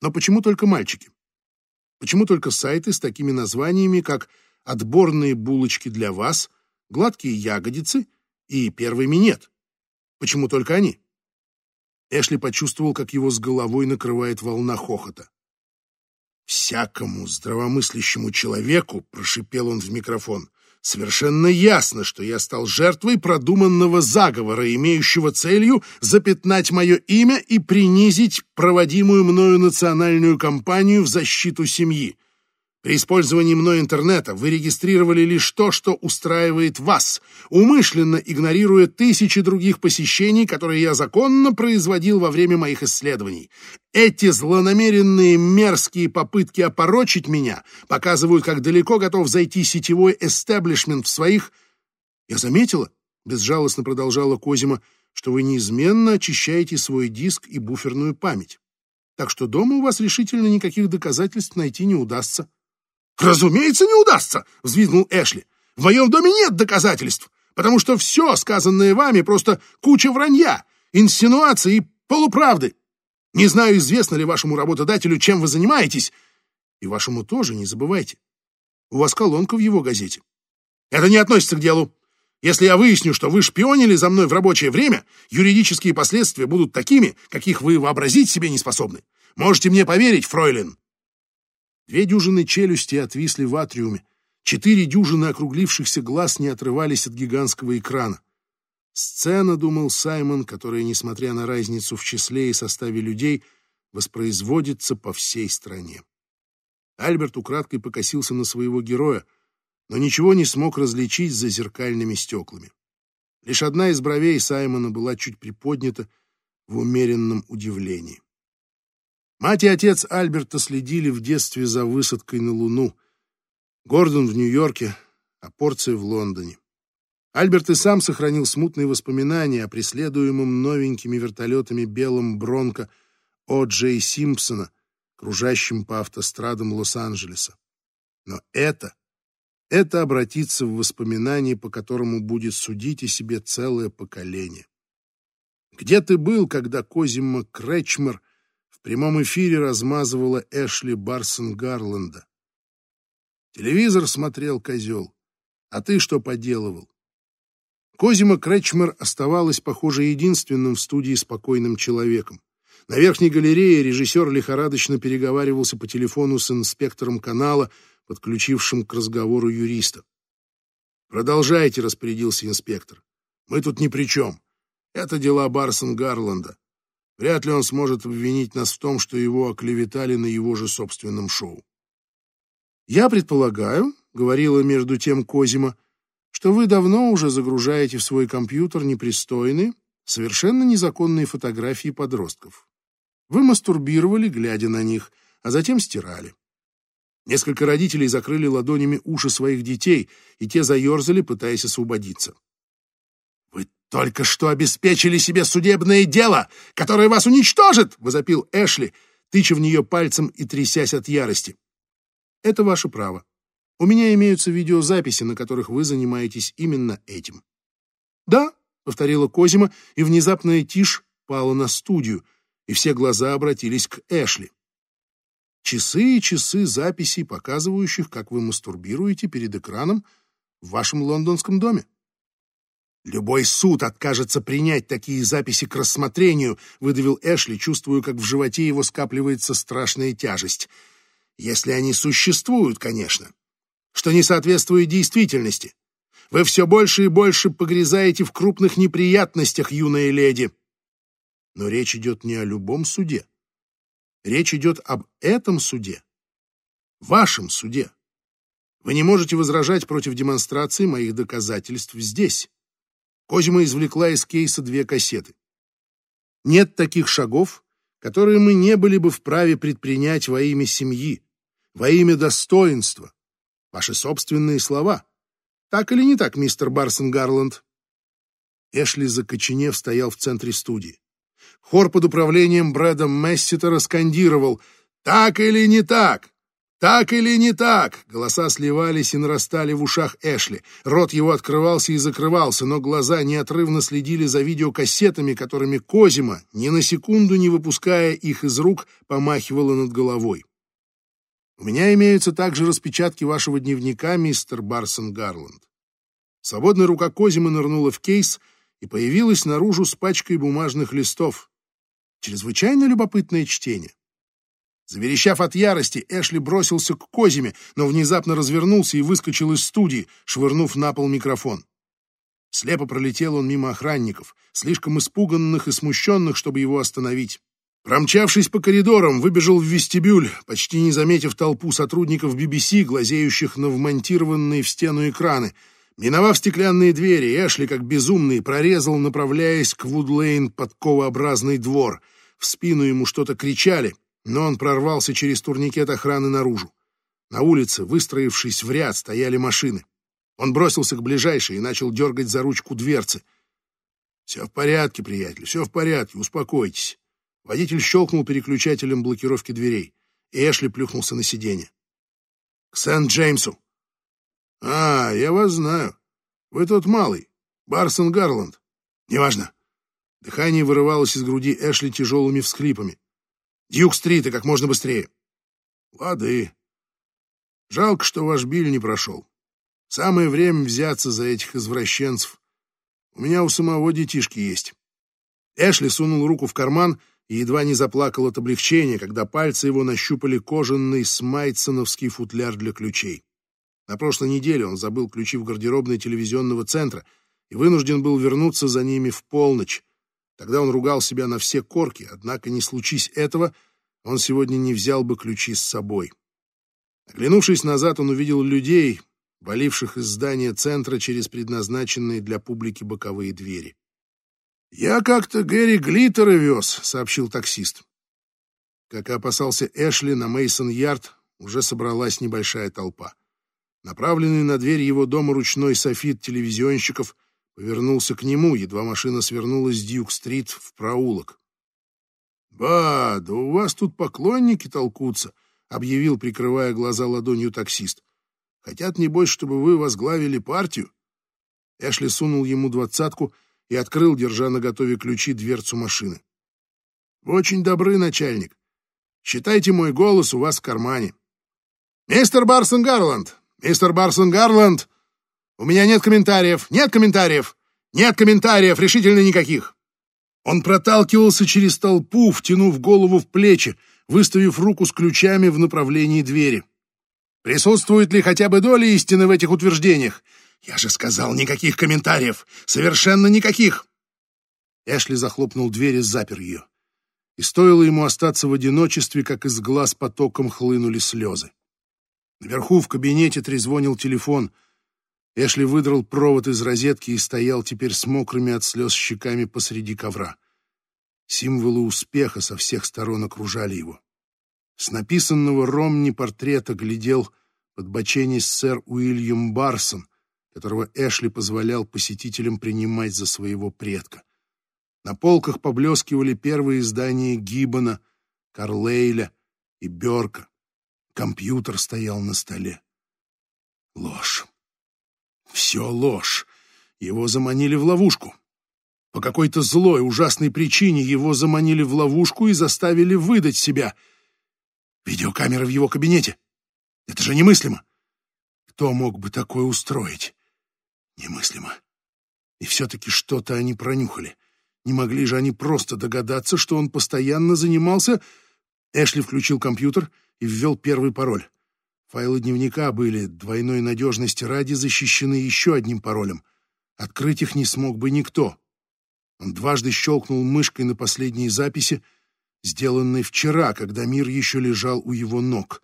но почему только мальчики? Почему только сайты с такими названиями, как «Отборные булочки для вас», «Гладкие ягодицы» и «Первый минет»? Почему только они? Эшли почувствовал, как его с головой накрывает волна хохота. «Всякому здравомыслящему человеку», — прошипел он в микрофон, «совершенно ясно, что я стал жертвой продуманного заговора, имеющего целью запятнать мое имя и принизить проводимую мною национальную кампанию в защиту семьи. При использовании мной интернета вы регистрировали лишь то, что устраивает вас, умышленно игнорируя тысячи других посещений, которые я законно производил во время моих исследований. Эти злонамеренные мерзкие попытки опорочить меня показывают, как далеко готов зайти сетевой эстеблишмент в своих... Я заметила, безжалостно продолжала Козима, что вы неизменно очищаете свой диск и буферную память. Так что дома у вас решительно никаких доказательств найти не удастся. «Разумеется, не удастся!» — взвизгнул Эшли. «В моем доме нет доказательств, потому что все, сказанное вами, просто куча вранья, инсинуаций и полуправды. Не знаю, известно ли вашему работодателю, чем вы занимаетесь, и вашему тоже, не забывайте. У вас колонка в его газете. Это не относится к делу. Если я выясню, что вы шпионили за мной в рабочее время, юридические последствия будут такими, каких вы вообразить себе не способны. Можете мне поверить, фройлен. Две дюжины челюсти отвисли в атриуме. Четыре дюжины округлившихся глаз не отрывались от гигантского экрана. Сцена, думал Саймон, которая, несмотря на разницу в числе и составе людей, воспроизводится по всей стране. Альберт украдкой покосился на своего героя, но ничего не смог различить за зеркальными стеклами. Лишь одна из бровей Саймона была чуть приподнята в умеренном удивлении. Мать и отец Альберта следили в детстве за высадкой на Луну. Гордон в Нью-Йорке, а порция в Лондоне. Альберт и сам сохранил смутные воспоминания о преследуемом новенькими вертолетами белом Бронко О. Джей Симпсона, кружащем по автострадам Лос-Анджелеса. Но это, это обратится в воспоминания, по которому будет судить о себе целое поколение. Где ты был, когда Козима Кречмер — прямом эфире размазывала Эшли Барсон Гарланда. Телевизор смотрел козел. А ты что поделывал? Козима Кречмер оставалась, похоже, единственным в студии спокойным человеком. На верхней галерее режиссер лихорадочно переговаривался по телефону с инспектором канала, подключившим к разговору юриста. «Продолжайте», — распорядился инспектор. «Мы тут ни при чем. Это дела Барсон Гарланда. Вряд ли он сможет обвинить нас в том, что его оклеветали на его же собственном шоу. «Я предполагаю», — говорила между тем Козима, «что вы давно уже загружаете в свой компьютер непристойные, совершенно незаконные фотографии подростков. Вы мастурбировали, глядя на них, а затем стирали. Несколько родителей закрыли ладонями уши своих детей, и те заерзали, пытаясь освободиться. «Только что обеспечили себе судебное дело, которое вас уничтожит!» — возопил Эшли, тыча в нее пальцем и трясясь от ярости. «Это ваше право. У меня имеются видеозаписи, на которых вы занимаетесь именно этим». «Да», — повторила Козима, и внезапная тишь пала на студию, и все глаза обратились к Эшли. Часы и часы записей, показывающих, как вы мастурбируете перед экраном в вашем лондонском доме. «Любой суд откажется принять такие записи к рассмотрению», выдавил Эшли, чувствуя, как в животе его скапливается страшная тяжесть. «Если они существуют, конечно. Что не соответствует действительности. Вы все больше и больше погрязаете в крупных неприятностях, юная леди». Но речь идет не о любом суде. Речь идет об этом суде. Вашем суде. Вы не можете возражать против демонстрации моих доказательств здесь. Козьма извлекла из кейса две кассеты. Нет таких шагов, которые мы не были бы вправе предпринять во имя семьи, во имя достоинства. Ваши собственные слова. Так или не так, мистер Барсон Гарланд? Эшли, закоченев, стоял в центре студии. Хор под управлением Брэда Месситера скандировал «Так или не так? «Так или не так?» Голоса сливались и нарастали в ушах Эшли. Рот его открывался и закрывался, но глаза неотрывно следили за видеокассетами, которыми Козима, ни на секунду не выпуская их из рук, помахивала над головой. «У меня имеются также распечатки вашего дневника, мистер Барсон Гарланд». Свободная рука Козима нырнула в кейс и появилась наружу с пачкой бумажных листов. Чрезвычайно любопытное чтение. Заверещав от ярости, Эшли бросился к Козиме, но внезапно развернулся и выскочил из студии, швырнув на пол микрофон. Слепо пролетел он мимо охранников, слишком испуганных и смущенных, чтобы его остановить. Промчавшись по коридорам, выбежал в вестибюль, почти не заметив толпу сотрудников BBC, глазеющих на вмонтированные в стену экраны. Миновав стеклянные двери, Эшли, как безумный, прорезал, направляясь к Вудлейн подковообразный двор. В спину ему что-то кричали, но он прорвался через турникет охраны наружу. На улице, выстроившись в ряд, стояли машины. Он бросился к ближайшей и начал дергать за ручку дверцы. «Все в порядке, приятель, все в порядке, успокойтесь». Водитель щелкнул переключателем блокировки дверей, и Эшли плюхнулся на сиденье. «К Сент-Джеймсу!» «А, я вас знаю. Вы тот малый, Барсон Гарланд. Неважно». Дыхание вырывалось из груди Эшли тяжелыми всхлипами. «Дьюк-стрит и как можно быстрее». «Лады. Жалко, что ваш Биль не прошел. Самое время взяться за этих извращенцев. У меня у самого детишки есть». Эшли сунул руку в карман — и едва не заплакал от облегчения, когда пальцы его нащупали кожаный смайценовский футляр для ключей. На прошлой неделе он забыл ключи в гардеробной телевизионного центра и вынужден был вернуться за ними в полночь. Тогда он ругал себя на все корки, однако, не случись этого, он сегодня не взял бы ключи с собой. Оглянувшись назад, он увидел людей, валивших из здания центра через предназначенные для публики боковые двери. «Я как-то Гэри Глиттера вез», — сообщил таксист. Как и опасался Эшли, на мейсон ярд уже собралась небольшая толпа. Направленный на дверь его дома ручной софит телевизионщиков повернулся к нему, едва машина свернула с Дьюк-стрит в проулок. «Ба, да у вас тут поклонники толкутся», — объявил, прикрывая глаза ладонью таксист. «Хотят, небось, чтобы вы возглавили партию?» Эшли сунул ему двадцатку — и открыл, держа наготове ключи, дверцу машины. «Вы очень добры, начальник. Считайте мой голос у вас в кармане». «Мистер Барсон Гарланд! Мистер Барсон Гарланд! У меня нет комментариев! Нет комментариев! Нет комментариев! Решительно никаких!» Он проталкивался через толпу, втянув голову в плечи, выставив руку с ключами в направлении двери. «Присутствует ли хотя бы доля истины в этих утверждениях? «Я же сказал, никаких комментариев! Совершенно никаких!» Эшли захлопнул дверь и запер ее. И стоило ему остаться в одиночестве, как из глаз потоком хлынули слезы. Наверху в кабинете трезвонил телефон. Эшли выдрал провод из розетки и стоял теперь с мокрыми от слез щеками посреди ковра. Символы успеха со всех сторон окружали его. С написанного Ромни портрета глядел подбоченись сэр Уильям Барсон, которого Эшли позволял посетителям принимать за своего предка. На полках поблескивали первые издания Гиббона, Карлейля и Бёрка. Компьютер стоял на столе. Ложь. Все ложь. Его заманили в ловушку. По какой-то злой, ужасной причине его заманили в ловушку и заставили выдать себя. Видеокамера в его кабинете. Это же немыслимо. Кто мог бы такое устроить? Немыслимо. И все-таки что-то они пронюхали. Не могли же они просто догадаться, что он постоянно занимался... Эшли включил компьютер и ввел первый пароль. Файлы дневника были двойной надежности ради защищены еще одним паролем. Открыть их не смог бы никто. Он дважды щелкнул мышкой на последней записи, сделанной вчера, когда мир еще лежал у его ног.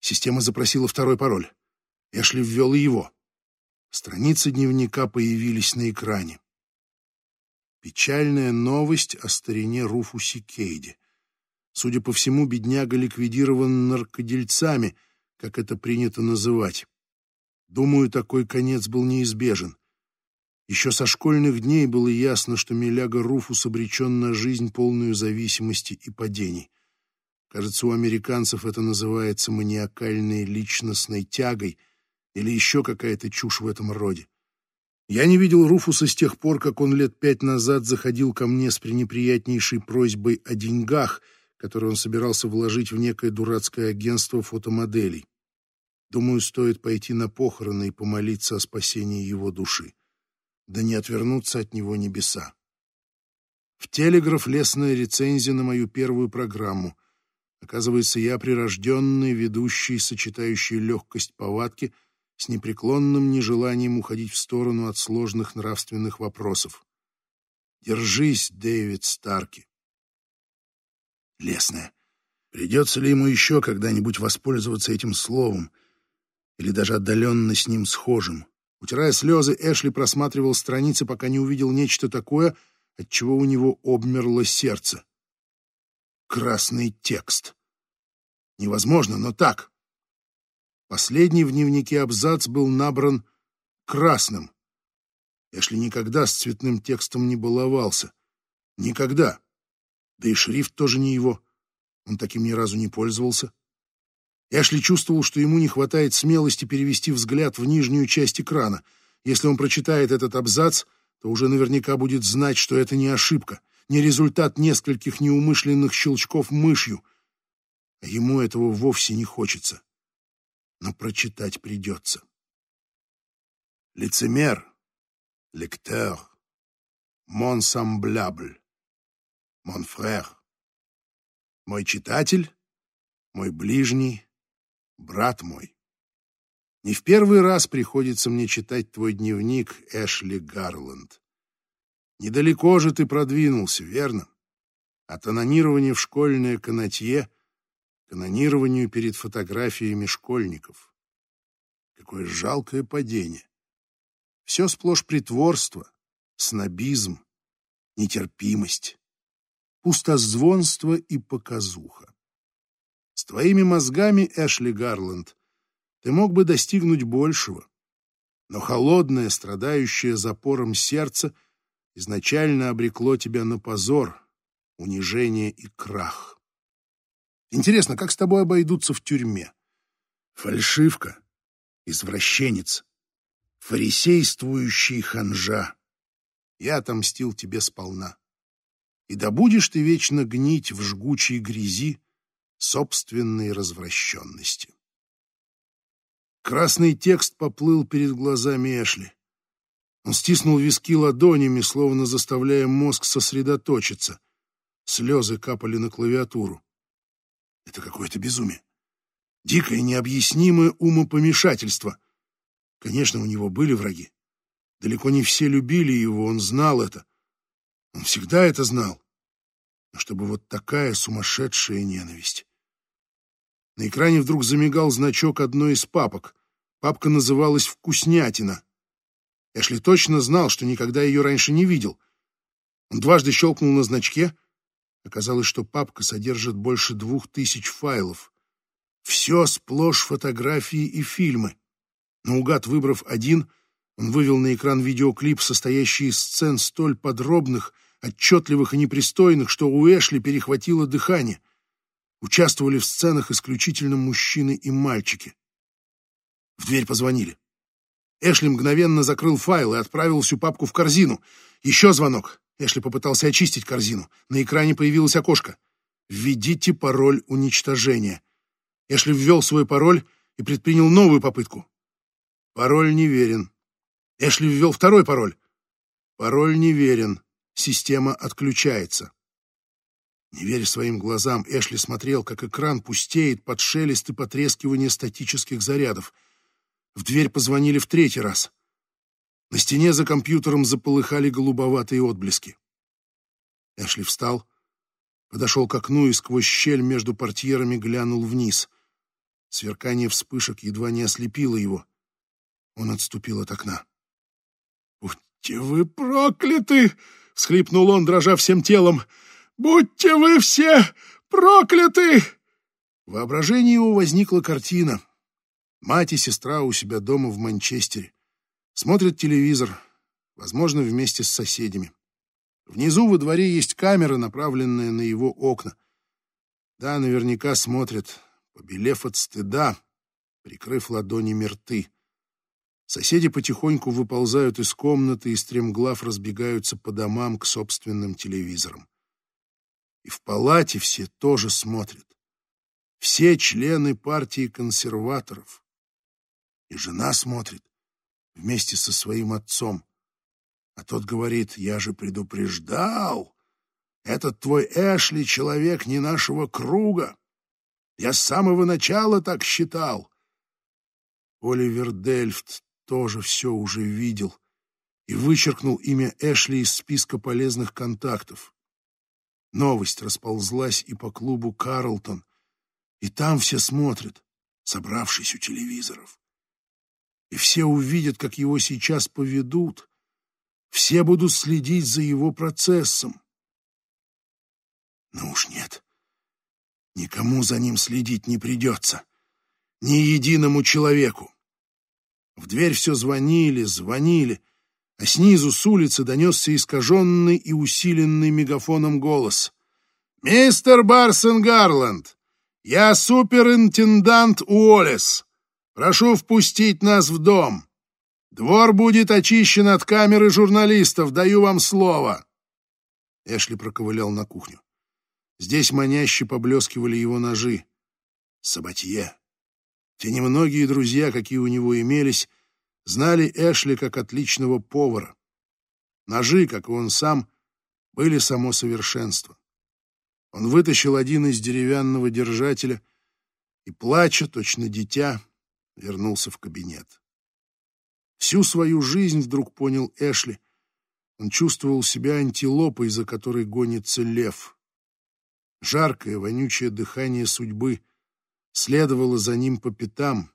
Система запросила второй пароль. Эшли ввел его. Страницы дневника появились на экране. Печальная новость о старине Руфусе Кейде. Судя по всему, бедняга ликвидирован наркодельцами, как это принято называть. Думаю, такой конец был неизбежен. Еще со школьных дней было ясно, что Миляга Руфус обречен на жизнь, полную зависимости и падений. Кажется, у американцев это называется маниакальной личностной тягой — или еще какая-то чушь в этом роде. Я не видел Руфуса с тех пор, как он лет пять назад заходил ко мне с пренеприятнейшей просьбой о деньгах, которые он собирался вложить в некое дурацкое агентство фотомоделей. Думаю, стоит пойти на похороны и помолиться о спасении его души. Да не отвернуться от него небеса. В телеграф лесная рецензия на мою первую программу. Оказывается, я прирожденный ведущий, сочетающий легкость повадки — с непреклонным нежеланием уходить в сторону от сложных нравственных вопросов. Держись, Дэвид Старки. Лесная. Придется ли ему еще когда-нибудь воспользоваться этим словом, или даже отдаленно с ним схожим? Утирая слезы, Эшли просматривал страницы, пока не увидел нечто такое, от чего у него обмерло сердце. Красный текст. Невозможно, но так. Последний в дневнике абзац был набран красным. Эшли никогда с цветным текстом не баловался. Никогда. Да и шрифт тоже не его. Он таким ни разу не пользовался. Эшли чувствовал, что ему не хватает смелости перевести взгляд в нижнюю часть экрана. Если он прочитает этот абзац, то уже наверняка будет знать, что это не ошибка, не результат нескольких неумышленных щелчков мышью. А ему этого вовсе не хочется. Но прочитать придется. Лицемер, лектер, mon frère мой читатель, мой ближний, брат мой. Не в первый раз приходится мне читать твой дневник, Эшли Гарланд. Недалеко же ты продвинулся, верно? От анонирования в школьное канатье к анонированию перед фотографиями школьников. Какое жалкое падение. Все сплошь притворство, снобизм, нетерпимость пустозвонство и показуха. С твоими мозгами, Эшли Гарланд, ты мог бы достигнуть большего. Но холодное, страдающее запором сердце изначально обрекло тебя на позор, унижение и крах. Интересно, как с тобой обойдутся в тюрьме? Фальшивка, извращенец, фарисействующий ханжа. Я отомстил тебе сполна и да будешь ты вечно гнить в жгучей грязи собственной развращенности. Красный текст поплыл перед глазами Эшли. Он стиснул виски ладонями, словно заставляя мозг сосредоточиться. Слезы капали на клавиатуру. Это какое-то безумие. Дикое, необъяснимое умопомешательство. Конечно, у него были враги. Далеко не все любили его, он знал это. Он всегда это знал. Но чтобы вот такая сумасшедшая ненависть. На экране вдруг замигал значок одной из папок. Папка называлась «Вкуснятина». Эшли точно знал, что никогда ее раньше не видел. Он дважды щелкнул на значке. Оказалось, что папка содержит больше двух тысяч файлов. Все сплошь фотографии и фильмы. Наугад выбрав один, он вывел на экран видеоклип, состоящий из сцен столь подробных, отчетливых и непристойных, что у Эшли перехватило дыхание. Участвовали в сценах исключительно мужчины и мальчики. В дверь позвонили. Эшли мгновенно закрыл файл и отправил всю папку в корзину. Еще звонок. Эшли попытался очистить корзину. На экране появилось окошко. «Введите пароль уничтожения». Эшли ввел свой пароль и предпринял новую попытку. Пароль неверен. Эшли ввел второй пароль. Пароль неверен. Система отключается. Не веря своим глазам, Эшли смотрел, как экран пустеет под шелест и потрескивание статических зарядов. В дверь позвонили в третий раз. На стене за компьютером заполыхали голубоватые отблески. Эшли встал, подошел к окну и сквозь щель между портьерами глянул вниз. Сверкание вспышек едва не ослепило его. Он отступил от окна. «Будьте вы прокляты!» — схлипнул он, дрожа всем телом. «Будьте вы все прокляты!» В воображении его возникла картина. Мать и сестра у себя дома в Манчестере. Смотрят телевизор, возможно, вместе с соседями. Внизу во дворе есть камера, направленная на его окна. Да, наверняка смотрят, побелев от стыда, прикрыв ладонями рты. Соседи потихоньку выползают из комнаты и стремглав разбегаются по домам к собственным телевизорам. И в палате все тоже смотрят. Все члены партии консерваторов. И жена смотрит вместе со своим отцом. А тот говорит, я же предупреждал. Этот твой Эшли человек не нашего круга. Я с самого начала так считал. Оливер Дельфт тоже все уже видел и вычеркнул имя Эшли из списка полезных контактов. Новость расползлась и по клубу «Карлтон», и там все смотрят, собравшись у телевизоров. И все увидят, как его сейчас поведут. Все будут следить за его процессом. Но уж нет. Никому за ним следить не придется. Ни единому человеку. В дверь все звонили, звонили, а снизу с улицы донесся искаженный и усиленный мегафоном голос. «Мистер Барсон Гарланд, я суперинтендант Уоллес. Прошу впустить нас в дом. Двор будет очищен от камеры журналистов, даю вам слово». Эшли проковылял на кухню. Здесь маняще поблескивали его ножи. Сабатье. Те немногие друзья, какие у него имелись, знали Эшли как отличного повара. Ножи, как и он сам, были само совершенство. Он вытащил один из деревянного держателя и, плача, точно дитя, вернулся в кабинет. Всю свою жизнь вдруг понял Эшли. Он чувствовал себя антилопой, за которой гонится лев. Жаркое, вонючее дыхание судьбы следовало за ним по пятам,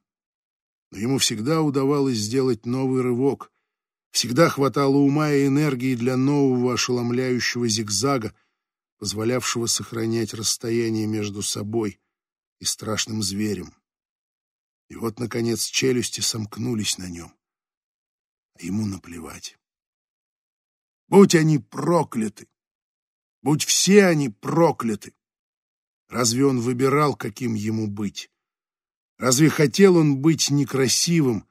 но ему всегда удавалось сделать новый рывок. Всегда хватало ума и энергии для нового ошеломляющего зигзага, позволявшего сохранять расстояние между собой и страшным зверем. И вот, наконец, челюсти сомкнулись на нем. А ему наплевать. Будь они прокляты! Будь все они прокляты! Разве он выбирал, каким ему быть? Разве хотел он быть некрасивым,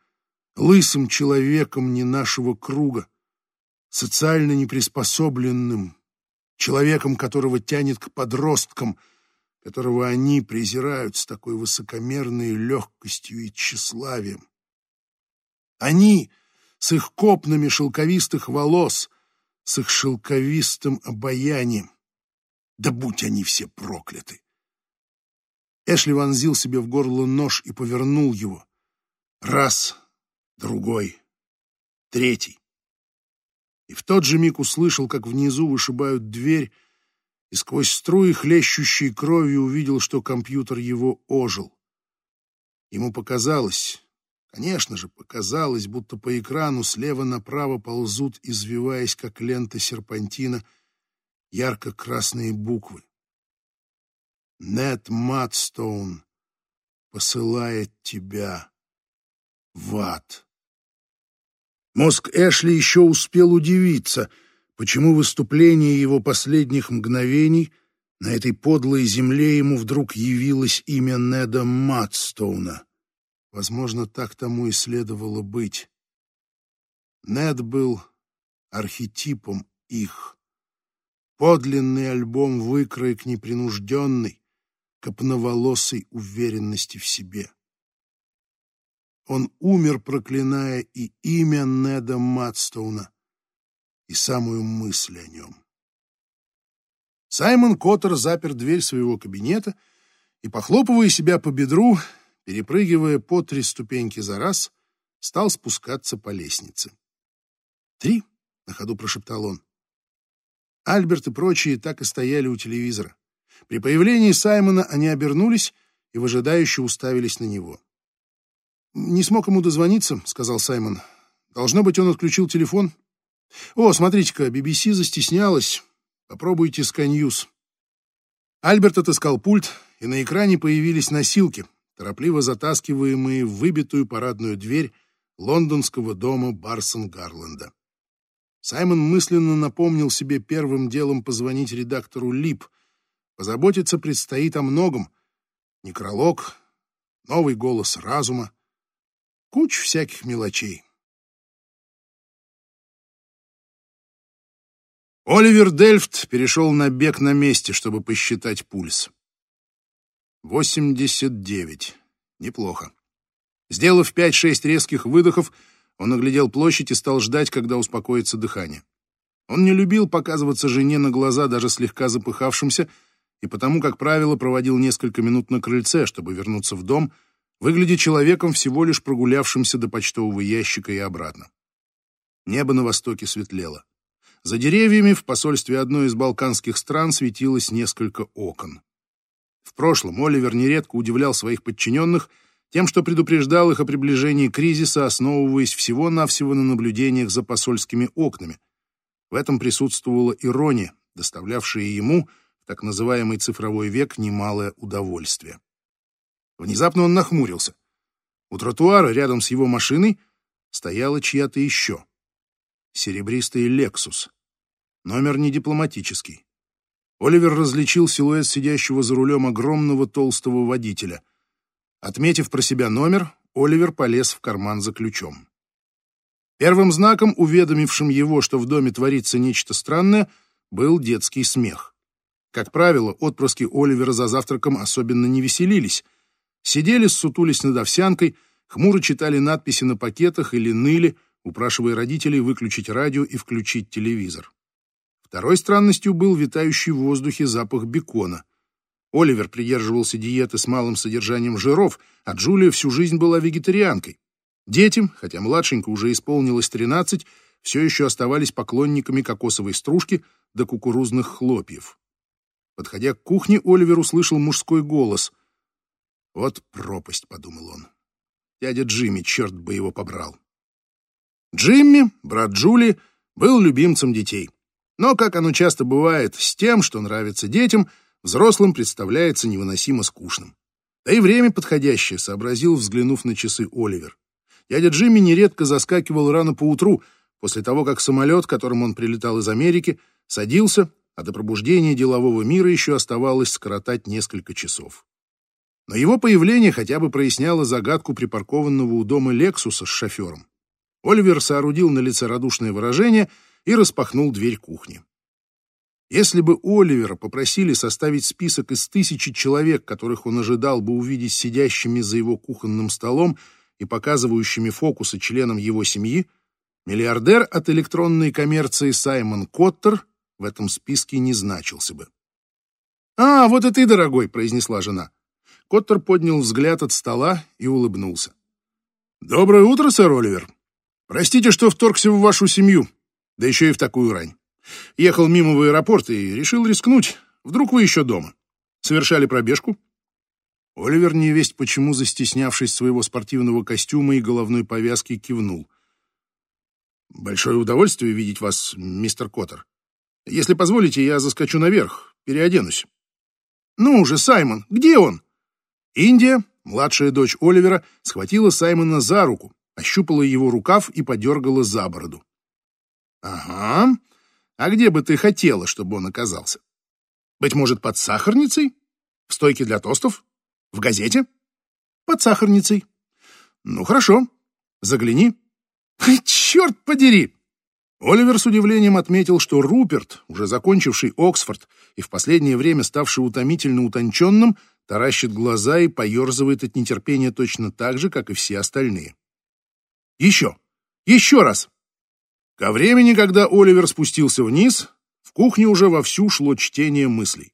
лысым человеком не нашего круга, социально неприспособленным, человеком, которого тянет к подросткам, которого они презирают с такой высокомерной легкостью и тщеславием? Они с их копнами шелковистых волос, с их шелковистым обаянием. Да будь они все прокляты! Эшли вонзил себе в горло нож и повернул его. Раз, другой, третий. И в тот же миг услышал, как внизу вышибают дверь, и сквозь струи, хлещущей кровью, увидел, что компьютер его ожил. Ему показалось, конечно же, показалось, будто по экрану слева направо ползут, извиваясь, как лента серпантина, ярко-красные буквы. Нет Матстоун посылает тебя в ад. Мозг Эшли еще успел удивиться, почему выступление его последних мгновений на этой подлой земле ему вдруг явилось имя Неда Матстоуна. Возможно, так тому и следовало быть. Нед был архетипом их. Подлинный альбом выкроек непринужденный, копноволосой уверенности в себе. Он умер, проклиная и имя Неда Матстоуна, и самую мысль о нем. Саймон Коттер запер дверь своего кабинета и, похлопывая себя по бедру, перепрыгивая по три ступеньки за раз, стал спускаться по лестнице. «Три?» — на ходу прошептал он. Альберт и прочие так и стояли у телевизора. При появлении Саймона они обернулись и выжидающе уставились на него. «Не смог ему дозвониться», — сказал Саймон. «Должно быть, он отключил телефон». «О, смотрите-ка, BBC застеснялась. Попробуйте Sky Альберт отыскал пульт, и на экране появились носилки, торопливо затаскиваемые в выбитую парадную дверь лондонского дома Барсон Гарленда. Саймон мысленно напомнил себе первым делом позвонить редактору Лип — Позаботиться предстоит о многом. Некролог, новый голос разума, куча всяких мелочей. Оливер Дельфт перешел на бег на месте, чтобы посчитать пульс. 89. Неплохо. Сделав 5-6 резких выдохов, он оглядел площадь и стал ждать, когда успокоится дыхание. Он не любил показываться жене на глаза даже слегка запыхавшимся, и потому, как правило, проводил несколько минут на крыльце, чтобы вернуться в дом, выглядя человеком, всего лишь прогулявшимся до почтового ящика и обратно. Небо на востоке светлело. За деревьями в посольстве одной из балканских стран светилось несколько окон. В прошлом Оливер нередко удивлял своих подчиненных тем, что предупреждал их о приближении кризиса, основываясь всего-навсего на наблюдениях за посольскими окнами. В этом присутствовала ирония, доставлявшая ему, так называемый цифровой век, немалое удовольствие. Внезапно он нахмурился. У тротуара рядом с его машиной стояла чья-то еще. Серебристый «Лексус». Номер не дипломатический. Оливер различил силуэт сидящего за рулем огромного толстого водителя. Отметив про себя номер, Оливер полез в карман за ключом. Первым знаком, уведомившим его, что в доме творится нечто странное, был детский смех. Как правило, отпрыски Оливера за завтраком особенно не веселились. Сидели, ссутулись над овсянкой, хмуро читали надписи на пакетах или ныли, упрашивая родителей выключить радио и включить телевизор. Второй странностью был витающий в воздухе запах бекона. Оливер придерживался диеты с малым содержанием жиров, а Джулия всю жизнь была вегетарианкой. Детям, хотя младшенько уже исполнилось 13, все еще оставались поклонниками кокосовой стружки до кукурузных хлопьев. Подходя к кухне, Оливер услышал мужской голос. «Вот пропасть», — подумал он. Дядя Джимми, черт бы его побрал. Джимми, брат Джули, был любимцем детей. Но, как оно часто бывает, с тем, что нравится детям, взрослым представляется невыносимо скучным. Да и время подходящее, сообразил, взглянув на часы Оливер. Дядя Джимми нередко заскакивал рано поутру, после того, как самолет, которым он прилетал из Америки, садился, а до пробуждения делового мира еще оставалось скоротать несколько часов. Но его появление хотя бы проясняло загадку припаркованного у дома Лексуса с шофером. Оливер соорудил на лице радушное выражение и распахнул дверь кухни. Если бы Оливера попросили составить список из тысячи человек, которых он ожидал бы увидеть сидящими за его кухонным столом и показывающими фокусы членам его семьи, миллиардер от электронной коммерции Саймон Коттер в этом списке не значился бы. «А, вот и ты, дорогой», — произнесла жена. Коттер поднял взгляд от стола и улыбнулся. «Доброе утро, сэр Оливер. Простите, что вторгся в вашу семью, да еще и в такую рань. Ехал мимо в аэропорт и решил рискнуть. Вдруг вы еще дома. Совершали пробежку?» Оливер, невесть почему, застеснявшись своего спортивного костюма и головной повязки, кивнул. «Большое удовольствие видеть вас, мистер Коттер. Если позволите, я заскочу наверх, переоденусь». «Ну уже, Саймон, где он?» Индия, младшая дочь Оливера, схватила Саймона за руку, ощупала его рукав и подергала за бороду. «Ага. А где бы ты хотела, чтобы он оказался? Быть может, под сахарницей? В стойке для тостов? В газете? Под сахарницей. Ну, хорошо. Загляни. Черт подери! Оливер с удивлением отметил, что Руперт, уже закончивший Оксфорд и в последнее время ставший утомительно утонченным, таращит глаза и поерзывает от нетерпения точно так же, как и все остальные. Еще! Еще раз! Ко времени, когда Оливер спустился вниз, в кухне уже вовсю шло чтение мыслей.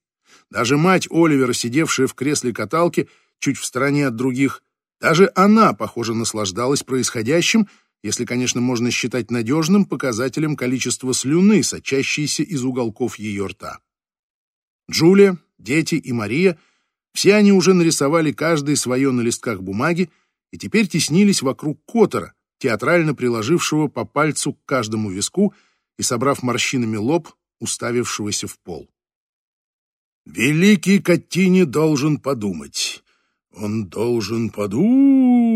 Даже мать Оливера, сидевшая в кресле каталки, чуть в стороне от других, даже она, похоже, наслаждалась происходящим, если, конечно, можно считать надежным показателем количества слюны, сочащейся из уголков ее рта. Джулия, дети и Мария — все они уже нарисовали каждый свое на листках бумаги и теперь теснились вокруг Котора, театрально приложившего по пальцу к каждому виску и, собрав морщинами лоб, уставившегося в пол. «Великий Каттини должен подумать. Он должен подумать.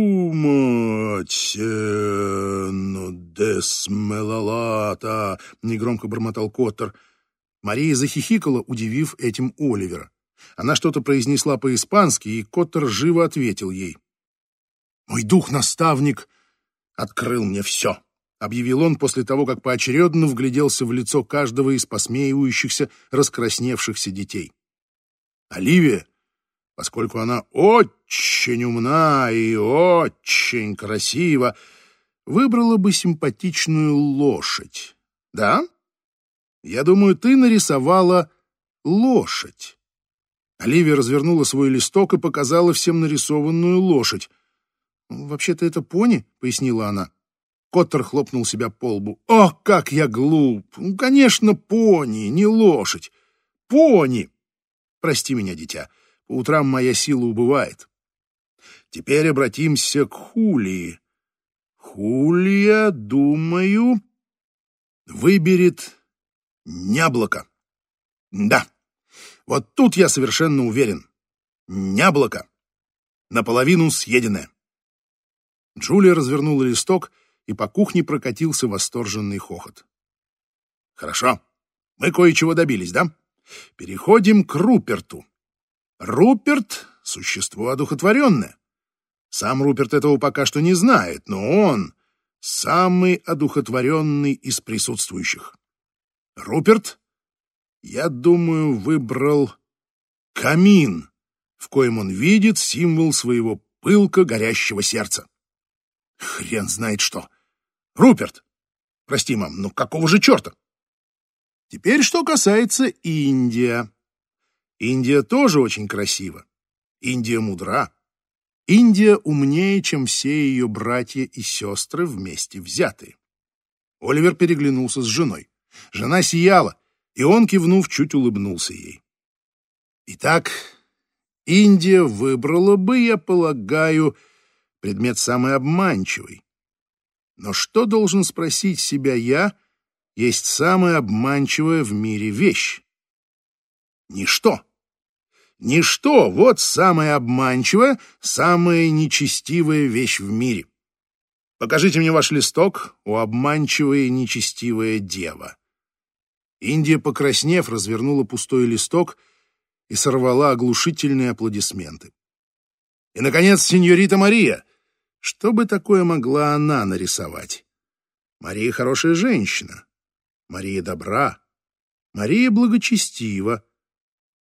Ну, десмелалата!» — негромко бормотал Коттер. Мария захихикала, удивив этим Оливера. Она что-то произнесла по-испански, и Коттер живо ответил ей. «Мой дух-наставник открыл мне все», — объявил он после того, как поочередно вгляделся в лицо каждого из посмеивающихся, раскрасневшихся детей. Оливия, поскольку она очень умна и очень красива, выбрала бы симпатичную лошадь. Да? Я думаю, ты нарисовала лошадь. Оливия развернула свой листок и показала всем нарисованную лошадь. «Вообще-то это пони», — пояснила она. Коттер хлопнул себя по лбу. «О, как я глуп! Ну, конечно, пони, не лошадь. Пони! Прости меня, дитя, по утрам моя сила убывает. Теперь обратимся к Хулии. Хулия, думаю, выберет Няблоко. Да, вот тут я совершенно уверен. Няблоко. Наполовину съеденное. Джулия развернула листок, и по кухне прокатился восторженный хохот. Хорошо, мы кое-чего добились, да? Переходим к Руперту. Руперт — существо одухотворенное. Сам Руперт этого пока что не знает, но он самый одухотворенный из присутствующих. Руперт, я думаю, выбрал камин, в коем он видит символ своего пылко горящего сердца. Хрен знает что. Руперт! Прости, мам, ну какого же черта? Теперь что касается Индия. Индия тоже очень красива. Индия мудра. Индия умнее, чем все ее братья и сестры вместе взятые. Оливер переглянулся с женой. Жена сияла, и он, кивнув, чуть улыбнулся ей. Итак, Индия выбрала бы, я полагаю, предмет самый обманчивый. Но что должен спросить себя я, есть самая обманчивая в мире вещь? Ничто. Ничто — вот самая обманчивая, самая нечестивая вещь в мире. Покажите мне ваш листок, о обманчивая и нечестивая дева. Индия, покраснев, развернула пустой листок и сорвала оглушительные аплодисменты. И, наконец, сеньорита Мария. Что бы такое могла она нарисовать? Мария хорошая женщина. Мария добра. Мария благочестива.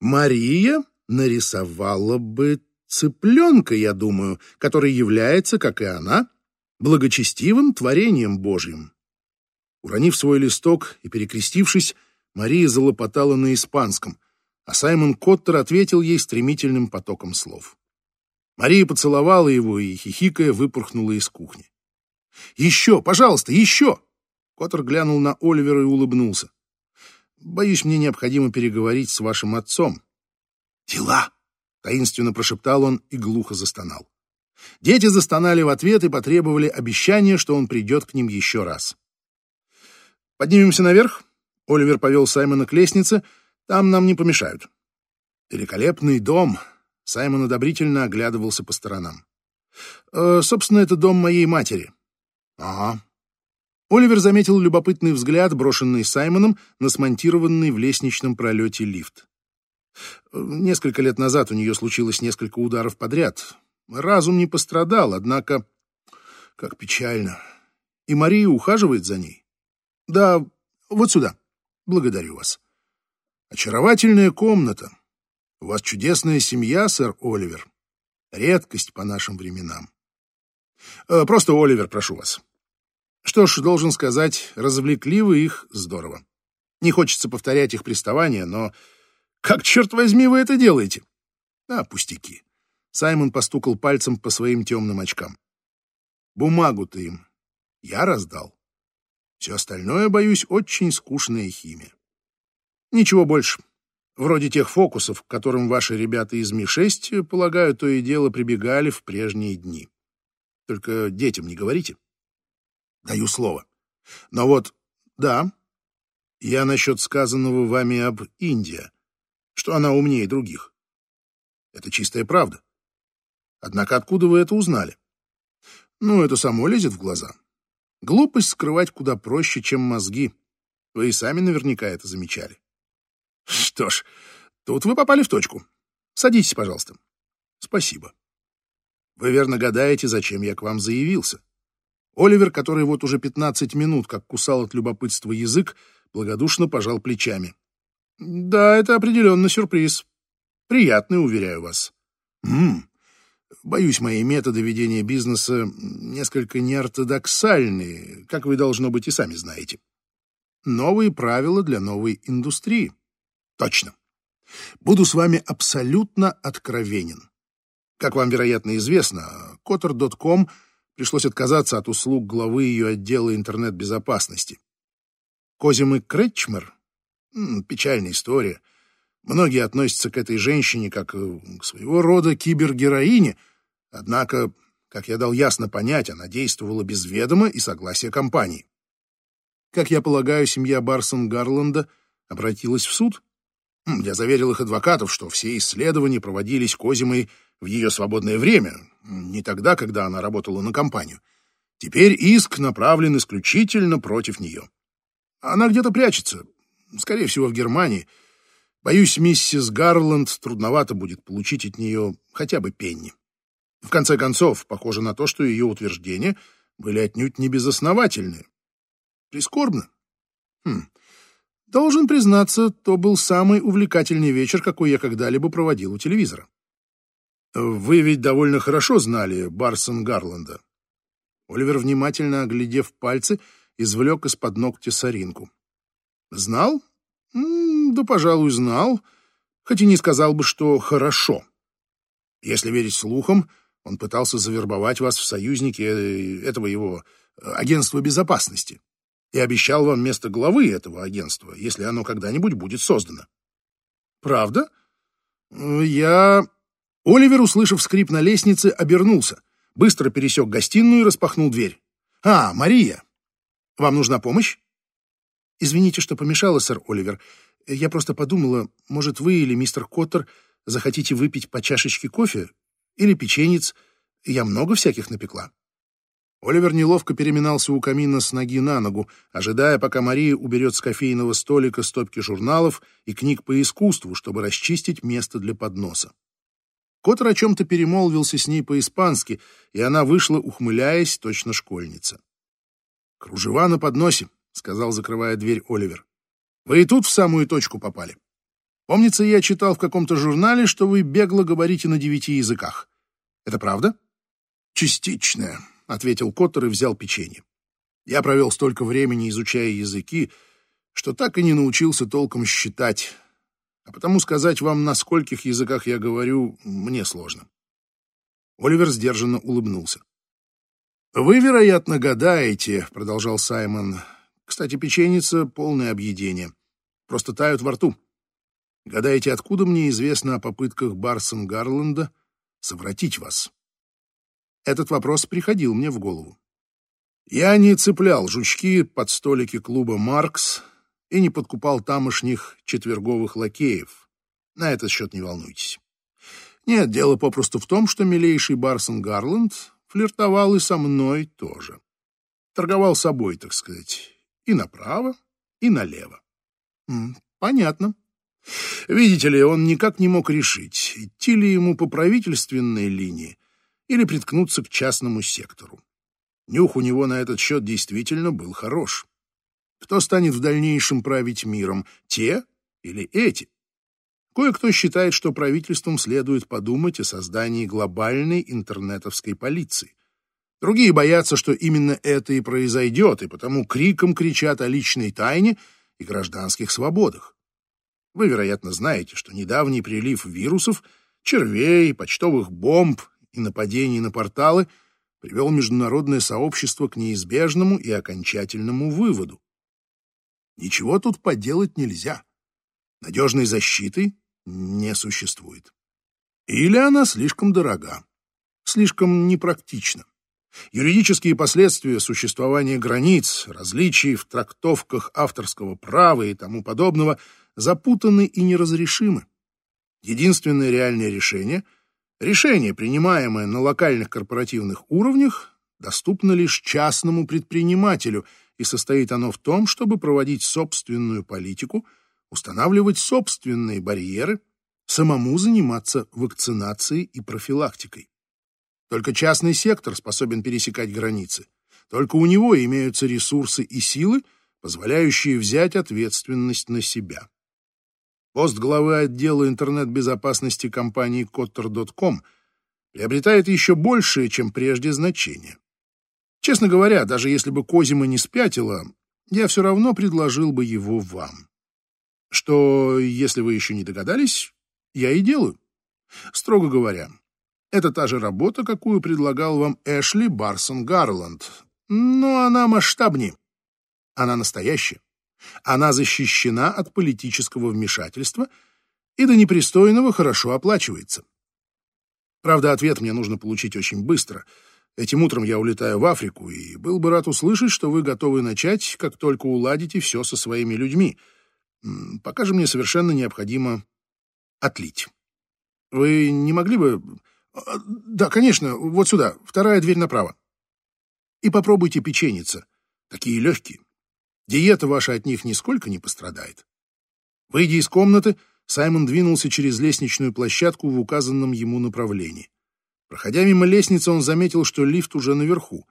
Мария нарисовала бы цыпленка, я думаю, который является, как и она, благочестивым творением Божьим. Уронив свой листок и перекрестившись, Мария залопотала на испанском, а Саймон Коттер ответил ей стремительным потоком слов. Мария поцеловала его и, хихикая, выпорхнула из кухни. «Еще, пожалуйста, еще!» Коттер глянул на Оливера и улыбнулся. «Боюсь, мне необходимо переговорить с вашим отцом». «Дела!» — таинственно прошептал он и глухо застонал. Дети застонали в ответ и потребовали обещания, что он придет к ним еще раз. «Поднимемся наверх?» Оливер повел Саймона к лестнице. Там нам не помешают. Великолепный дом. Саймон одобрительно оглядывался по сторонам. Э, собственно, это дом моей матери. Ага. Оливер заметил любопытный взгляд, брошенный Саймоном на смонтированный в лестничном пролете лифт. Несколько лет назад у нее случилось несколько ударов подряд. Разум не пострадал, однако... Как печально. И Мария ухаживает за ней. Да, вот сюда. Благодарю вас. Очаровательная комната. У вас чудесная семья, сэр Оливер. Редкость по нашим временам. Э, просто Оливер, прошу вас. Что ж, должен сказать, развлекли вы их здорово. Не хочется повторять их приставания, но как, черт возьми, вы это делаете? А, пустяки. Саймон постукал пальцем по своим темным очкам. Бумагу-то им я раздал. Все остальное, боюсь, очень скучная химия. Ничего больше. Вроде тех фокусов, к которым ваши ребята из Ми-6, полагаю, то и дело прибегали в прежние дни. Только детям не говорите. Даю слово. Но вот, да, я насчет сказанного вами об Индии, что она умнее других. Это чистая правда. Однако откуда вы это узнали? Ну, это само лезет в глаза. Глупость скрывать куда проще, чем мозги. Вы и сами наверняка это замечали. Что ж, тут вы попали в точку. Садитесь, пожалуйста. Спасибо. Вы верно гадаете, зачем я к вам заявился. Оливер, который вот уже 15 минут как кусал от любопытства язык, благодушно пожал плечами. Да, это определенно сюрприз. Приятный, уверяю вас. Ммм, Боюсь, мои методы ведения бизнеса несколько неортодоксальные, как вы, должно быть, и сами знаете. Новые правила для новой индустрии. Точно. Буду с вами абсолютно откровенен. Как вам, вероятно, известно, Kotter.com Пришлось отказаться от услуг главы ее отдела интернет-безопасности. Козим и Кретчмер — печальная история. Многие относятся к этой женщине как к своего рода кибергероине, однако, как я дал ясно понять, она действовала без ведома и согласия компании. Как я полагаю, семья Барсон Гарланда обратилась в суд? Я заверил их адвокатов, что все исследования проводились Козимой в ее свободное время, не тогда, когда она работала на компанию. Теперь иск направлен исключительно против нее. Она где-то прячется, скорее всего, в Германии. Боюсь, миссис Гарланд трудновато будет получить от нее хотя бы пенни. В конце концов, похоже на то, что ее утверждения были отнюдь не безосновательны. Прискорбно. Хм. Должен признаться, то был самый увлекательный вечер, какой я когда-либо проводил у телевизора. Вы ведь довольно хорошо знали Барсон Гарланда. Оливер, внимательно оглядев пальцы, извлек из-под ногтя соринку. Знал? Да, пожалуй, знал, хоть и не сказал бы, что хорошо. Если верить слухам, он пытался завербовать вас в союзники э, этого его э, агентства безопасности и обещал вам место главы этого агентства, если оно когда-нибудь будет создано. Правда? Я... Оливер, услышав скрип на лестнице, обернулся, быстро пересек гостиную и распахнул дверь. «А, Мария! Вам нужна помощь?» «Извините, что помешала, сэр Оливер. Я просто подумала, может, вы или мистер Коттер захотите выпить по чашечке кофе или печенец. Я много всяких напекла». Оливер неловко переминался у камина с ноги на ногу, ожидая, пока Мария уберет с кофейного столика стопки журналов и книг по искусству, чтобы расчистить место для подноса. Коттер о чем-то перемолвился с ней по-испански, и она вышла, ухмыляясь, точно школьница. «Кружева на подносе», — сказал, закрывая дверь Оливер. «Вы и тут в самую точку попали. Помнится, я читал в каком-то журнале, что вы бегло говорите на девяти языках. Это правда?» «Частичная», — ответил Коттер и взял печенье. «Я провел столько времени, изучая языки, что так и не научился толком считать, а потому сказать вам, на скольких языках я говорю, мне сложно. Оливер сдержанно улыбнулся. «Вы, вероятно, гадаете», — продолжал Саймон. «Кстати, печеница — полное объедение. Просто тают во рту. Гадаете, откуда мне известно о попытках Барсон Гарланда совратить вас?» Этот вопрос приходил мне в голову. Я не цеплял жучки под столики клуба «Маркс», и не подкупал тамошних четверговых лакеев. На этот счет не волнуйтесь. Нет, дело попросту в том, что милейший Барсон Гарланд флиртовал и со мной тоже. Торговал собой, так сказать, и направо, и налево. Понятно. Видите ли, он никак не мог решить, идти ли ему по правительственной линии или приткнуться к частному сектору. Нюх у него на этот счет действительно был хорош. Кто станет в дальнейшем править миром, те или эти? Кое-кто считает, что правительствам следует подумать о создании глобальной интернетовской полиции. Другие боятся, что именно это и произойдет, и потому криком кричат о личной тайне и гражданских свободах. Вы, вероятно, знаете, что недавний прилив вирусов, червей, почтовых бомб и нападений на порталы привел международное сообщество к неизбежному и окончательному выводу. Ничего тут поделать нельзя. Надежной защиты не существует. Или она слишком дорога, слишком непрактична. Юридические последствия существования границ, различий в трактовках авторского права и тому подобного запутаны и неразрешимы. Единственное реальное решение — решение, принимаемое на локальных корпоративных уровнях, доступно лишь частному предпринимателю — и состоит оно в том, чтобы проводить собственную политику, устанавливать собственные барьеры, самому заниматься вакцинацией и профилактикой. Только частный сектор способен пересекать границы. Только у него имеются ресурсы и силы, позволяющие взять ответственность на себя. Пост главы отдела интернет-безопасности компании Cotter.com приобретает еще большее, чем прежде, значение. Честно говоря, даже если бы Козима не спятила, я все равно предложил бы его вам. Что, если вы еще не догадались, я и делаю. Строго говоря, Это та же работа, какую предлагал вам Эшли Барсон Гарланд, но она масштабнее. Она настоящая. Она защищена от политического вмешательства и до непристойного хорошо оплачивается. Правда, ответ мне нужно получить очень быстро. Этим утром я улетаю в Африку, и был бы рад услышать, что вы готовы начать, как только уладите все со своими людьми. Пока же мне совершенно необходимо отлить. Вы не могли бы... Да, конечно, вот сюда, вторая дверь направо. И попробуйте печеница. Такие легкие. Диета ваша от них нисколько не пострадает. Выйдя из комнаты, Саймон двинулся через лестничную площадку в указанном ему направлении. Проходя мимо лестницы, он заметил, что лифт уже наверху.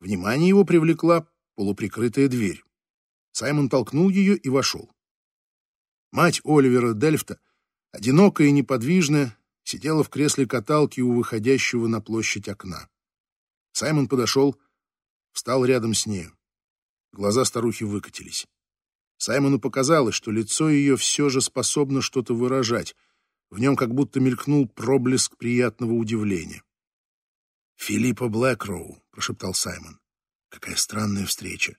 Внимание его привлекла полуприкрытая дверь. Саймон толкнул ее и вошел. Мать Оливера Дельфта, одинокая и неподвижная, сидела в кресле каталки у выходящего на площадь окна. Саймон подошел, встал рядом с нею. Глаза старухи выкатились. Саймону показалось, что лицо ее все же способно что-то выражать. В нем как будто мелькнул проблеск приятного удивления. «Филиппа Блэкроу», — прошептал Саймон. «Какая странная встреча.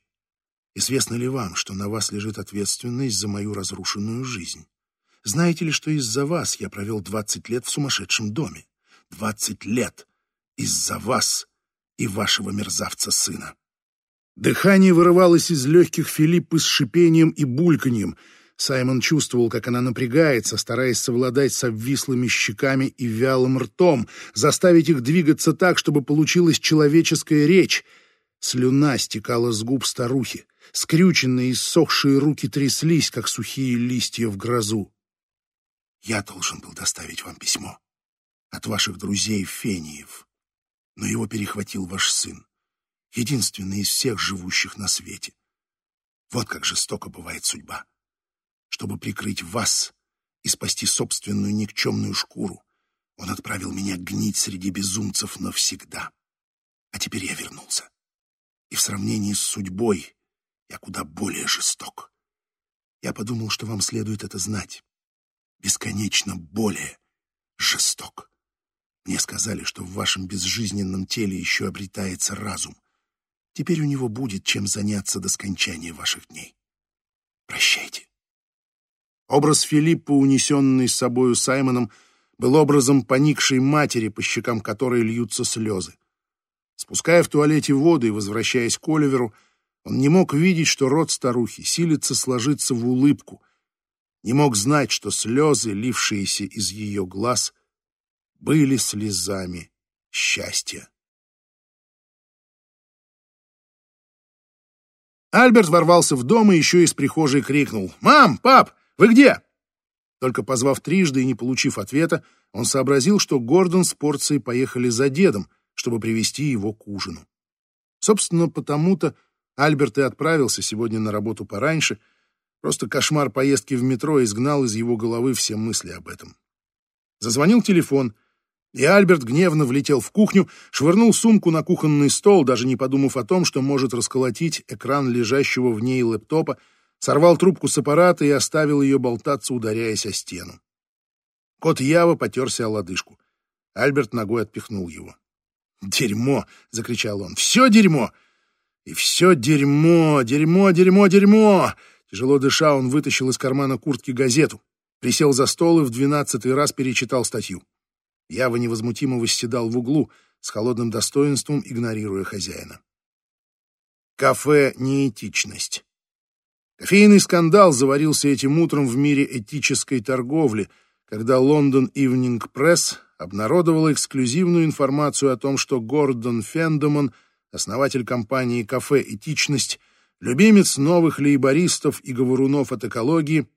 Известно ли вам, что на вас лежит ответственность за мою разрушенную жизнь? Знаете ли, что из-за вас я провел двадцать лет в сумасшедшем доме? Двадцать лет! Из-за вас и вашего мерзавца-сына!» Дыхание вырывалось из легких Филиппы с шипением и бульканьем. Саймон чувствовал, как она напрягается, стараясь совладать с обвислыми щеками и вялым ртом, заставить их двигаться так, чтобы получилась человеческая речь. Слюна стекала с губ старухи. Скрюченные и ссохшие руки тряслись, как сухие листья в грозу. «Я должен был доставить вам письмо от ваших друзей Фениев, но его перехватил ваш сын единственный из всех живущих на свете. Вот как жестоко бывает судьба. Чтобы прикрыть вас и спасти собственную никчемную шкуру, он отправил меня гнить среди безумцев навсегда. А теперь я вернулся. И в сравнении с судьбой я куда более жесток. Я подумал, что вам следует это знать. Бесконечно более жесток. Мне сказали, что в вашем безжизненном теле еще обретается разум. Теперь у него будет чем заняться до скончания ваших дней. Прощайте. Образ Филиппа, унесенный с собою Саймоном, был образом поникшей матери, по щекам которой льются слезы. Спуская в туалете воду и возвращаясь к Оливеру, он не мог видеть, что рот старухи силится сложиться в улыбку, не мог знать, что слезы, лившиеся из ее глаз, были слезами счастья. Альберт ворвался в дом и еще из прихожей крикнул «Мам! Пап! Вы где?» Только позвав трижды и не получив ответа, он сообразил, что Гордон с порцией поехали за дедом, чтобы привести его к ужину. Собственно, потому-то Альберт и отправился сегодня на работу пораньше, просто кошмар поездки в метро изгнал из его головы все мысли об этом. Зазвонил телефон — и Альберт гневно влетел в кухню, швырнул сумку на кухонный стол, даже не подумав о том, что может расколотить экран лежащего в ней лэптопа, сорвал трубку с аппарата и оставил ее болтаться, ударяясь о стену. Кот Ява потерся о лодыжку. Альберт ногой отпихнул его. «Дерьмо!» — закричал он. «Все дерьмо! И все дерьмо! Дерьмо, дерьмо, дерьмо!» Тяжело дыша, он вытащил из кармана куртки газету, присел за стол и в двенадцатый раз перечитал статью. Ява невозмутимо восседал в углу, с холодным достоинством игнорируя хозяина. Кафе «Неэтичность». Кофейный скандал заварился этим утром в мире этической торговли, когда Лондон Ивнинг Пресс обнародовала эксклюзивную информацию о том, что Гордон Фендеман, основатель компании «Кафе Этичность», любимец новых лейбористов и говорунов от экологии,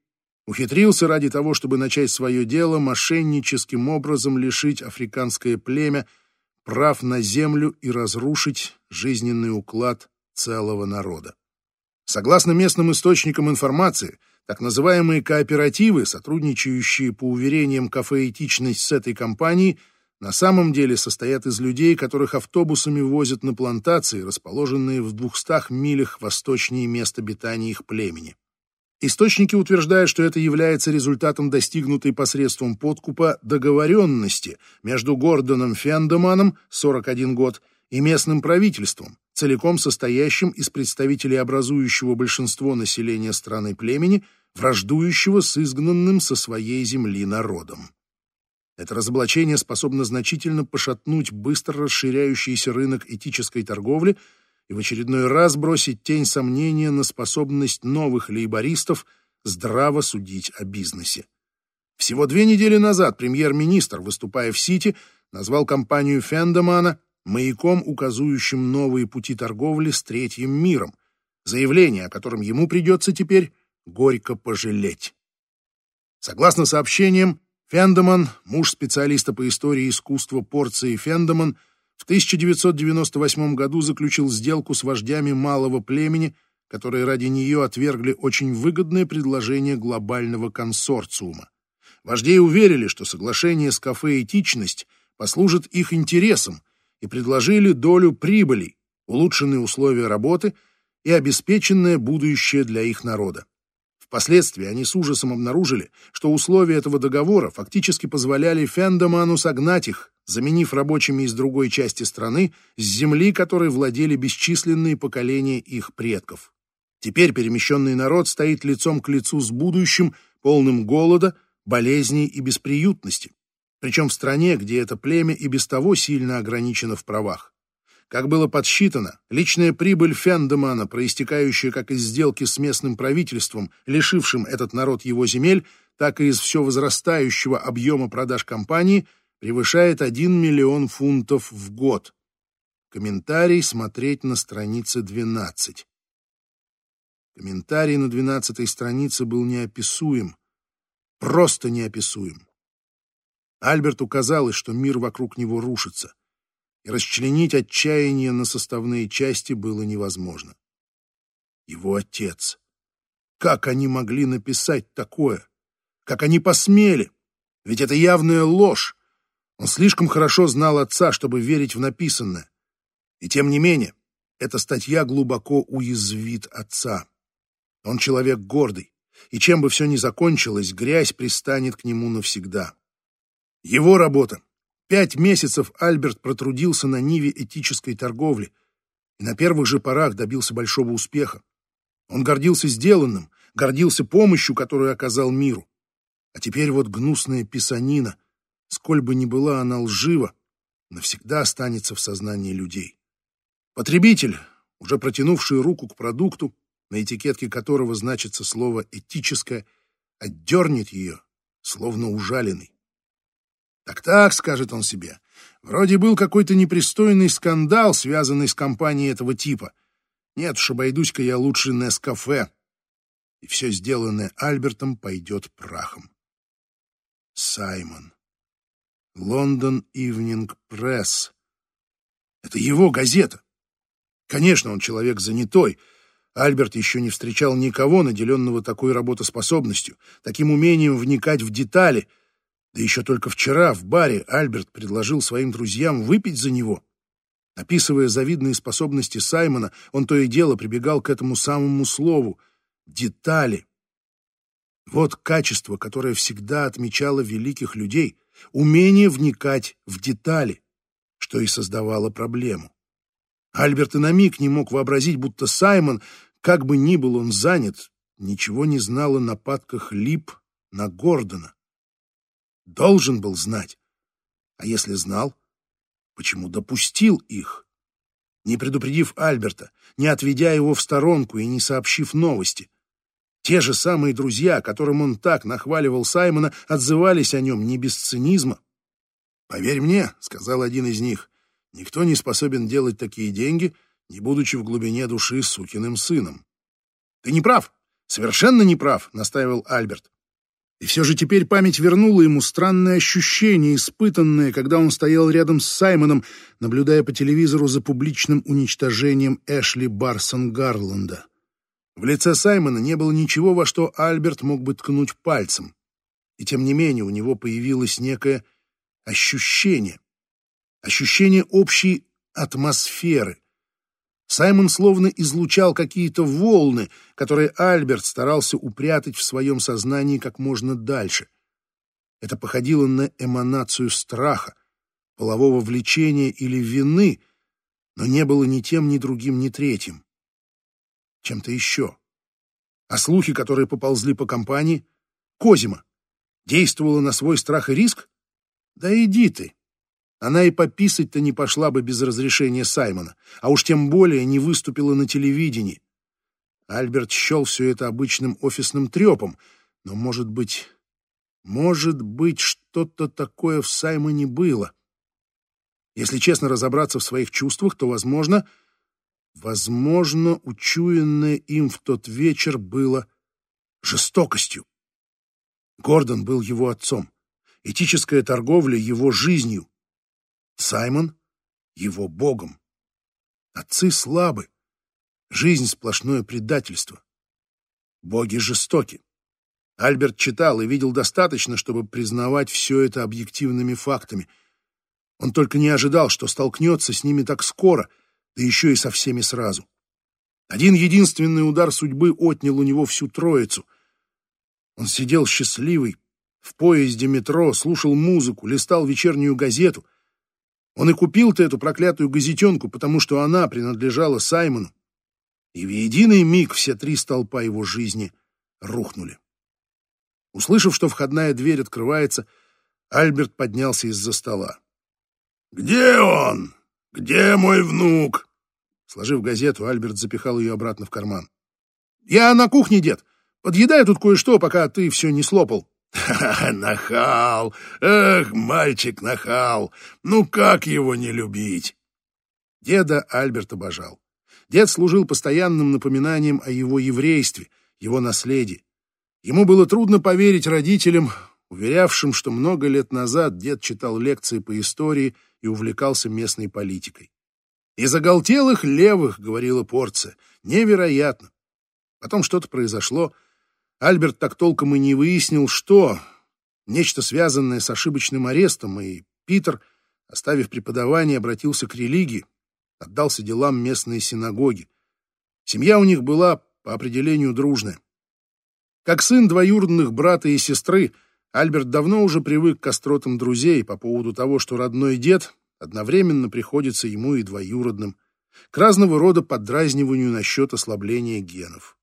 ухитрился ради того, чтобы начать свое дело, мошенническим образом лишить африканское племя прав на землю и разрушить жизненный уклад целого народа. Согласно местным источникам информации, так называемые кооперативы, сотрудничающие по уверениям кафе «Этичность» с этой компанией, на самом деле состоят из людей, которых автобусами возят на плантации, расположенные в двухстах милях восточнее места обитания их племени. Источники утверждают, что это является результатом достигнутой посредством подкупа договоренности между Гордоном Фендеманом, 41 год, и местным правительством, целиком состоящим из представителей образующего большинство населения страны племени, враждующего с изгнанным со своей земли народом. Это разоблачение способно значительно пошатнуть быстро расширяющийся рынок этической торговли и в очередной раз бросить тень сомнения на способность новых лейбористов здраво судить о бизнесе. Всего две недели назад премьер-министр, выступая в Сити, назвал компанию Фендемана маяком, указывающим новые пути торговли с третьим миром, заявление, о котором ему придется теперь горько пожалеть. Согласно сообщениям, Фендеман, муж специалиста по истории искусства Порции Фендеман, в 1998 году заключил сделку с вождями малого племени, которые ради нее отвергли очень выгодное предложение глобального консорциума. Вождей уверили, что соглашение с кафе «Этичность» послужит их интересам и предложили долю прибыли, улучшенные условия работы и обеспеченное будущее для их народа. Впоследствии они с ужасом обнаружили, что условия этого договора фактически позволяли Фендеману согнать их, заменив рабочими из другой части страны, с земли, которой владели бесчисленные поколения их предков. Теперь перемещенный народ стоит лицом к лицу с будущим, полным голода, болезней и бесприютности, причем в стране, где это племя и без того сильно ограничено в правах. Как было подсчитано, личная прибыль Фендемана, проистекающая как из сделки с местным правительством, лишившим этот народ его земель, так и из все возрастающего объема продаж компании, превышает 1 миллион фунтов в год. Комментарий смотреть на странице 12. Комментарий на 12 странице был неописуем. Просто неописуем. Альберту казалось, что мир вокруг него рушится и расчленить отчаяние на составные части было невозможно. Его отец. Как они могли написать такое? Как они посмели? Ведь это явная ложь. Он слишком хорошо знал отца, чтобы верить в написанное. И тем не менее, эта статья глубоко уязвит отца. Он человек гордый, и чем бы все ни закончилось, грязь пристанет к нему навсегда. Его работа Пять месяцев Альберт протрудился на ниве этической торговли и на первых же порах добился большого успеха. Он гордился сделанным, гордился помощью, которую оказал миру. А теперь вот гнусная писанина, сколь бы ни была она лжива, навсегда останется в сознании людей. Потребитель, уже протянувший руку к продукту, на этикетке которого значится слово «этическое», отдернет ее, словно ужаленный. «Так-так», — скажет он себе, — «вроде был какой-то непристойный скандал, связанный с компанией этого типа. Нет уж, обойдусь-ка я лучше Нескафе». И все сделанное Альбертом пойдет прахом. Саймон. Лондон Ивнинг Пресс. Это его газета. Конечно, он человек занятой. Альберт еще не встречал никого, наделенного такой работоспособностью, таким умением вникать в детали — да еще только вчера в баре Альберт предложил своим друзьям выпить за него. Описывая завидные способности Саймона, он то и дело прибегал к этому самому слову — детали. Вот качество, которое всегда отмечало великих людей — умение вникать в детали, что и создавало проблему. Альберт и на миг не мог вообразить, будто Саймон, как бы ни был он занят, ничего не знал о нападках Лип на Гордона. Должен был знать. А если знал, почему допустил их? Не предупредив Альберта, не отведя его в сторонку и не сообщив новости. Те же самые друзья, которым он так нахваливал Саймона, отзывались о нем не без цинизма. «Поверь мне», — сказал один из них, — «никто не способен делать такие деньги, не будучи в глубине души сукиным сыном». «Ты не прав, совершенно не прав», — настаивал Альберт. И все же теперь память вернула ему странное ощущение, испытанное, когда он стоял рядом с Саймоном, наблюдая по телевизору за публичным уничтожением Эшли Барсон Гарланда. В лице Саймона не было ничего, во что Альберт мог бы ткнуть пальцем. И тем не менее у него появилось некое ощущение. Ощущение общей атмосферы. Саймон словно излучал какие-то волны, которые Альберт старался упрятать в своем сознании как можно дальше. Это походило на эманацию страха, полового влечения или вины, но не было ни тем, ни другим, ни третьим. Чем-то еще. А слухи, которые поползли по компании, Козима, действовала на свой страх и риск? Да иди ты. Она и пописать-то не пошла бы без разрешения Саймона, а уж тем более не выступила на телевидении. Альберт счел все это обычным офисным трепом, но, может быть, может быть, что-то такое в Саймоне было. Если честно разобраться в своих чувствах, то, возможно, возможно, учуянное им в тот вечер было жестокостью. Гордон был его отцом, этическая торговля его жизнью, Саймон — его богом. Отцы слабы, жизнь — сплошное предательство. Боги жестоки. Альберт читал и видел достаточно, чтобы признавать все это объективными фактами. Он только не ожидал, что столкнется с ними так скоро, да еще и со всеми сразу. Один единственный удар судьбы отнял у него всю троицу. Он сидел счастливый, в поезде метро, слушал музыку, листал вечернюю газету — он и купил-то эту проклятую газетенку, потому что она принадлежала Саймону. И в единый миг все три столпа его жизни рухнули. Услышав, что входная дверь открывается, Альберт поднялся из-за стола. «Где он? Где мой внук?» Сложив газету, Альберт запихал ее обратно в карман. «Я на кухне, дед. Подъедай тут кое-что, пока ты все не слопал». нахал! Эх, мальчик нахал! Ну как его не любить? Деда Альберт обожал. Дед служил постоянным напоминанием о его еврействе, его наследии. Ему было трудно поверить родителям, уверявшим, что много лет назад дед читал лекции по истории и увлекался местной политикой. «Из оголтелых левых», — говорила порция, — «невероятно». Потом что-то произошло — Альберт так толком и не выяснил, что. Нечто связанное с ошибочным арестом, и Питер, оставив преподавание, обратился к религии, отдался делам местной синагоги. Семья у них была, по определению, дружная. Как сын двоюродных брата и сестры, Альберт давно уже привык к остротам друзей по поводу того, что родной дед одновременно приходится ему и двоюродным, к разного рода поддразниванию насчет ослабления генов.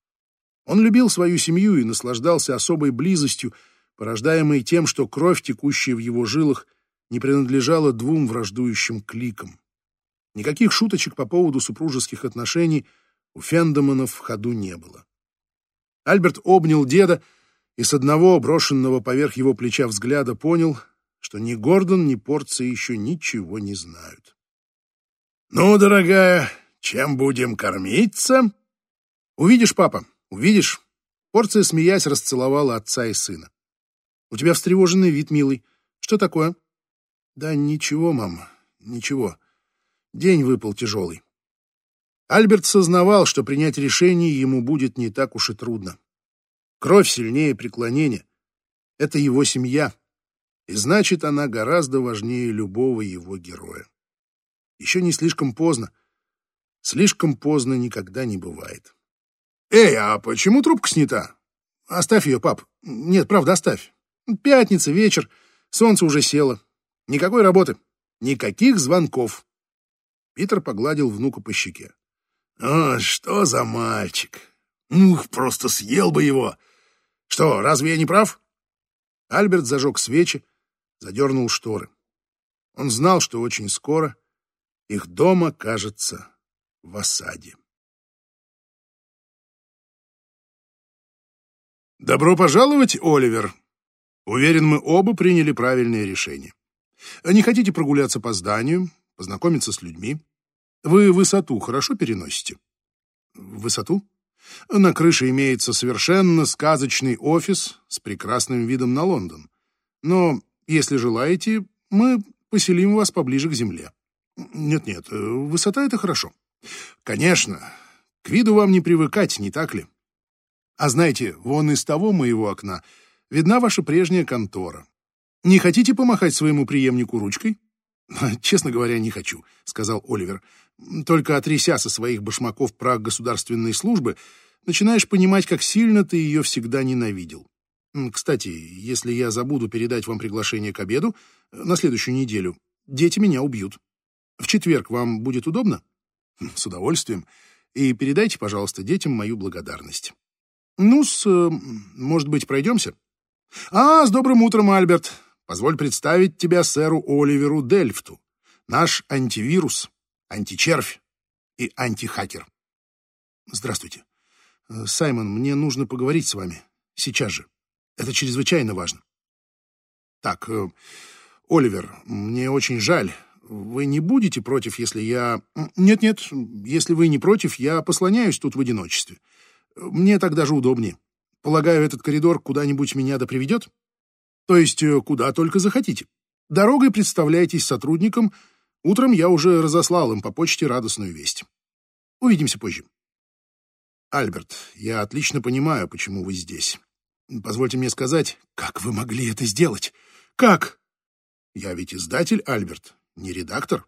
Он любил свою семью и наслаждался особой близостью, порождаемой тем, что кровь, текущая в его жилах, не принадлежала двум враждующим кликам. Никаких шуточек по поводу супружеских отношений у Фендеманов в ходу не было. Альберт обнял деда и с одного брошенного поверх его плеча взгляда понял, что ни Гордон, ни Порция еще ничего не знают. «Ну, дорогая, чем будем кормиться?» «Увидишь, папа, Увидишь, порция, смеясь, расцеловала отца и сына. У тебя встревоженный вид, милый. Что такое? Да ничего, мама, ничего. День выпал тяжелый. Альберт сознавал, что принять решение ему будет не так уж и трудно. Кровь сильнее преклонения. Это его семья, и значит, она гораздо важнее любого его героя. Еще не слишком поздно. Слишком поздно никогда не бывает. «Эй, а почему трубка снята?» «Оставь ее, пап. Нет, правда, оставь. Пятница, вечер, солнце уже село. Никакой работы, никаких звонков». Питер погладил внука по щеке. «О, что за мальчик! Ух, просто съел бы его! Что, разве я не прав?» Альберт зажег свечи, задернул шторы. Он знал, что очень скоро их дом окажется в осаде. Добро пожаловать, Оливер. Уверен, мы оба приняли правильное решение. Не хотите прогуляться по зданию, познакомиться с людьми? Вы высоту хорошо переносите? Высоту? На крыше имеется совершенно сказочный офис с прекрасным видом на Лондон. Но, если желаете, мы поселим вас поближе к земле. Нет-нет, высота — это хорошо. Конечно, к виду вам не привыкать, не так ли? А знаете, вон из того моего окна видна ваша прежняя контора. Не хотите помахать своему преемнику ручкой? «Честно говоря, не хочу», — сказал Оливер. «Только отряся со своих башмаков праг государственной службы, начинаешь понимать, как сильно ты ее всегда ненавидел. Кстати, если я забуду передать вам приглашение к обеду э, на следующую неделю, дети меня убьют. В четверг вам будет удобно? С удовольствием. И передайте, пожалуйста, детям мою благодарность. Ну-с, э, может быть, пройдемся? А, с добрым утром, Альберт. Позволь представить тебя сэру Оливеру Дельфту. Наш антивирус, античервь и антихакер. Здравствуйте. Э, Саймон, мне нужно поговорить с вами. Сейчас же. Это чрезвычайно важно. Так, э, Оливер, мне очень жаль. Вы не будете против, если я... Нет-нет, если вы не против, я послоняюсь тут в одиночестве. Мне так даже удобнее. Полагаю, этот коридор куда-нибудь меня да приведет? То есть, э, куда только захотите. Дорогой представляйтесь сотрудникам. Утром я уже разослал им по почте радостную весть. Увидимся позже. Альберт, я отлично понимаю, почему вы здесь. Позвольте мне сказать, как вы могли это сделать? Как? Я ведь издатель, Альберт, не редактор.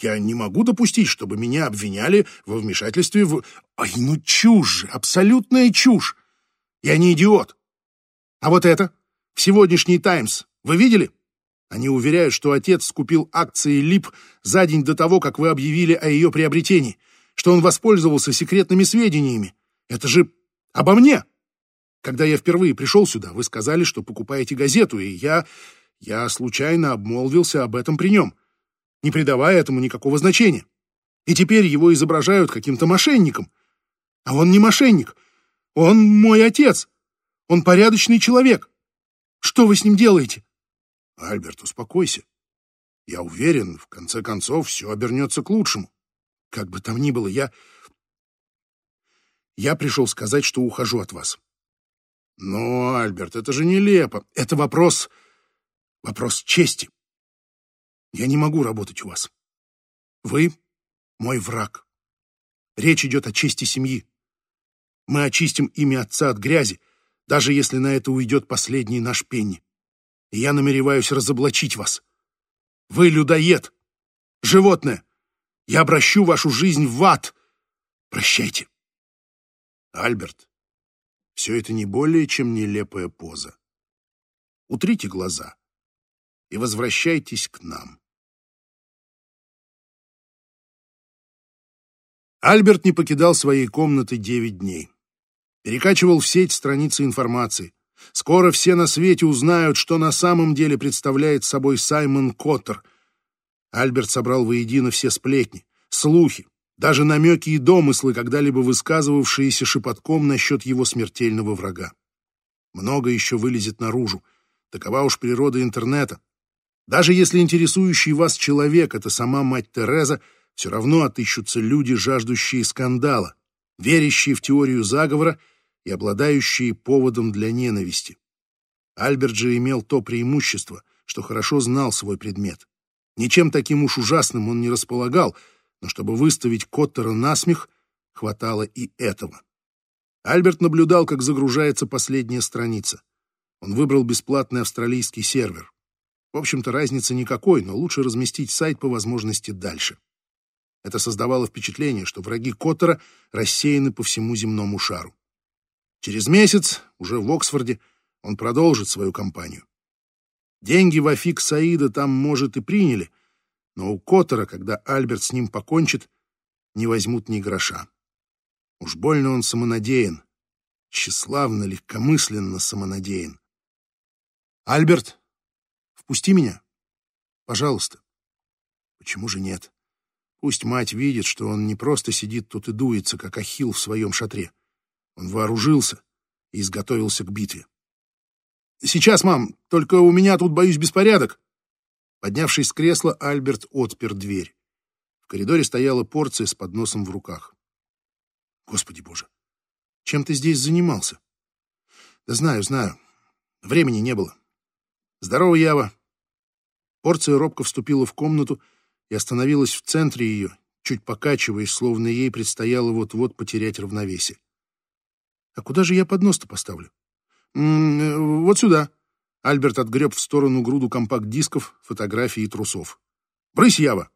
Я не могу допустить, чтобы меня обвиняли во вмешательстве в... Ай, ну чушь же, абсолютная чушь. Я не идиот. А вот это, в сегодняшний «Таймс», вы видели? Они уверяют, что отец скупил акции ЛИП за день до того, как вы объявили о ее приобретении, что он воспользовался секретными сведениями. Это же обо мне. Когда я впервые пришел сюда, вы сказали, что покупаете газету, и я... я случайно обмолвился об этом при нем, не придавая этому никакого значения. И теперь его изображают каким-то мошенником. А он не мошенник. Он мой отец. Он порядочный человек. Что вы с ним делаете? Альберт, успокойся. Я уверен, в конце концов, все обернется к лучшему. Как бы там ни было, я... Я пришел сказать, что ухожу от вас. Но, Альберт, это же нелепо. Это вопрос... вопрос чести. Я не могу работать у вас. Вы мой враг. Речь идет о чести семьи. Мы очистим имя отца от грязи, даже если на это уйдет последний наш пенни. И я намереваюсь разоблачить вас. Вы людоед, животное. Я обращу вашу жизнь в ад. Прощайте. Альберт, все это не более чем нелепая поза. Утрите глаза и возвращайтесь к нам. Альберт не покидал своей комнаты девять дней. Перекачивал в сеть страницы информации. Скоро все на свете узнают, что на самом деле представляет собой Саймон Коттер. Альберт собрал воедино все сплетни, слухи, даже намеки и домыслы, когда-либо высказывавшиеся шепотком насчет его смертельного врага. Много еще вылезет наружу. Такова уж природа интернета. Даже если интересующий вас человек — это сама мать Тереза, все равно отыщутся люди, жаждущие скандала, верящие в теорию заговора и обладающие поводом для ненависти. Альберт же имел то преимущество, что хорошо знал свой предмет. Ничем таким уж ужасным он не располагал — но чтобы выставить Коттера на смех, хватало и этого. Альберт наблюдал, как загружается последняя страница. Он выбрал бесплатный австралийский сервер. В общем-то, разницы никакой, но лучше разместить сайт по возможности дальше. Это создавало впечатление, что враги Коттера рассеяны по всему земному шару. Через месяц, уже в Оксфорде, он продолжит свою кампанию. Деньги в Афик Саида там, может, и приняли — но у Коттера, когда Альберт с ним покончит, не возьмут ни гроша. Уж больно он самонадеян, тщеславно, легкомысленно самонадеян. «Альберт, впусти меня, пожалуйста». Почему же нет? Пусть мать видит, что он не просто сидит тут и дуется, как ахилл в своем шатре. Он вооружился и изготовился к битве. «Сейчас, мам, только у меня тут, боюсь, беспорядок». Поднявшись с кресла, Альберт отпер дверь. В коридоре стояла порция с подносом в руках. Господи боже, чем ты здесь занимался? Да знаю, знаю. Времени не было. Здорово, Ява. Порция робко вступила в комнату и остановилась в центре ее, чуть покачиваясь, словно ей предстояло вот-вот потерять равновесие. А куда же я поднос-то поставлю? М -м, э, вот сюда. Альберт отгреб в сторону груду компакт-дисков, фотографий и трусов. Брысь, Ява!»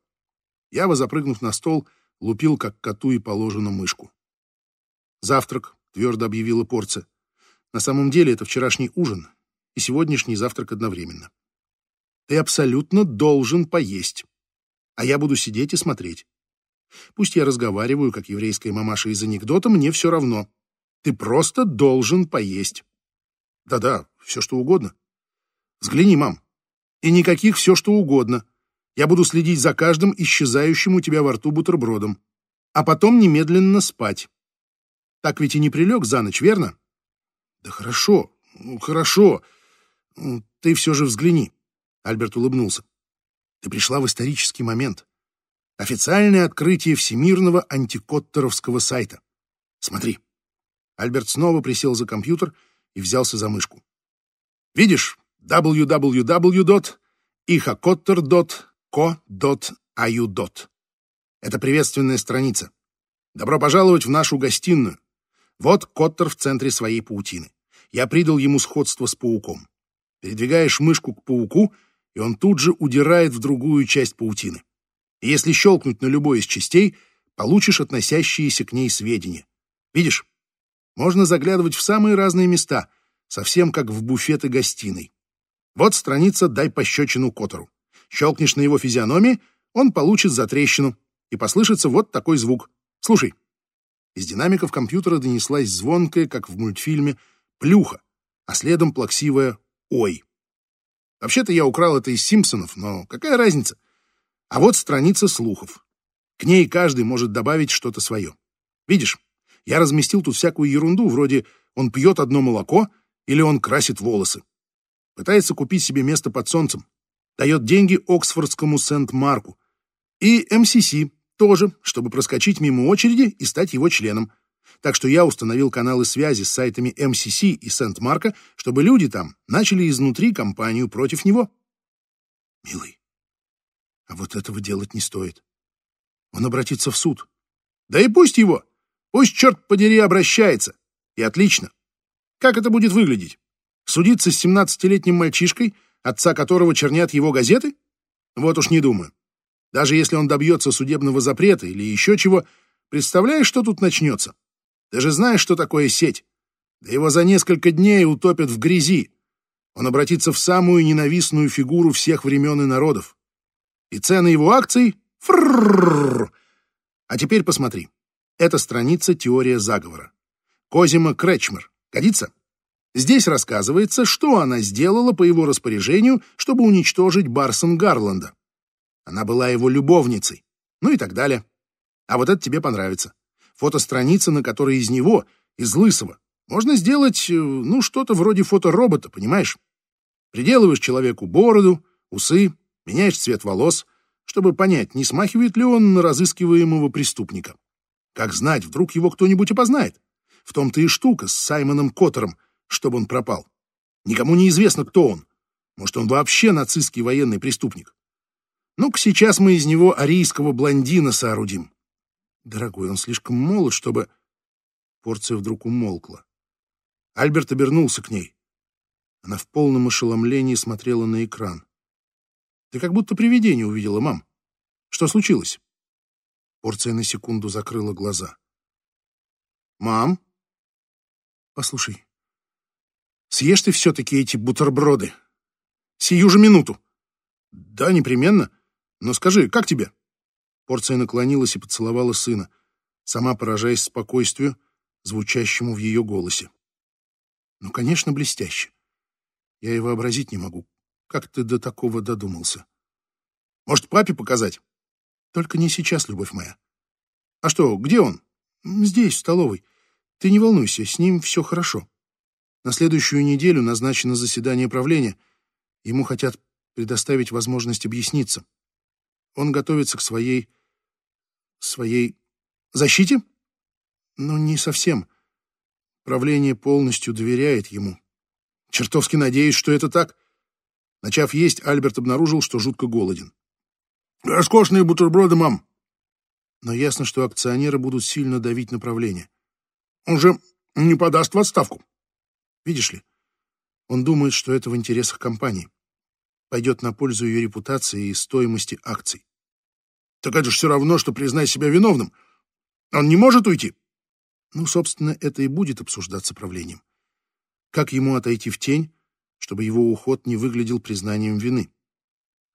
Ява, запрыгнув на стол, лупил, как коту и положено, мышку. «Завтрак», — твердо объявила порция. «На самом деле это вчерашний ужин и сегодняшний завтрак одновременно. Ты абсолютно должен поесть, а я буду сидеть и смотреть. Пусть я разговариваю, как еврейская мамаша из анекдота, мне все равно. Ты просто должен поесть. Да-да, все что угодно. Взгляни, мам. И никаких все что угодно. Я буду следить за каждым исчезающим у тебя во рту бутербродом. А потом немедленно спать. Так ведь и не прилег за ночь, верно? Да хорошо, хорошо. Ты все же взгляни. Альберт улыбнулся. Ты пришла в исторический момент. Официальное открытие всемирного антикоттеровского сайта. Смотри. Альберт снова присел за компьютер и взялся за мышку. Видишь? www.ihakotter.co.iu. Это приветственная страница. Добро пожаловать в нашу гостиную. Вот Коттер в центре своей паутины. Я придал ему сходство с пауком. Передвигаешь мышку к пауку, и он тут же удирает в другую часть паутины. Если щелкнуть на любой из частей, получишь относящиеся к ней сведения. Видишь? Можно заглядывать в самые разные места, совсем как в буфеты гостиной. Вот страница «Дай пощечину Коттеру». Щелкнешь на его физиономии, он получит затрещину, и послышится вот такой звук. Слушай. Из динамиков компьютера донеслась звонкая, как в мультфильме, плюха, а следом плаксивая «Ой». Вообще-то я украл это из «Симпсонов», но какая разница? А вот страница слухов. К ней каждый может добавить что-то свое. Видишь, я разместил тут всякую ерунду, вроде «он пьет одно молоко» или «он красит волосы». Пытается купить себе место под солнцем. Дает деньги Оксфордскому Сент-Марку. И МСС тоже, чтобы проскочить мимо очереди и стать его членом. Так что я установил каналы связи с сайтами МСС и Сент-Марка, чтобы люди там начали изнутри кампанию против него. Милый, а вот этого делать не стоит. Он обратится в суд. Да и пусть его. Пусть, черт подери, обращается. И отлично. Как это будет выглядеть? Судиться с 17-летним мальчишкой, отца которого чернят его газеты? Вот уж не думаю. Даже если он добьется судебного запрета или еще чего, представляешь, что тут начнется? Ты же знаешь, что такое сеть. Да его за несколько дней утопят в грязи. Он обратится в самую ненавистную фигуру всех времен и народов. И цены его акций — фрррррр. А теперь посмотри. Это страница «Теория заговора». Козима Кречмер. Годится? Здесь рассказывается, что она сделала по его распоряжению, чтобы уничтожить Барсон Гарланда. Она была его любовницей. Ну и так далее. А вот это тебе понравится. Фотостраница, на которой из него, из Лысого, можно сделать, э, ну, что-то вроде фоторобота, понимаешь? Приделываешь человеку бороду, усы, меняешь цвет волос, чтобы понять, не смахивает ли он на разыскиваемого преступника. Как знать, вдруг его кто-нибудь опознает. В том-то и штука с Саймоном Коттером, чтобы он пропал. Никому не известно, кто он. Может, он вообще нацистский военный преступник. Ну-ка, сейчас мы из него арийского блондина соорудим. Дорогой, он слишком молод, чтобы... Порция вдруг умолкла. Альберт обернулся к ней. Она в полном ошеломлении смотрела на экран. Ты как будто привидение увидела, мам. Что случилось? Порция на секунду закрыла глаза. Мам? Послушай, съешь ты все-таки эти бутерброды. Сию же минуту. Да, непременно. Но скажи, как тебе? Порция наклонилась и поцеловала сына, сама поражаясь спокойствию, звучащему в ее голосе. Ну, конечно, блестяще. Я и вообразить не могу, как ты до такого додумался. Может, папе показать? Только не сейчас, любовь моя. А что, где он? Здесь, в столовой. Ты не волнуйся, с ним все хорошо. На следующую неделю назначено заседание правления. Ему хотят предоставить возможность объясниться. Он готовится к своей... своей... защите? Ну, не совсем. Правление полностью доверяет ему. Чертовски надеюсь, что это так. Начав есть, Альберт обнаружил, что жутко голоден. «Роскошные бутерброды, мам!» Но ясно, что акционеры будут сильно давить направление. «Он же не подаст в отставку!» Видишь ли, он думает, что это в интересах компании. Пойдет на пользу ее репутации и стоимости акций. Так это же все равно, что признать себя виновным. Он не может уйти. Ну, собственно, это и будет обсуждаться правлением. Как ему отойти в тень, чтобы его уход не выглядел признанием вины?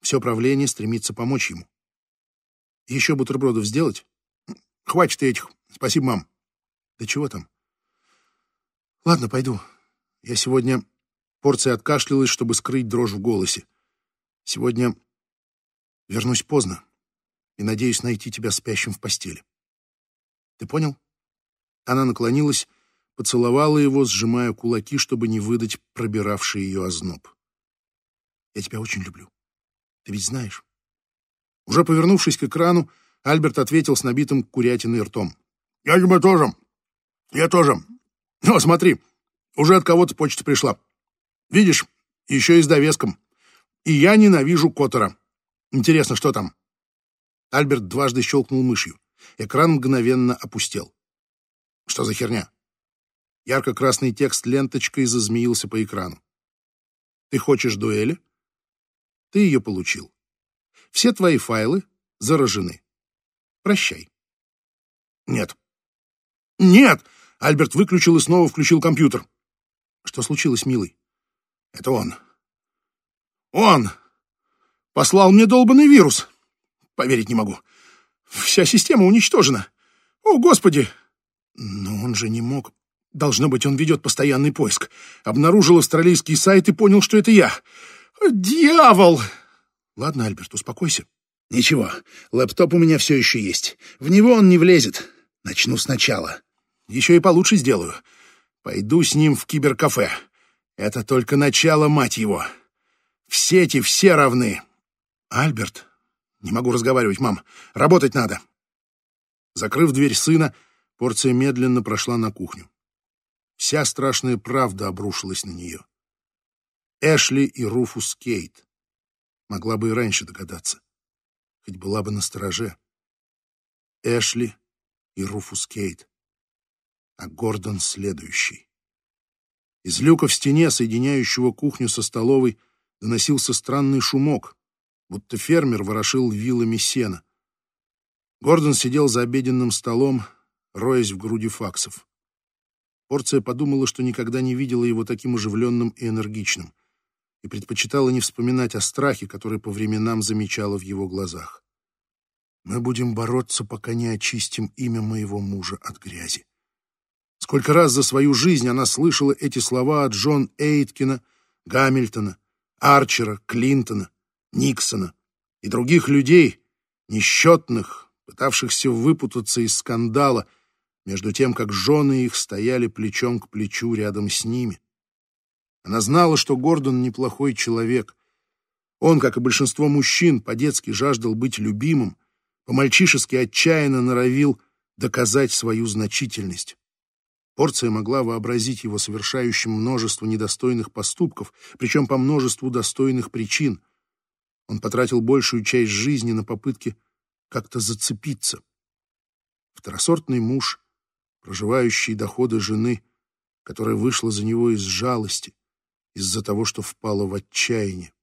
Все правление стремится помочь ему. Еще бутербродов сделать? Хватит этих. Спасибо, мам. Да чего там? Ладно, пойду. Я сегодня... Порция откашлялась, чтобы скрыть дрожь в голосе. Сегодня вернусь поздно и надеюсь найти тебя спящим в постели. Ты понял? Она наклонилась, поцеловала его, сжимая кулаки, чтобы не выдать пробиравший ее озноб. Я тебя очень люблю. Ты ведь знаешь. Уже повернувшись к экрану, Альберт ответил с набитым курятиной ртом. «Я тебя тоже. Я тоже. О, смотри, уже от кого-то почта пришла. Видишь, еще и с довеском. И я ненавижу Коттера. Интересно, что там?» Альберт дважды щелкнул мышью. Экран мгновенно опустел. «Что за херня?» Ярко-красный текст ленточкой зазмеился по экрану. «Ты хочешь дуэли?» «Ты ее получил. Все твои файлы заражены. Прощай. Нет. Нет! Альберт выключил и снова включил компьютер. Что случилось, милый? Это он. Он послал мне долбанный вирус. Поверить не могу. Вся система уничтожена. О, Господи! Но он же не мог. Должно быть, он ведет постоянный поиск. Обнаружил австралийский сайт и понял, что это я. Дьявол! Ладно, Альберт, успокойся. Ничего, лэптоп у меня все еще есть. В него он не влезет. Начну сначала. Еще и получше сделаю. Пойду с ним в киберкафе. Это только начало, мать его. В сети все равны. Альберт, не могу разговаривать, мам. Работать надо. Закрыв дверь сына, порция медленно прошла на кухню. Вся страшная правда обрушилась на нее. Эшли и Руфус Кейт. Могла бы и раньше догадаться хоть была бы на стороже. Эшли и Руфус Кейт. А Гордон следующий. Из люка в стене, соединяющего кухню со столовой, доносился странный шумок, будто фермер ворошил вилами сена. Гордон сидел за обеденным столом, роясь в груди факсов. Порция подумала, что никогда не видела его таким оживленным и энергичным и предпочитала не вспоминать о страхе, который по временам замечала в его глазах. «Мы будем бороться, пока не очистим имя моего мужа от грязи». Сколько раз за свою жизнь она слышала эти слова от Джон Эйткина, Гамильтона, Арчера, Клинтона, Никсона и других людей, несчетных, пытавшихся выпутаться из скандала, между тем, как жены их стояли плечом к плечу рядом с ними. Она знала, что Гордон неплохой человек. Он, как и большинство мужчин, по-детски жаждал быть любимым, по-мальчишески отчаянно норовил доказать свою значительность. Порция могла вообразить его совершающим множество недостойных поступков, причем по множеству достойных причин. Он потратил большую часть жизни на попытки как-то зацепиться. Второсортный муж, проживающий доходы жены, которая вышла за него из жалости, из-за того, что впала в отчаяние.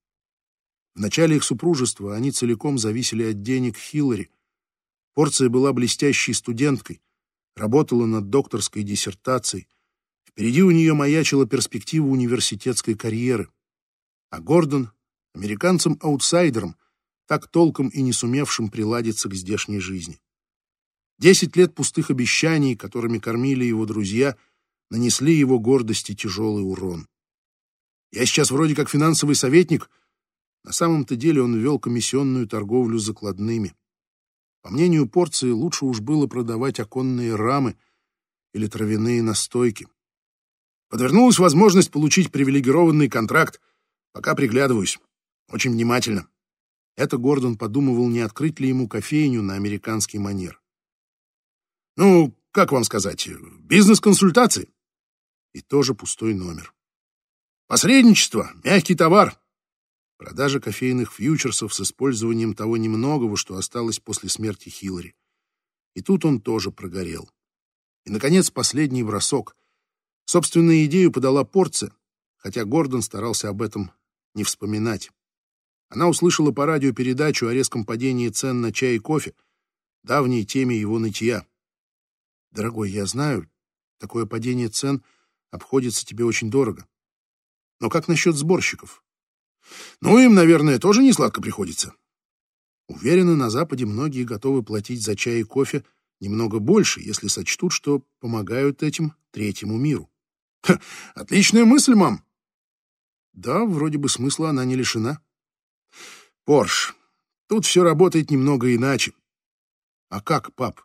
В начале их супружества они целиком зависели от денег Хиллари. Порция была блестящей студенткой, работала над докторской диссертацией. Впереди у нее маячила перспектива университетской карьеры. А Гордон — американцем-аутсайдером, так толком и не сумевшим приладиться к здешней жизни. Десять лет пустых обещаний, которыми кормили его друзья, нанесли его гордости тяжелый урон. Я сейчас вроде как финансовый советник. На самом-то деле он вел комиссионную торговлю закладными. По мнению порции, лучше уж было продавать оконные рамы или травяные настойки. Подвернулась возможность получить привилегированный контракт. Пока приглядываюсь. Очень внимательно. Это Гордон подумывал, не открыть ли ему кофейню на американский манер. Ну, как вам сказать, бизнес-консультации. И тоже пустой номер. Посредничество — мягкий товар. Продажа кофейных фьючерсов с использованием того немногого, что осталось после смерти Хиллари. И тут он тоже прогорел. И, наконец, последний бросок. Собственную идею подала порция, хотя Гордон старался об этом не вспоминать. Она услышала по радио передачу о резком падении цен на чай и кофе, давней теме его нытья. «Дорогой, я знаю, такое падение цен обходится тебе очень дорого. Но как насчет сборщиков? Ну, им, наверное, тоже не сладко приходится. Уверена, на Западе многие готовы платить за чай и кофе немного больше, если сочтут, что помогают этим третьему миру. Ха, отличная мысль, мам. Да, вроде бы смысла она не лишена. Порш, тут все работает немного иначе. А как, пап?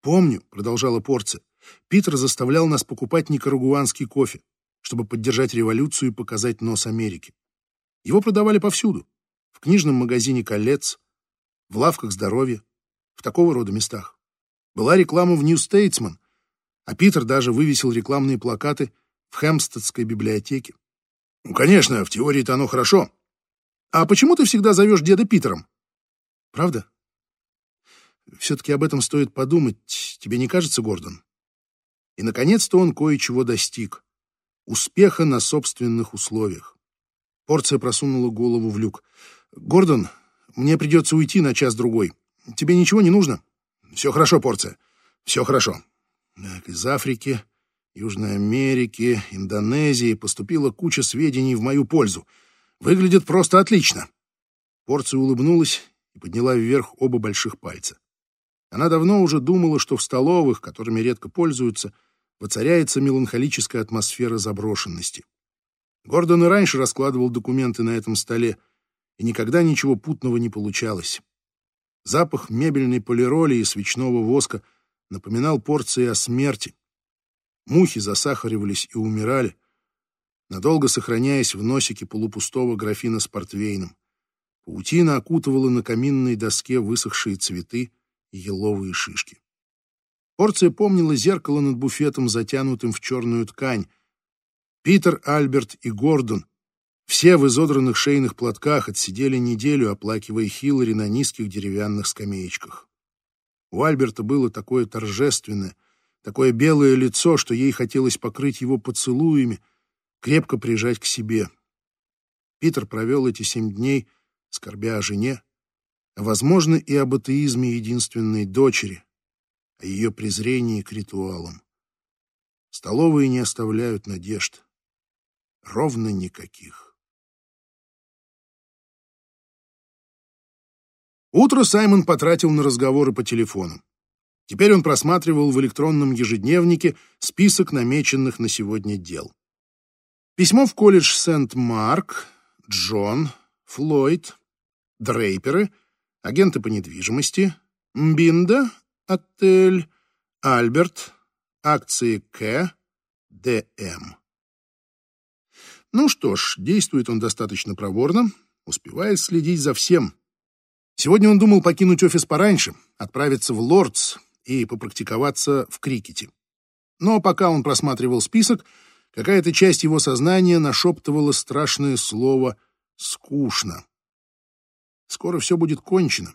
Помню, продолжала порция. Питер заставлял нас покупать никарагуанский кофе, чтобы поддержать революцию и показать нос Америки. Его продавали повсюду. В книжном магазине «Колец», в лавках здоровья, в такого рода местах. Была реклама в «Нью Стейтсман», а Питер даже вывесил рекламные плакаты в Хэмстедской библиотеке. Ну, конечно, в теории-то оно хорошо. А почему ты всегда зовешь деда Питером? Правда? Все-таки об этом стоит подумать, тебе не кажется, Гордон? И, наконец-то, он кое-чего достиг. Успеха на собственных условиях. Порция просунула голову в люк. «Гордон, мне придется уйти на час-другой. Тебе ничего не нужно?» «Все хорошо, Порция. Все хорошо». Так, из Африки, Южной Америки, Индонезии поступила куча сведений в мою пользу. Выглядит просто отлично. Порция улыбнулась и подняла вверх оба больших пальца. Она давно уже думала, что в столовых, которыми редко пользуются, воцаряется меланхолическая атмосфера заброшенности. Гордон и раньше раскладывал документы на этом столе, и никогда ничего путного не получалось. Запах мебельной полироли и свечного воска напоминал порции о смерти. Мухи засахаривались и умирали, надолго сохраняясь в носике полупустого графина с портвейном. Паутина окутывала на каминной доске высохшие цветы и еловые шишки. Порция помнила зеркало над буфетом, затянутым в черную ткань. Питер, Альберт и Гордон, все в изодранных шейных платках, отсидели неделю, оплакивая Хиллари на низких деревянных скамеечках. У Альберта было такое торжественное, такое белое лицо, что ей хотелось покрыть его поцелуями, крепко прижать к себе. Питер провел эти семь дней, скорбя о жене, а, возможно, и об атеизме единственной дочери, о ее презрении к ритуалам. Столовые не оставляют надежд. Ровно никаких. Утро Саймон потратил на разговоры по телефону. Теперь он просматривал в электронном ежедневнике список намеченных на сегодня дел. Письмо в колледж Сент-Марк, Джон, Флойд, Дрейперы, агенты по недвижимости, Мбинда, отель, Альберт, акции К, ДМ. Ну что ж, действует он достаточно проворно, успевает следить за всем. Сегодня он думал покинуть офис пораньше, отправиться в Лордс и попрактиковаться в крикете. Но пока он просматривал список, какая-то часть его сознания нашептывала страшное слово «скучно». Скоро все будет кончено.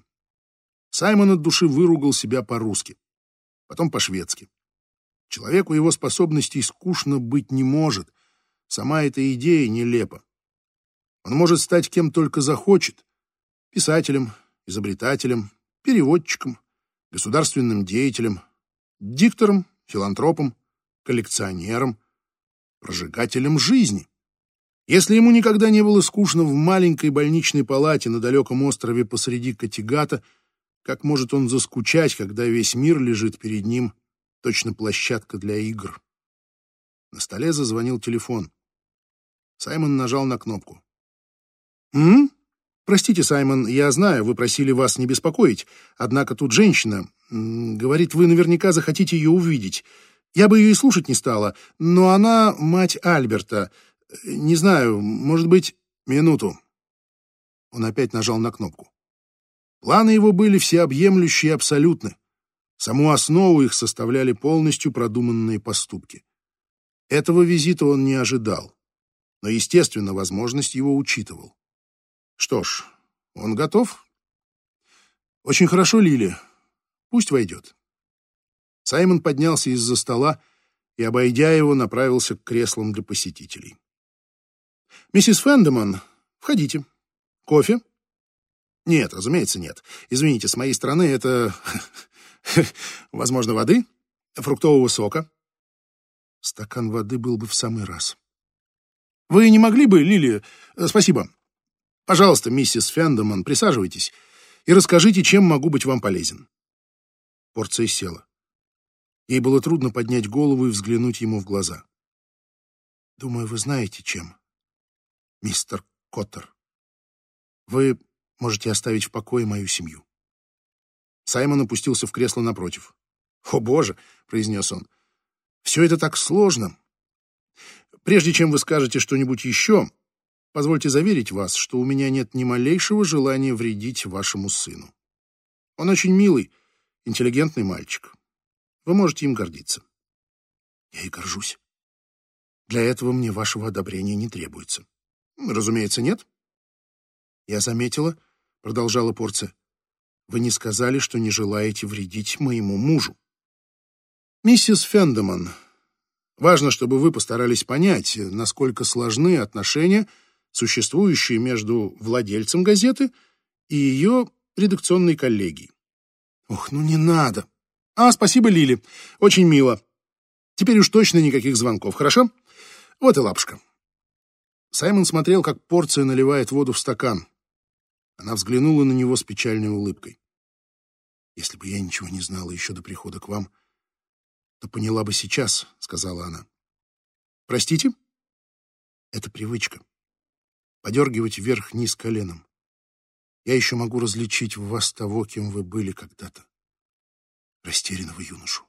Саймон от души выругал себя по-русски, потом по-шведски. Человеку его способностей скучно быть не может. Сама эта идея нелепа. Он может стать кем только захочет. Писателем, изобретателем, переводчиком, государственным деятелем, диктором, филантропом, коллекционером, прожигателем жизни. Если ему никогда не было скучно в маленькой больничной палате на далеком острове посреди Катигата, как может он заскучать, когда весь мир лежит перед ним, точно площадка для игр? На столе зазвонил телефон. Саймон нажал на кнопку. «М? Простите, Саймон, я знаю, вы просили вас не беспокоить, однако тут женщина. Говорит, вы наверняка захотите ее увидеть. Я бы ее и слушать не стала, но она мать Альберта. Не знаю, может быть, минуту». Он опять нажал на кнопку. Планы его были всеобъемлющие и абсолютны. Саму основу их составляли полностью продуманные поступки. Этого визита он не ожидал, но, естественно, возможность его учитывал. Что ж, он готов? Очень хорошо, Лили. Пусть войдет. Саймон поднялся из-за стола и, обойдя его, направился к креслам для посетителей. «Миссис Фендеман, входите. Кофе? Нет, разумеется, нет. Извините, с моей стороны это... Возможно, воды? Фруктового сока? Стакан воды был бы в самый раз. Вы не могли бы, Лили... Спасибо. Пожалуйста, миссис Фендеман, присаживайтесь и расскажите, чем могу быть вам полезен. Порция села. Ей было трудно поднять голову и взглянуть ему в глаза. «Думаю, вы знаете, чем, мистер Коттер. Вы можете оставить в покое мою семью». Саймон опустился в кресло напротив. «О, Боже!» — произнес он. «Все это так сложно. Прежде чем вы скажете что-нибудь еще, позвольте заверить вас, что у меня нет ни малейшего желания вредить вашему сыну. Он очень милый, интеллигентный мальчик. Вы можете им гордиться. Я и горжусь. Для этого мне вашего одобрения не требуется. Разумеется, нет. Я заметила, продолжала порция, вы не сказали, что не желаете вредить моему мужу. Миссис Фендеман, важно, чтобы вы постарались понять, насколько сложны отношения, существующие между владельцем газеты и ее редакционной коллегией. Ох, ну не надо, а, спасибо, Лили. Очень мило. Теперь уж точно никаких звонков, хорошо? Вот и лапушка. Саймон смотрел, как порция наливает воду в стакан. Она взглянула на него с печальной улыбкой. «Если бы я ничего не знала еще до прихода к вам, то поняла бы сейчас», — сказала она. «Простите?» «Это привычка. Подергивать вверх-вниз коленом. Я еще могу различить в вас того, кем вы были когда-то растерянного юношу.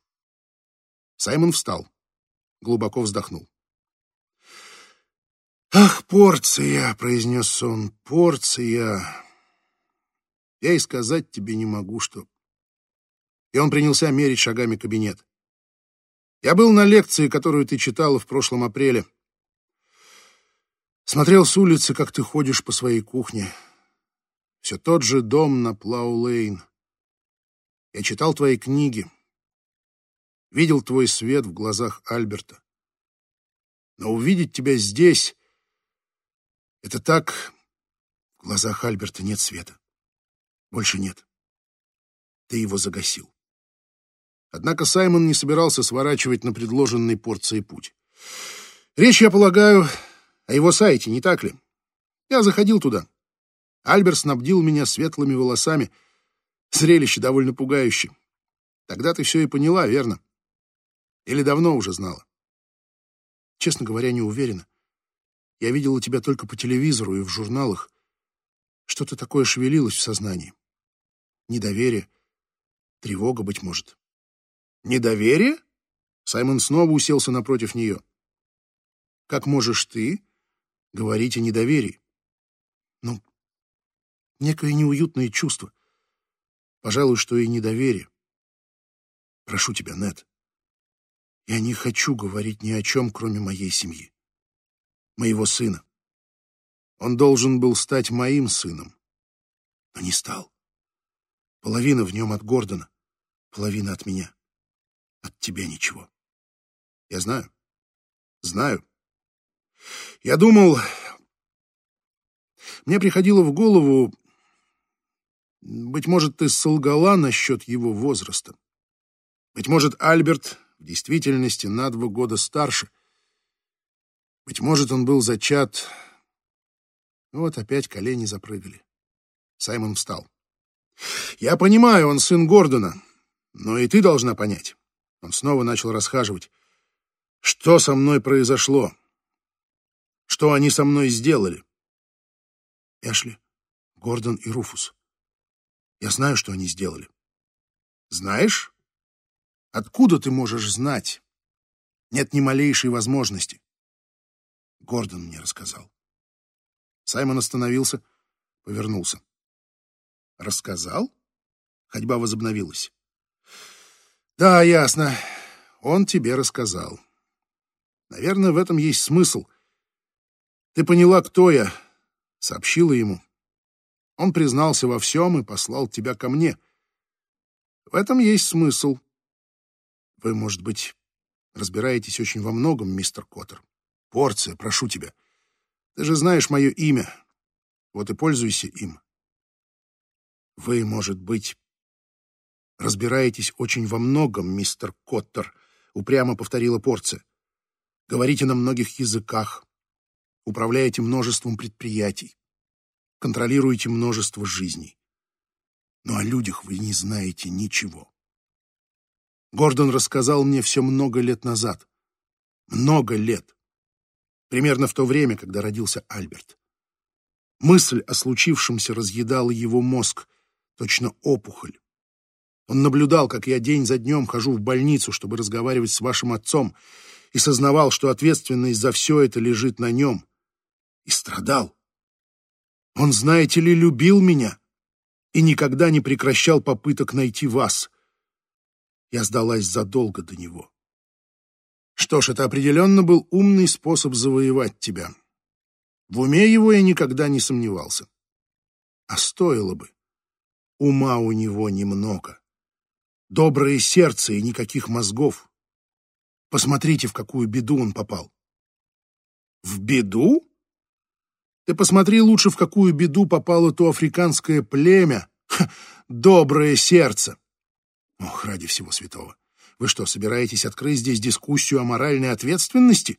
Саймон встал, глубоко вздохнул. «Ах, порция!» — произнес он. «Порция!» Я и сказать тебе не могу, что... И он принялся мерить шагами кабинет. Я был на лекции, которую ты читала в прошлом апреле. Смотрел с улицы, как ты ходишь по своей кухне. Все тот же дом на Плау-Лейн. Я читал твои книги, видел твой свет в глазах Альберта. Но увидеть тебя здесь — это так... В глазах Альберта нет света. Больше нет. Ты его загасил. Однако Саймон не собирался сворачивать на предложенный порции путь. Речь, я полагаю, о его сайте, не так ли? Я заходил туда. Альберт снабдил меня светлыми волосами — Зрелище довольно пугающее. Тогда ты все и поняла, верно? Или давно уже знала? Честно говоря, не уверена. Я видела тебя только по телевизору и в журналах. Что-то такое шевелилось в сознании. Недоверие, тревога, быть может. Недоверие? Саймон снова уселся напротив нее. Как можешь ты говорить о недоверии? Ну, некое неуютное чувство. Пожалуй, что и недоверие. Прошу тебя, Нет. Я не хочу говорить ни о чем, кроме моей семьи. Моего сына. Он должен был стать моим сыном, но не стал. Половина в нем от Гордона, половина от меня. От тебя ничего. Я знаю. Знаю. Я думал... Мне приходило в голову, быть может, ты солгала насчет его возраста. Быть может, Альберт в действительности на два года старше. Быть может, он был зачат... Вот опять колени запрыгали. Саймон встал. «Я понимаю, он сын Гордона, но и ты должна понять». Он снова начал расхаживать. «Что со мной произошло? Что они со мной сделали?» Эшли, Гордон и Руфус. Я знаю, что они сделали. Знаешь? Откуда ты можешь знать? Нет ни малейшей возможности. Гордон мне рассказал. Саймон остановился, повернулся. Рассказал? Ходьба возобновилась. Да, ясно. Он тебе рассказал. Наверное, в этом есть смысл. Ты поняла, кто я, сообщила ему. Он признался во всем и послал тебя ко мне. В этом есть смысл. Вы, может быть, разбираетесь очень во многом, мистер Коттер. Порция, прошу тебя. Ты же знаешь мое имя. Вот и пользуйся им. Вы, может быть, разбираетесь очень во многом, мистер Коттер, упрямо повторила порция. Говорите на многих языках, управляете множеством предприятий, контролируете множество жизней. Но о людях вы не знаете ничего. Гордон рассказал мне все много лет назад. Много лет. Примерно в то время, когда родился Альберт. Мысль о случившемся разъедала его мозг, точно опухоль. Он наблюдал, как я день за днем хожу в больницу, чтобы разговаривать с вашим отцом, и сознавал, что ответственность за все это лежит на нем. И страдал. Он, знаете ли, любил меня и никогда не прекращал попыток найти вас. Я сдалась задолго до него. Что ж, это определенно был умный способ завоевать тебя. В уме его я никогда не сомневался. А стоило бы. Ума у него немного. Доброе сердце и никаких мозгов. Посмотрите, в какую беду он попал. В беду? Ты посмотри лучше, в какую беду попало то африканское племя. Ха, доброе сердце. Ох, ради всего святого. Вы что, собираетесь открыть здесь дискуссию о моральной ответственности?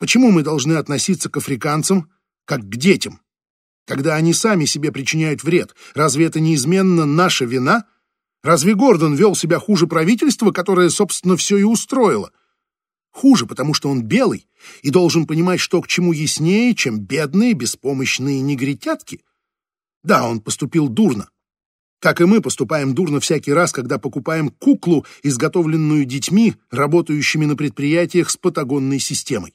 Почему мы должны относиться к африканцам как к детям? Когда они сами себе причиняют вред, разве это неизменно наша вина? Разве Гордон вел себя хуже правительства, которое, собственно, все и устроило? Хуже, потому что он белый и должен понимать, что к чему яснее, чем бедные, беспомощные негритятки. Да, он поступил дурно, как и мы поступаем дурно всякий раз, когда покупаем куклу, изготовленную детьми, работающими на предприятиях с патагонной системой.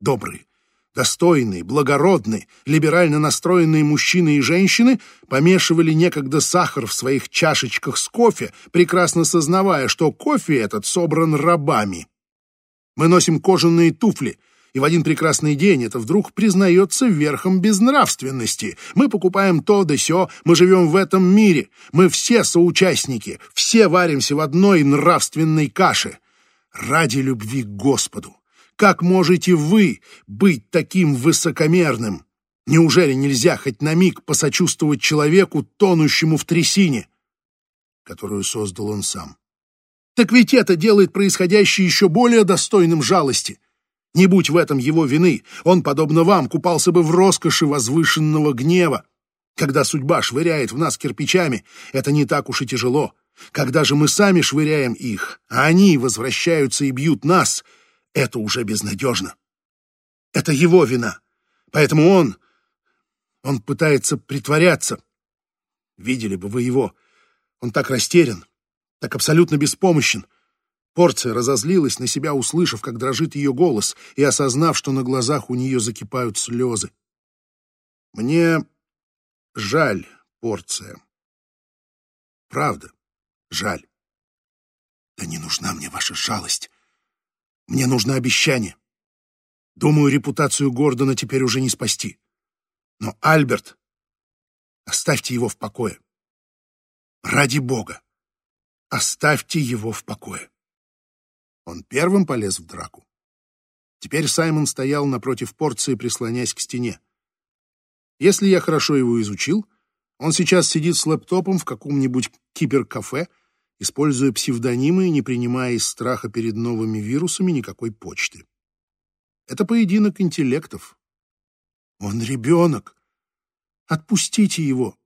Добрые, достойные, благородные, либерально настроенные мужчины и женщины помешивали некогда сахар в своих чашечках с кофе, прекрасно сознавая, что кофе этот собран рабами. Мы носим кожаные туфли — и в один прекрасный день это вдруг признается верхом безнравственности. Мы покупаем то да сё, мы живем в этом мире, мы все соучастники, все варимся в одной нравственной каше. Ради любви к Господу! Как можете вы быть таким высокомерным? Неужели нельзя хоть на миг посочувствовать человеку, тонущему в трясине, которую создал он сам? Так ведь это делает происходящее еще более достойным жалости. Не будь в этом его вины, он, подобно вам, купался бы в роскоши возвышенного гнева. Когда судьба швыряет в нас кирпичами, это не так уж и тяжело. Когда же мы сами швыряем их, а они возвращаются и бьют нас, это уже безнадежно. Это его вина. Поэтому он... Он пытается притворяться. Видели бы вы его. Он так растерян, так абсолютно беспомощен. Порция разозлилась на себя, услышав, как дрожит ее голос, и осознав, что на глазах у нее закипают слезы. «Мне жаль, Порция. Правда, жаль. Да не нужна мне ваша жалость. Мне нужно обещание. Думаю, репутацию Гордона теперь уже не спасти. Но Альберт, оставьте его в покое. Ради Бога, оставьте его в покое. Он первым полез в драку. Теперь Саймон стоял напротив порции, прислонясь к стене. Если я хорошо его изучил, он сейчас сидит с лэптопом в каком-нибудь киберкафе, используя псевдонимы и не принимая из страха перед новыми вирусами никакой почты. Это поединок интеллектов. Он ребенок. Отпустите его.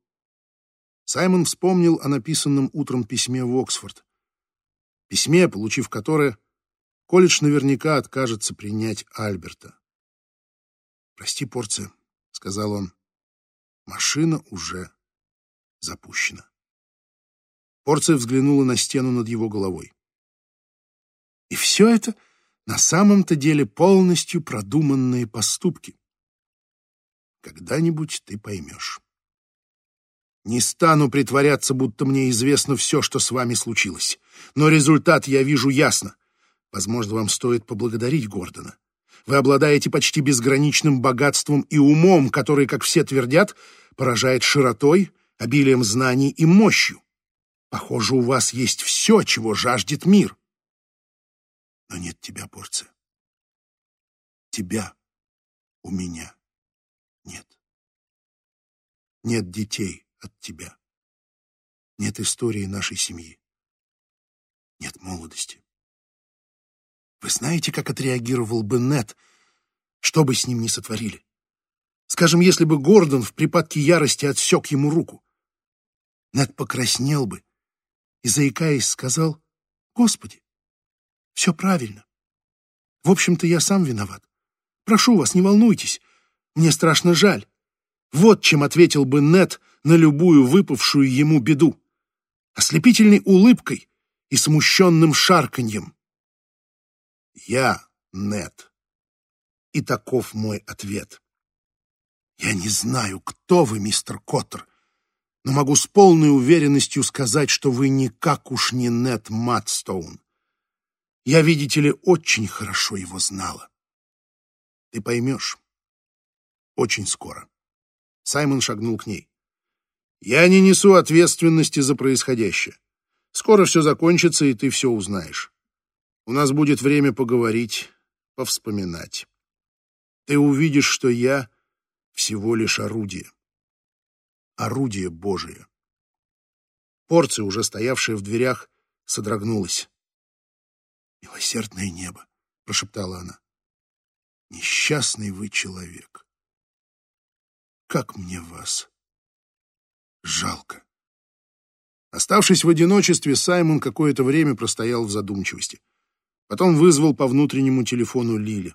Саймон вспомнил о написанном утром письме в Оксфорд. Письме, получив которое, Колледж наверняка откажется принять Альберта. «Прости, порция», — сказал он. «Машина уже запущена». Порция взглянула на стену над его головой. «И все это на самом-то деле полностью продуманные поступки. Когда-нибудь ты поймешь». Не стану притворяться, будто мне известно все, что с вами случилось. Но результат я вижу ясно. Возможно, вам стоит поблагодарить Гордона. Вы обладаете почти безграничным богатством и умом, который, как все твердят, поражает широтой, обилием знаний и мощью. Похоже, у вас есть все, чего жаждет мир. Но нет тебя, порция. Тебя у меня нет. нет детей от тебя. Нет истории нашей семьи. Нет молодости. Вы знаете, как отреагировал бы Нет, что бы с ним ни сотворили? Скажем, если бы Гордон в припадке ярости отсек ему руку. Нет покраснел бы и, заикаясь, сказал, «Господи, все правильно. В общем-то, я сам виноват. Прошу вас, не волнуйтесь. Мне страшно жаль. Вот чем ответил бы Нет на любую выпавшую ему беду. Ослепительной улыбкой и смущенным шарканьем. Я Нет. И таков мой ответ. Я не знаю, кто вы, мистер Коттер, но могу с полной уверенностью сказать, что вы никак уж не Нет Матстоун. Я, видите ли, очень хорошо его знала. Ты поймешь. Очень скоро. Саймон шагнул к ней. Я не несу ответственности за происходящее. Скоро все закончится, и ты все узнаешь. У нас будет время поговорить, повспоминать. Ты увидишь, что я всего лишь орудие. Орудие Божие. Порция, уже стоявшая в дверях, содрогнулась. «Милосердное небо!» — прошептала она. «Несчастный вы человек! Как мне вас жалко!» Оставшись в одиночестве, Саймон какое-то время простоял в задумчивости. Потом вызвал по внутреннему телефону Лили.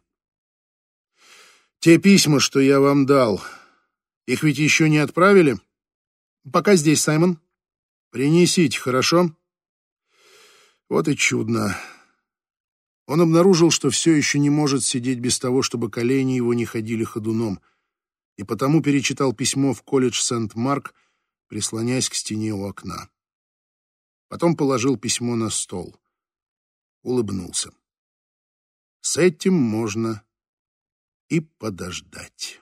«Те письма, что я вам дал, их ведь еще не отправили?» «Пока здесь, Саймон». «Принесите, хорошо?» Вот и чудно. Он обнаружил, что все еще не может сидеть без того, чтобы колени его не ходили ходуном, и потому перечитал письмо в колледж Сент-Марк, прислоняясь к стене у окна. Потом положил письмо на стол. Улыбнулся. С этим можно и подождать.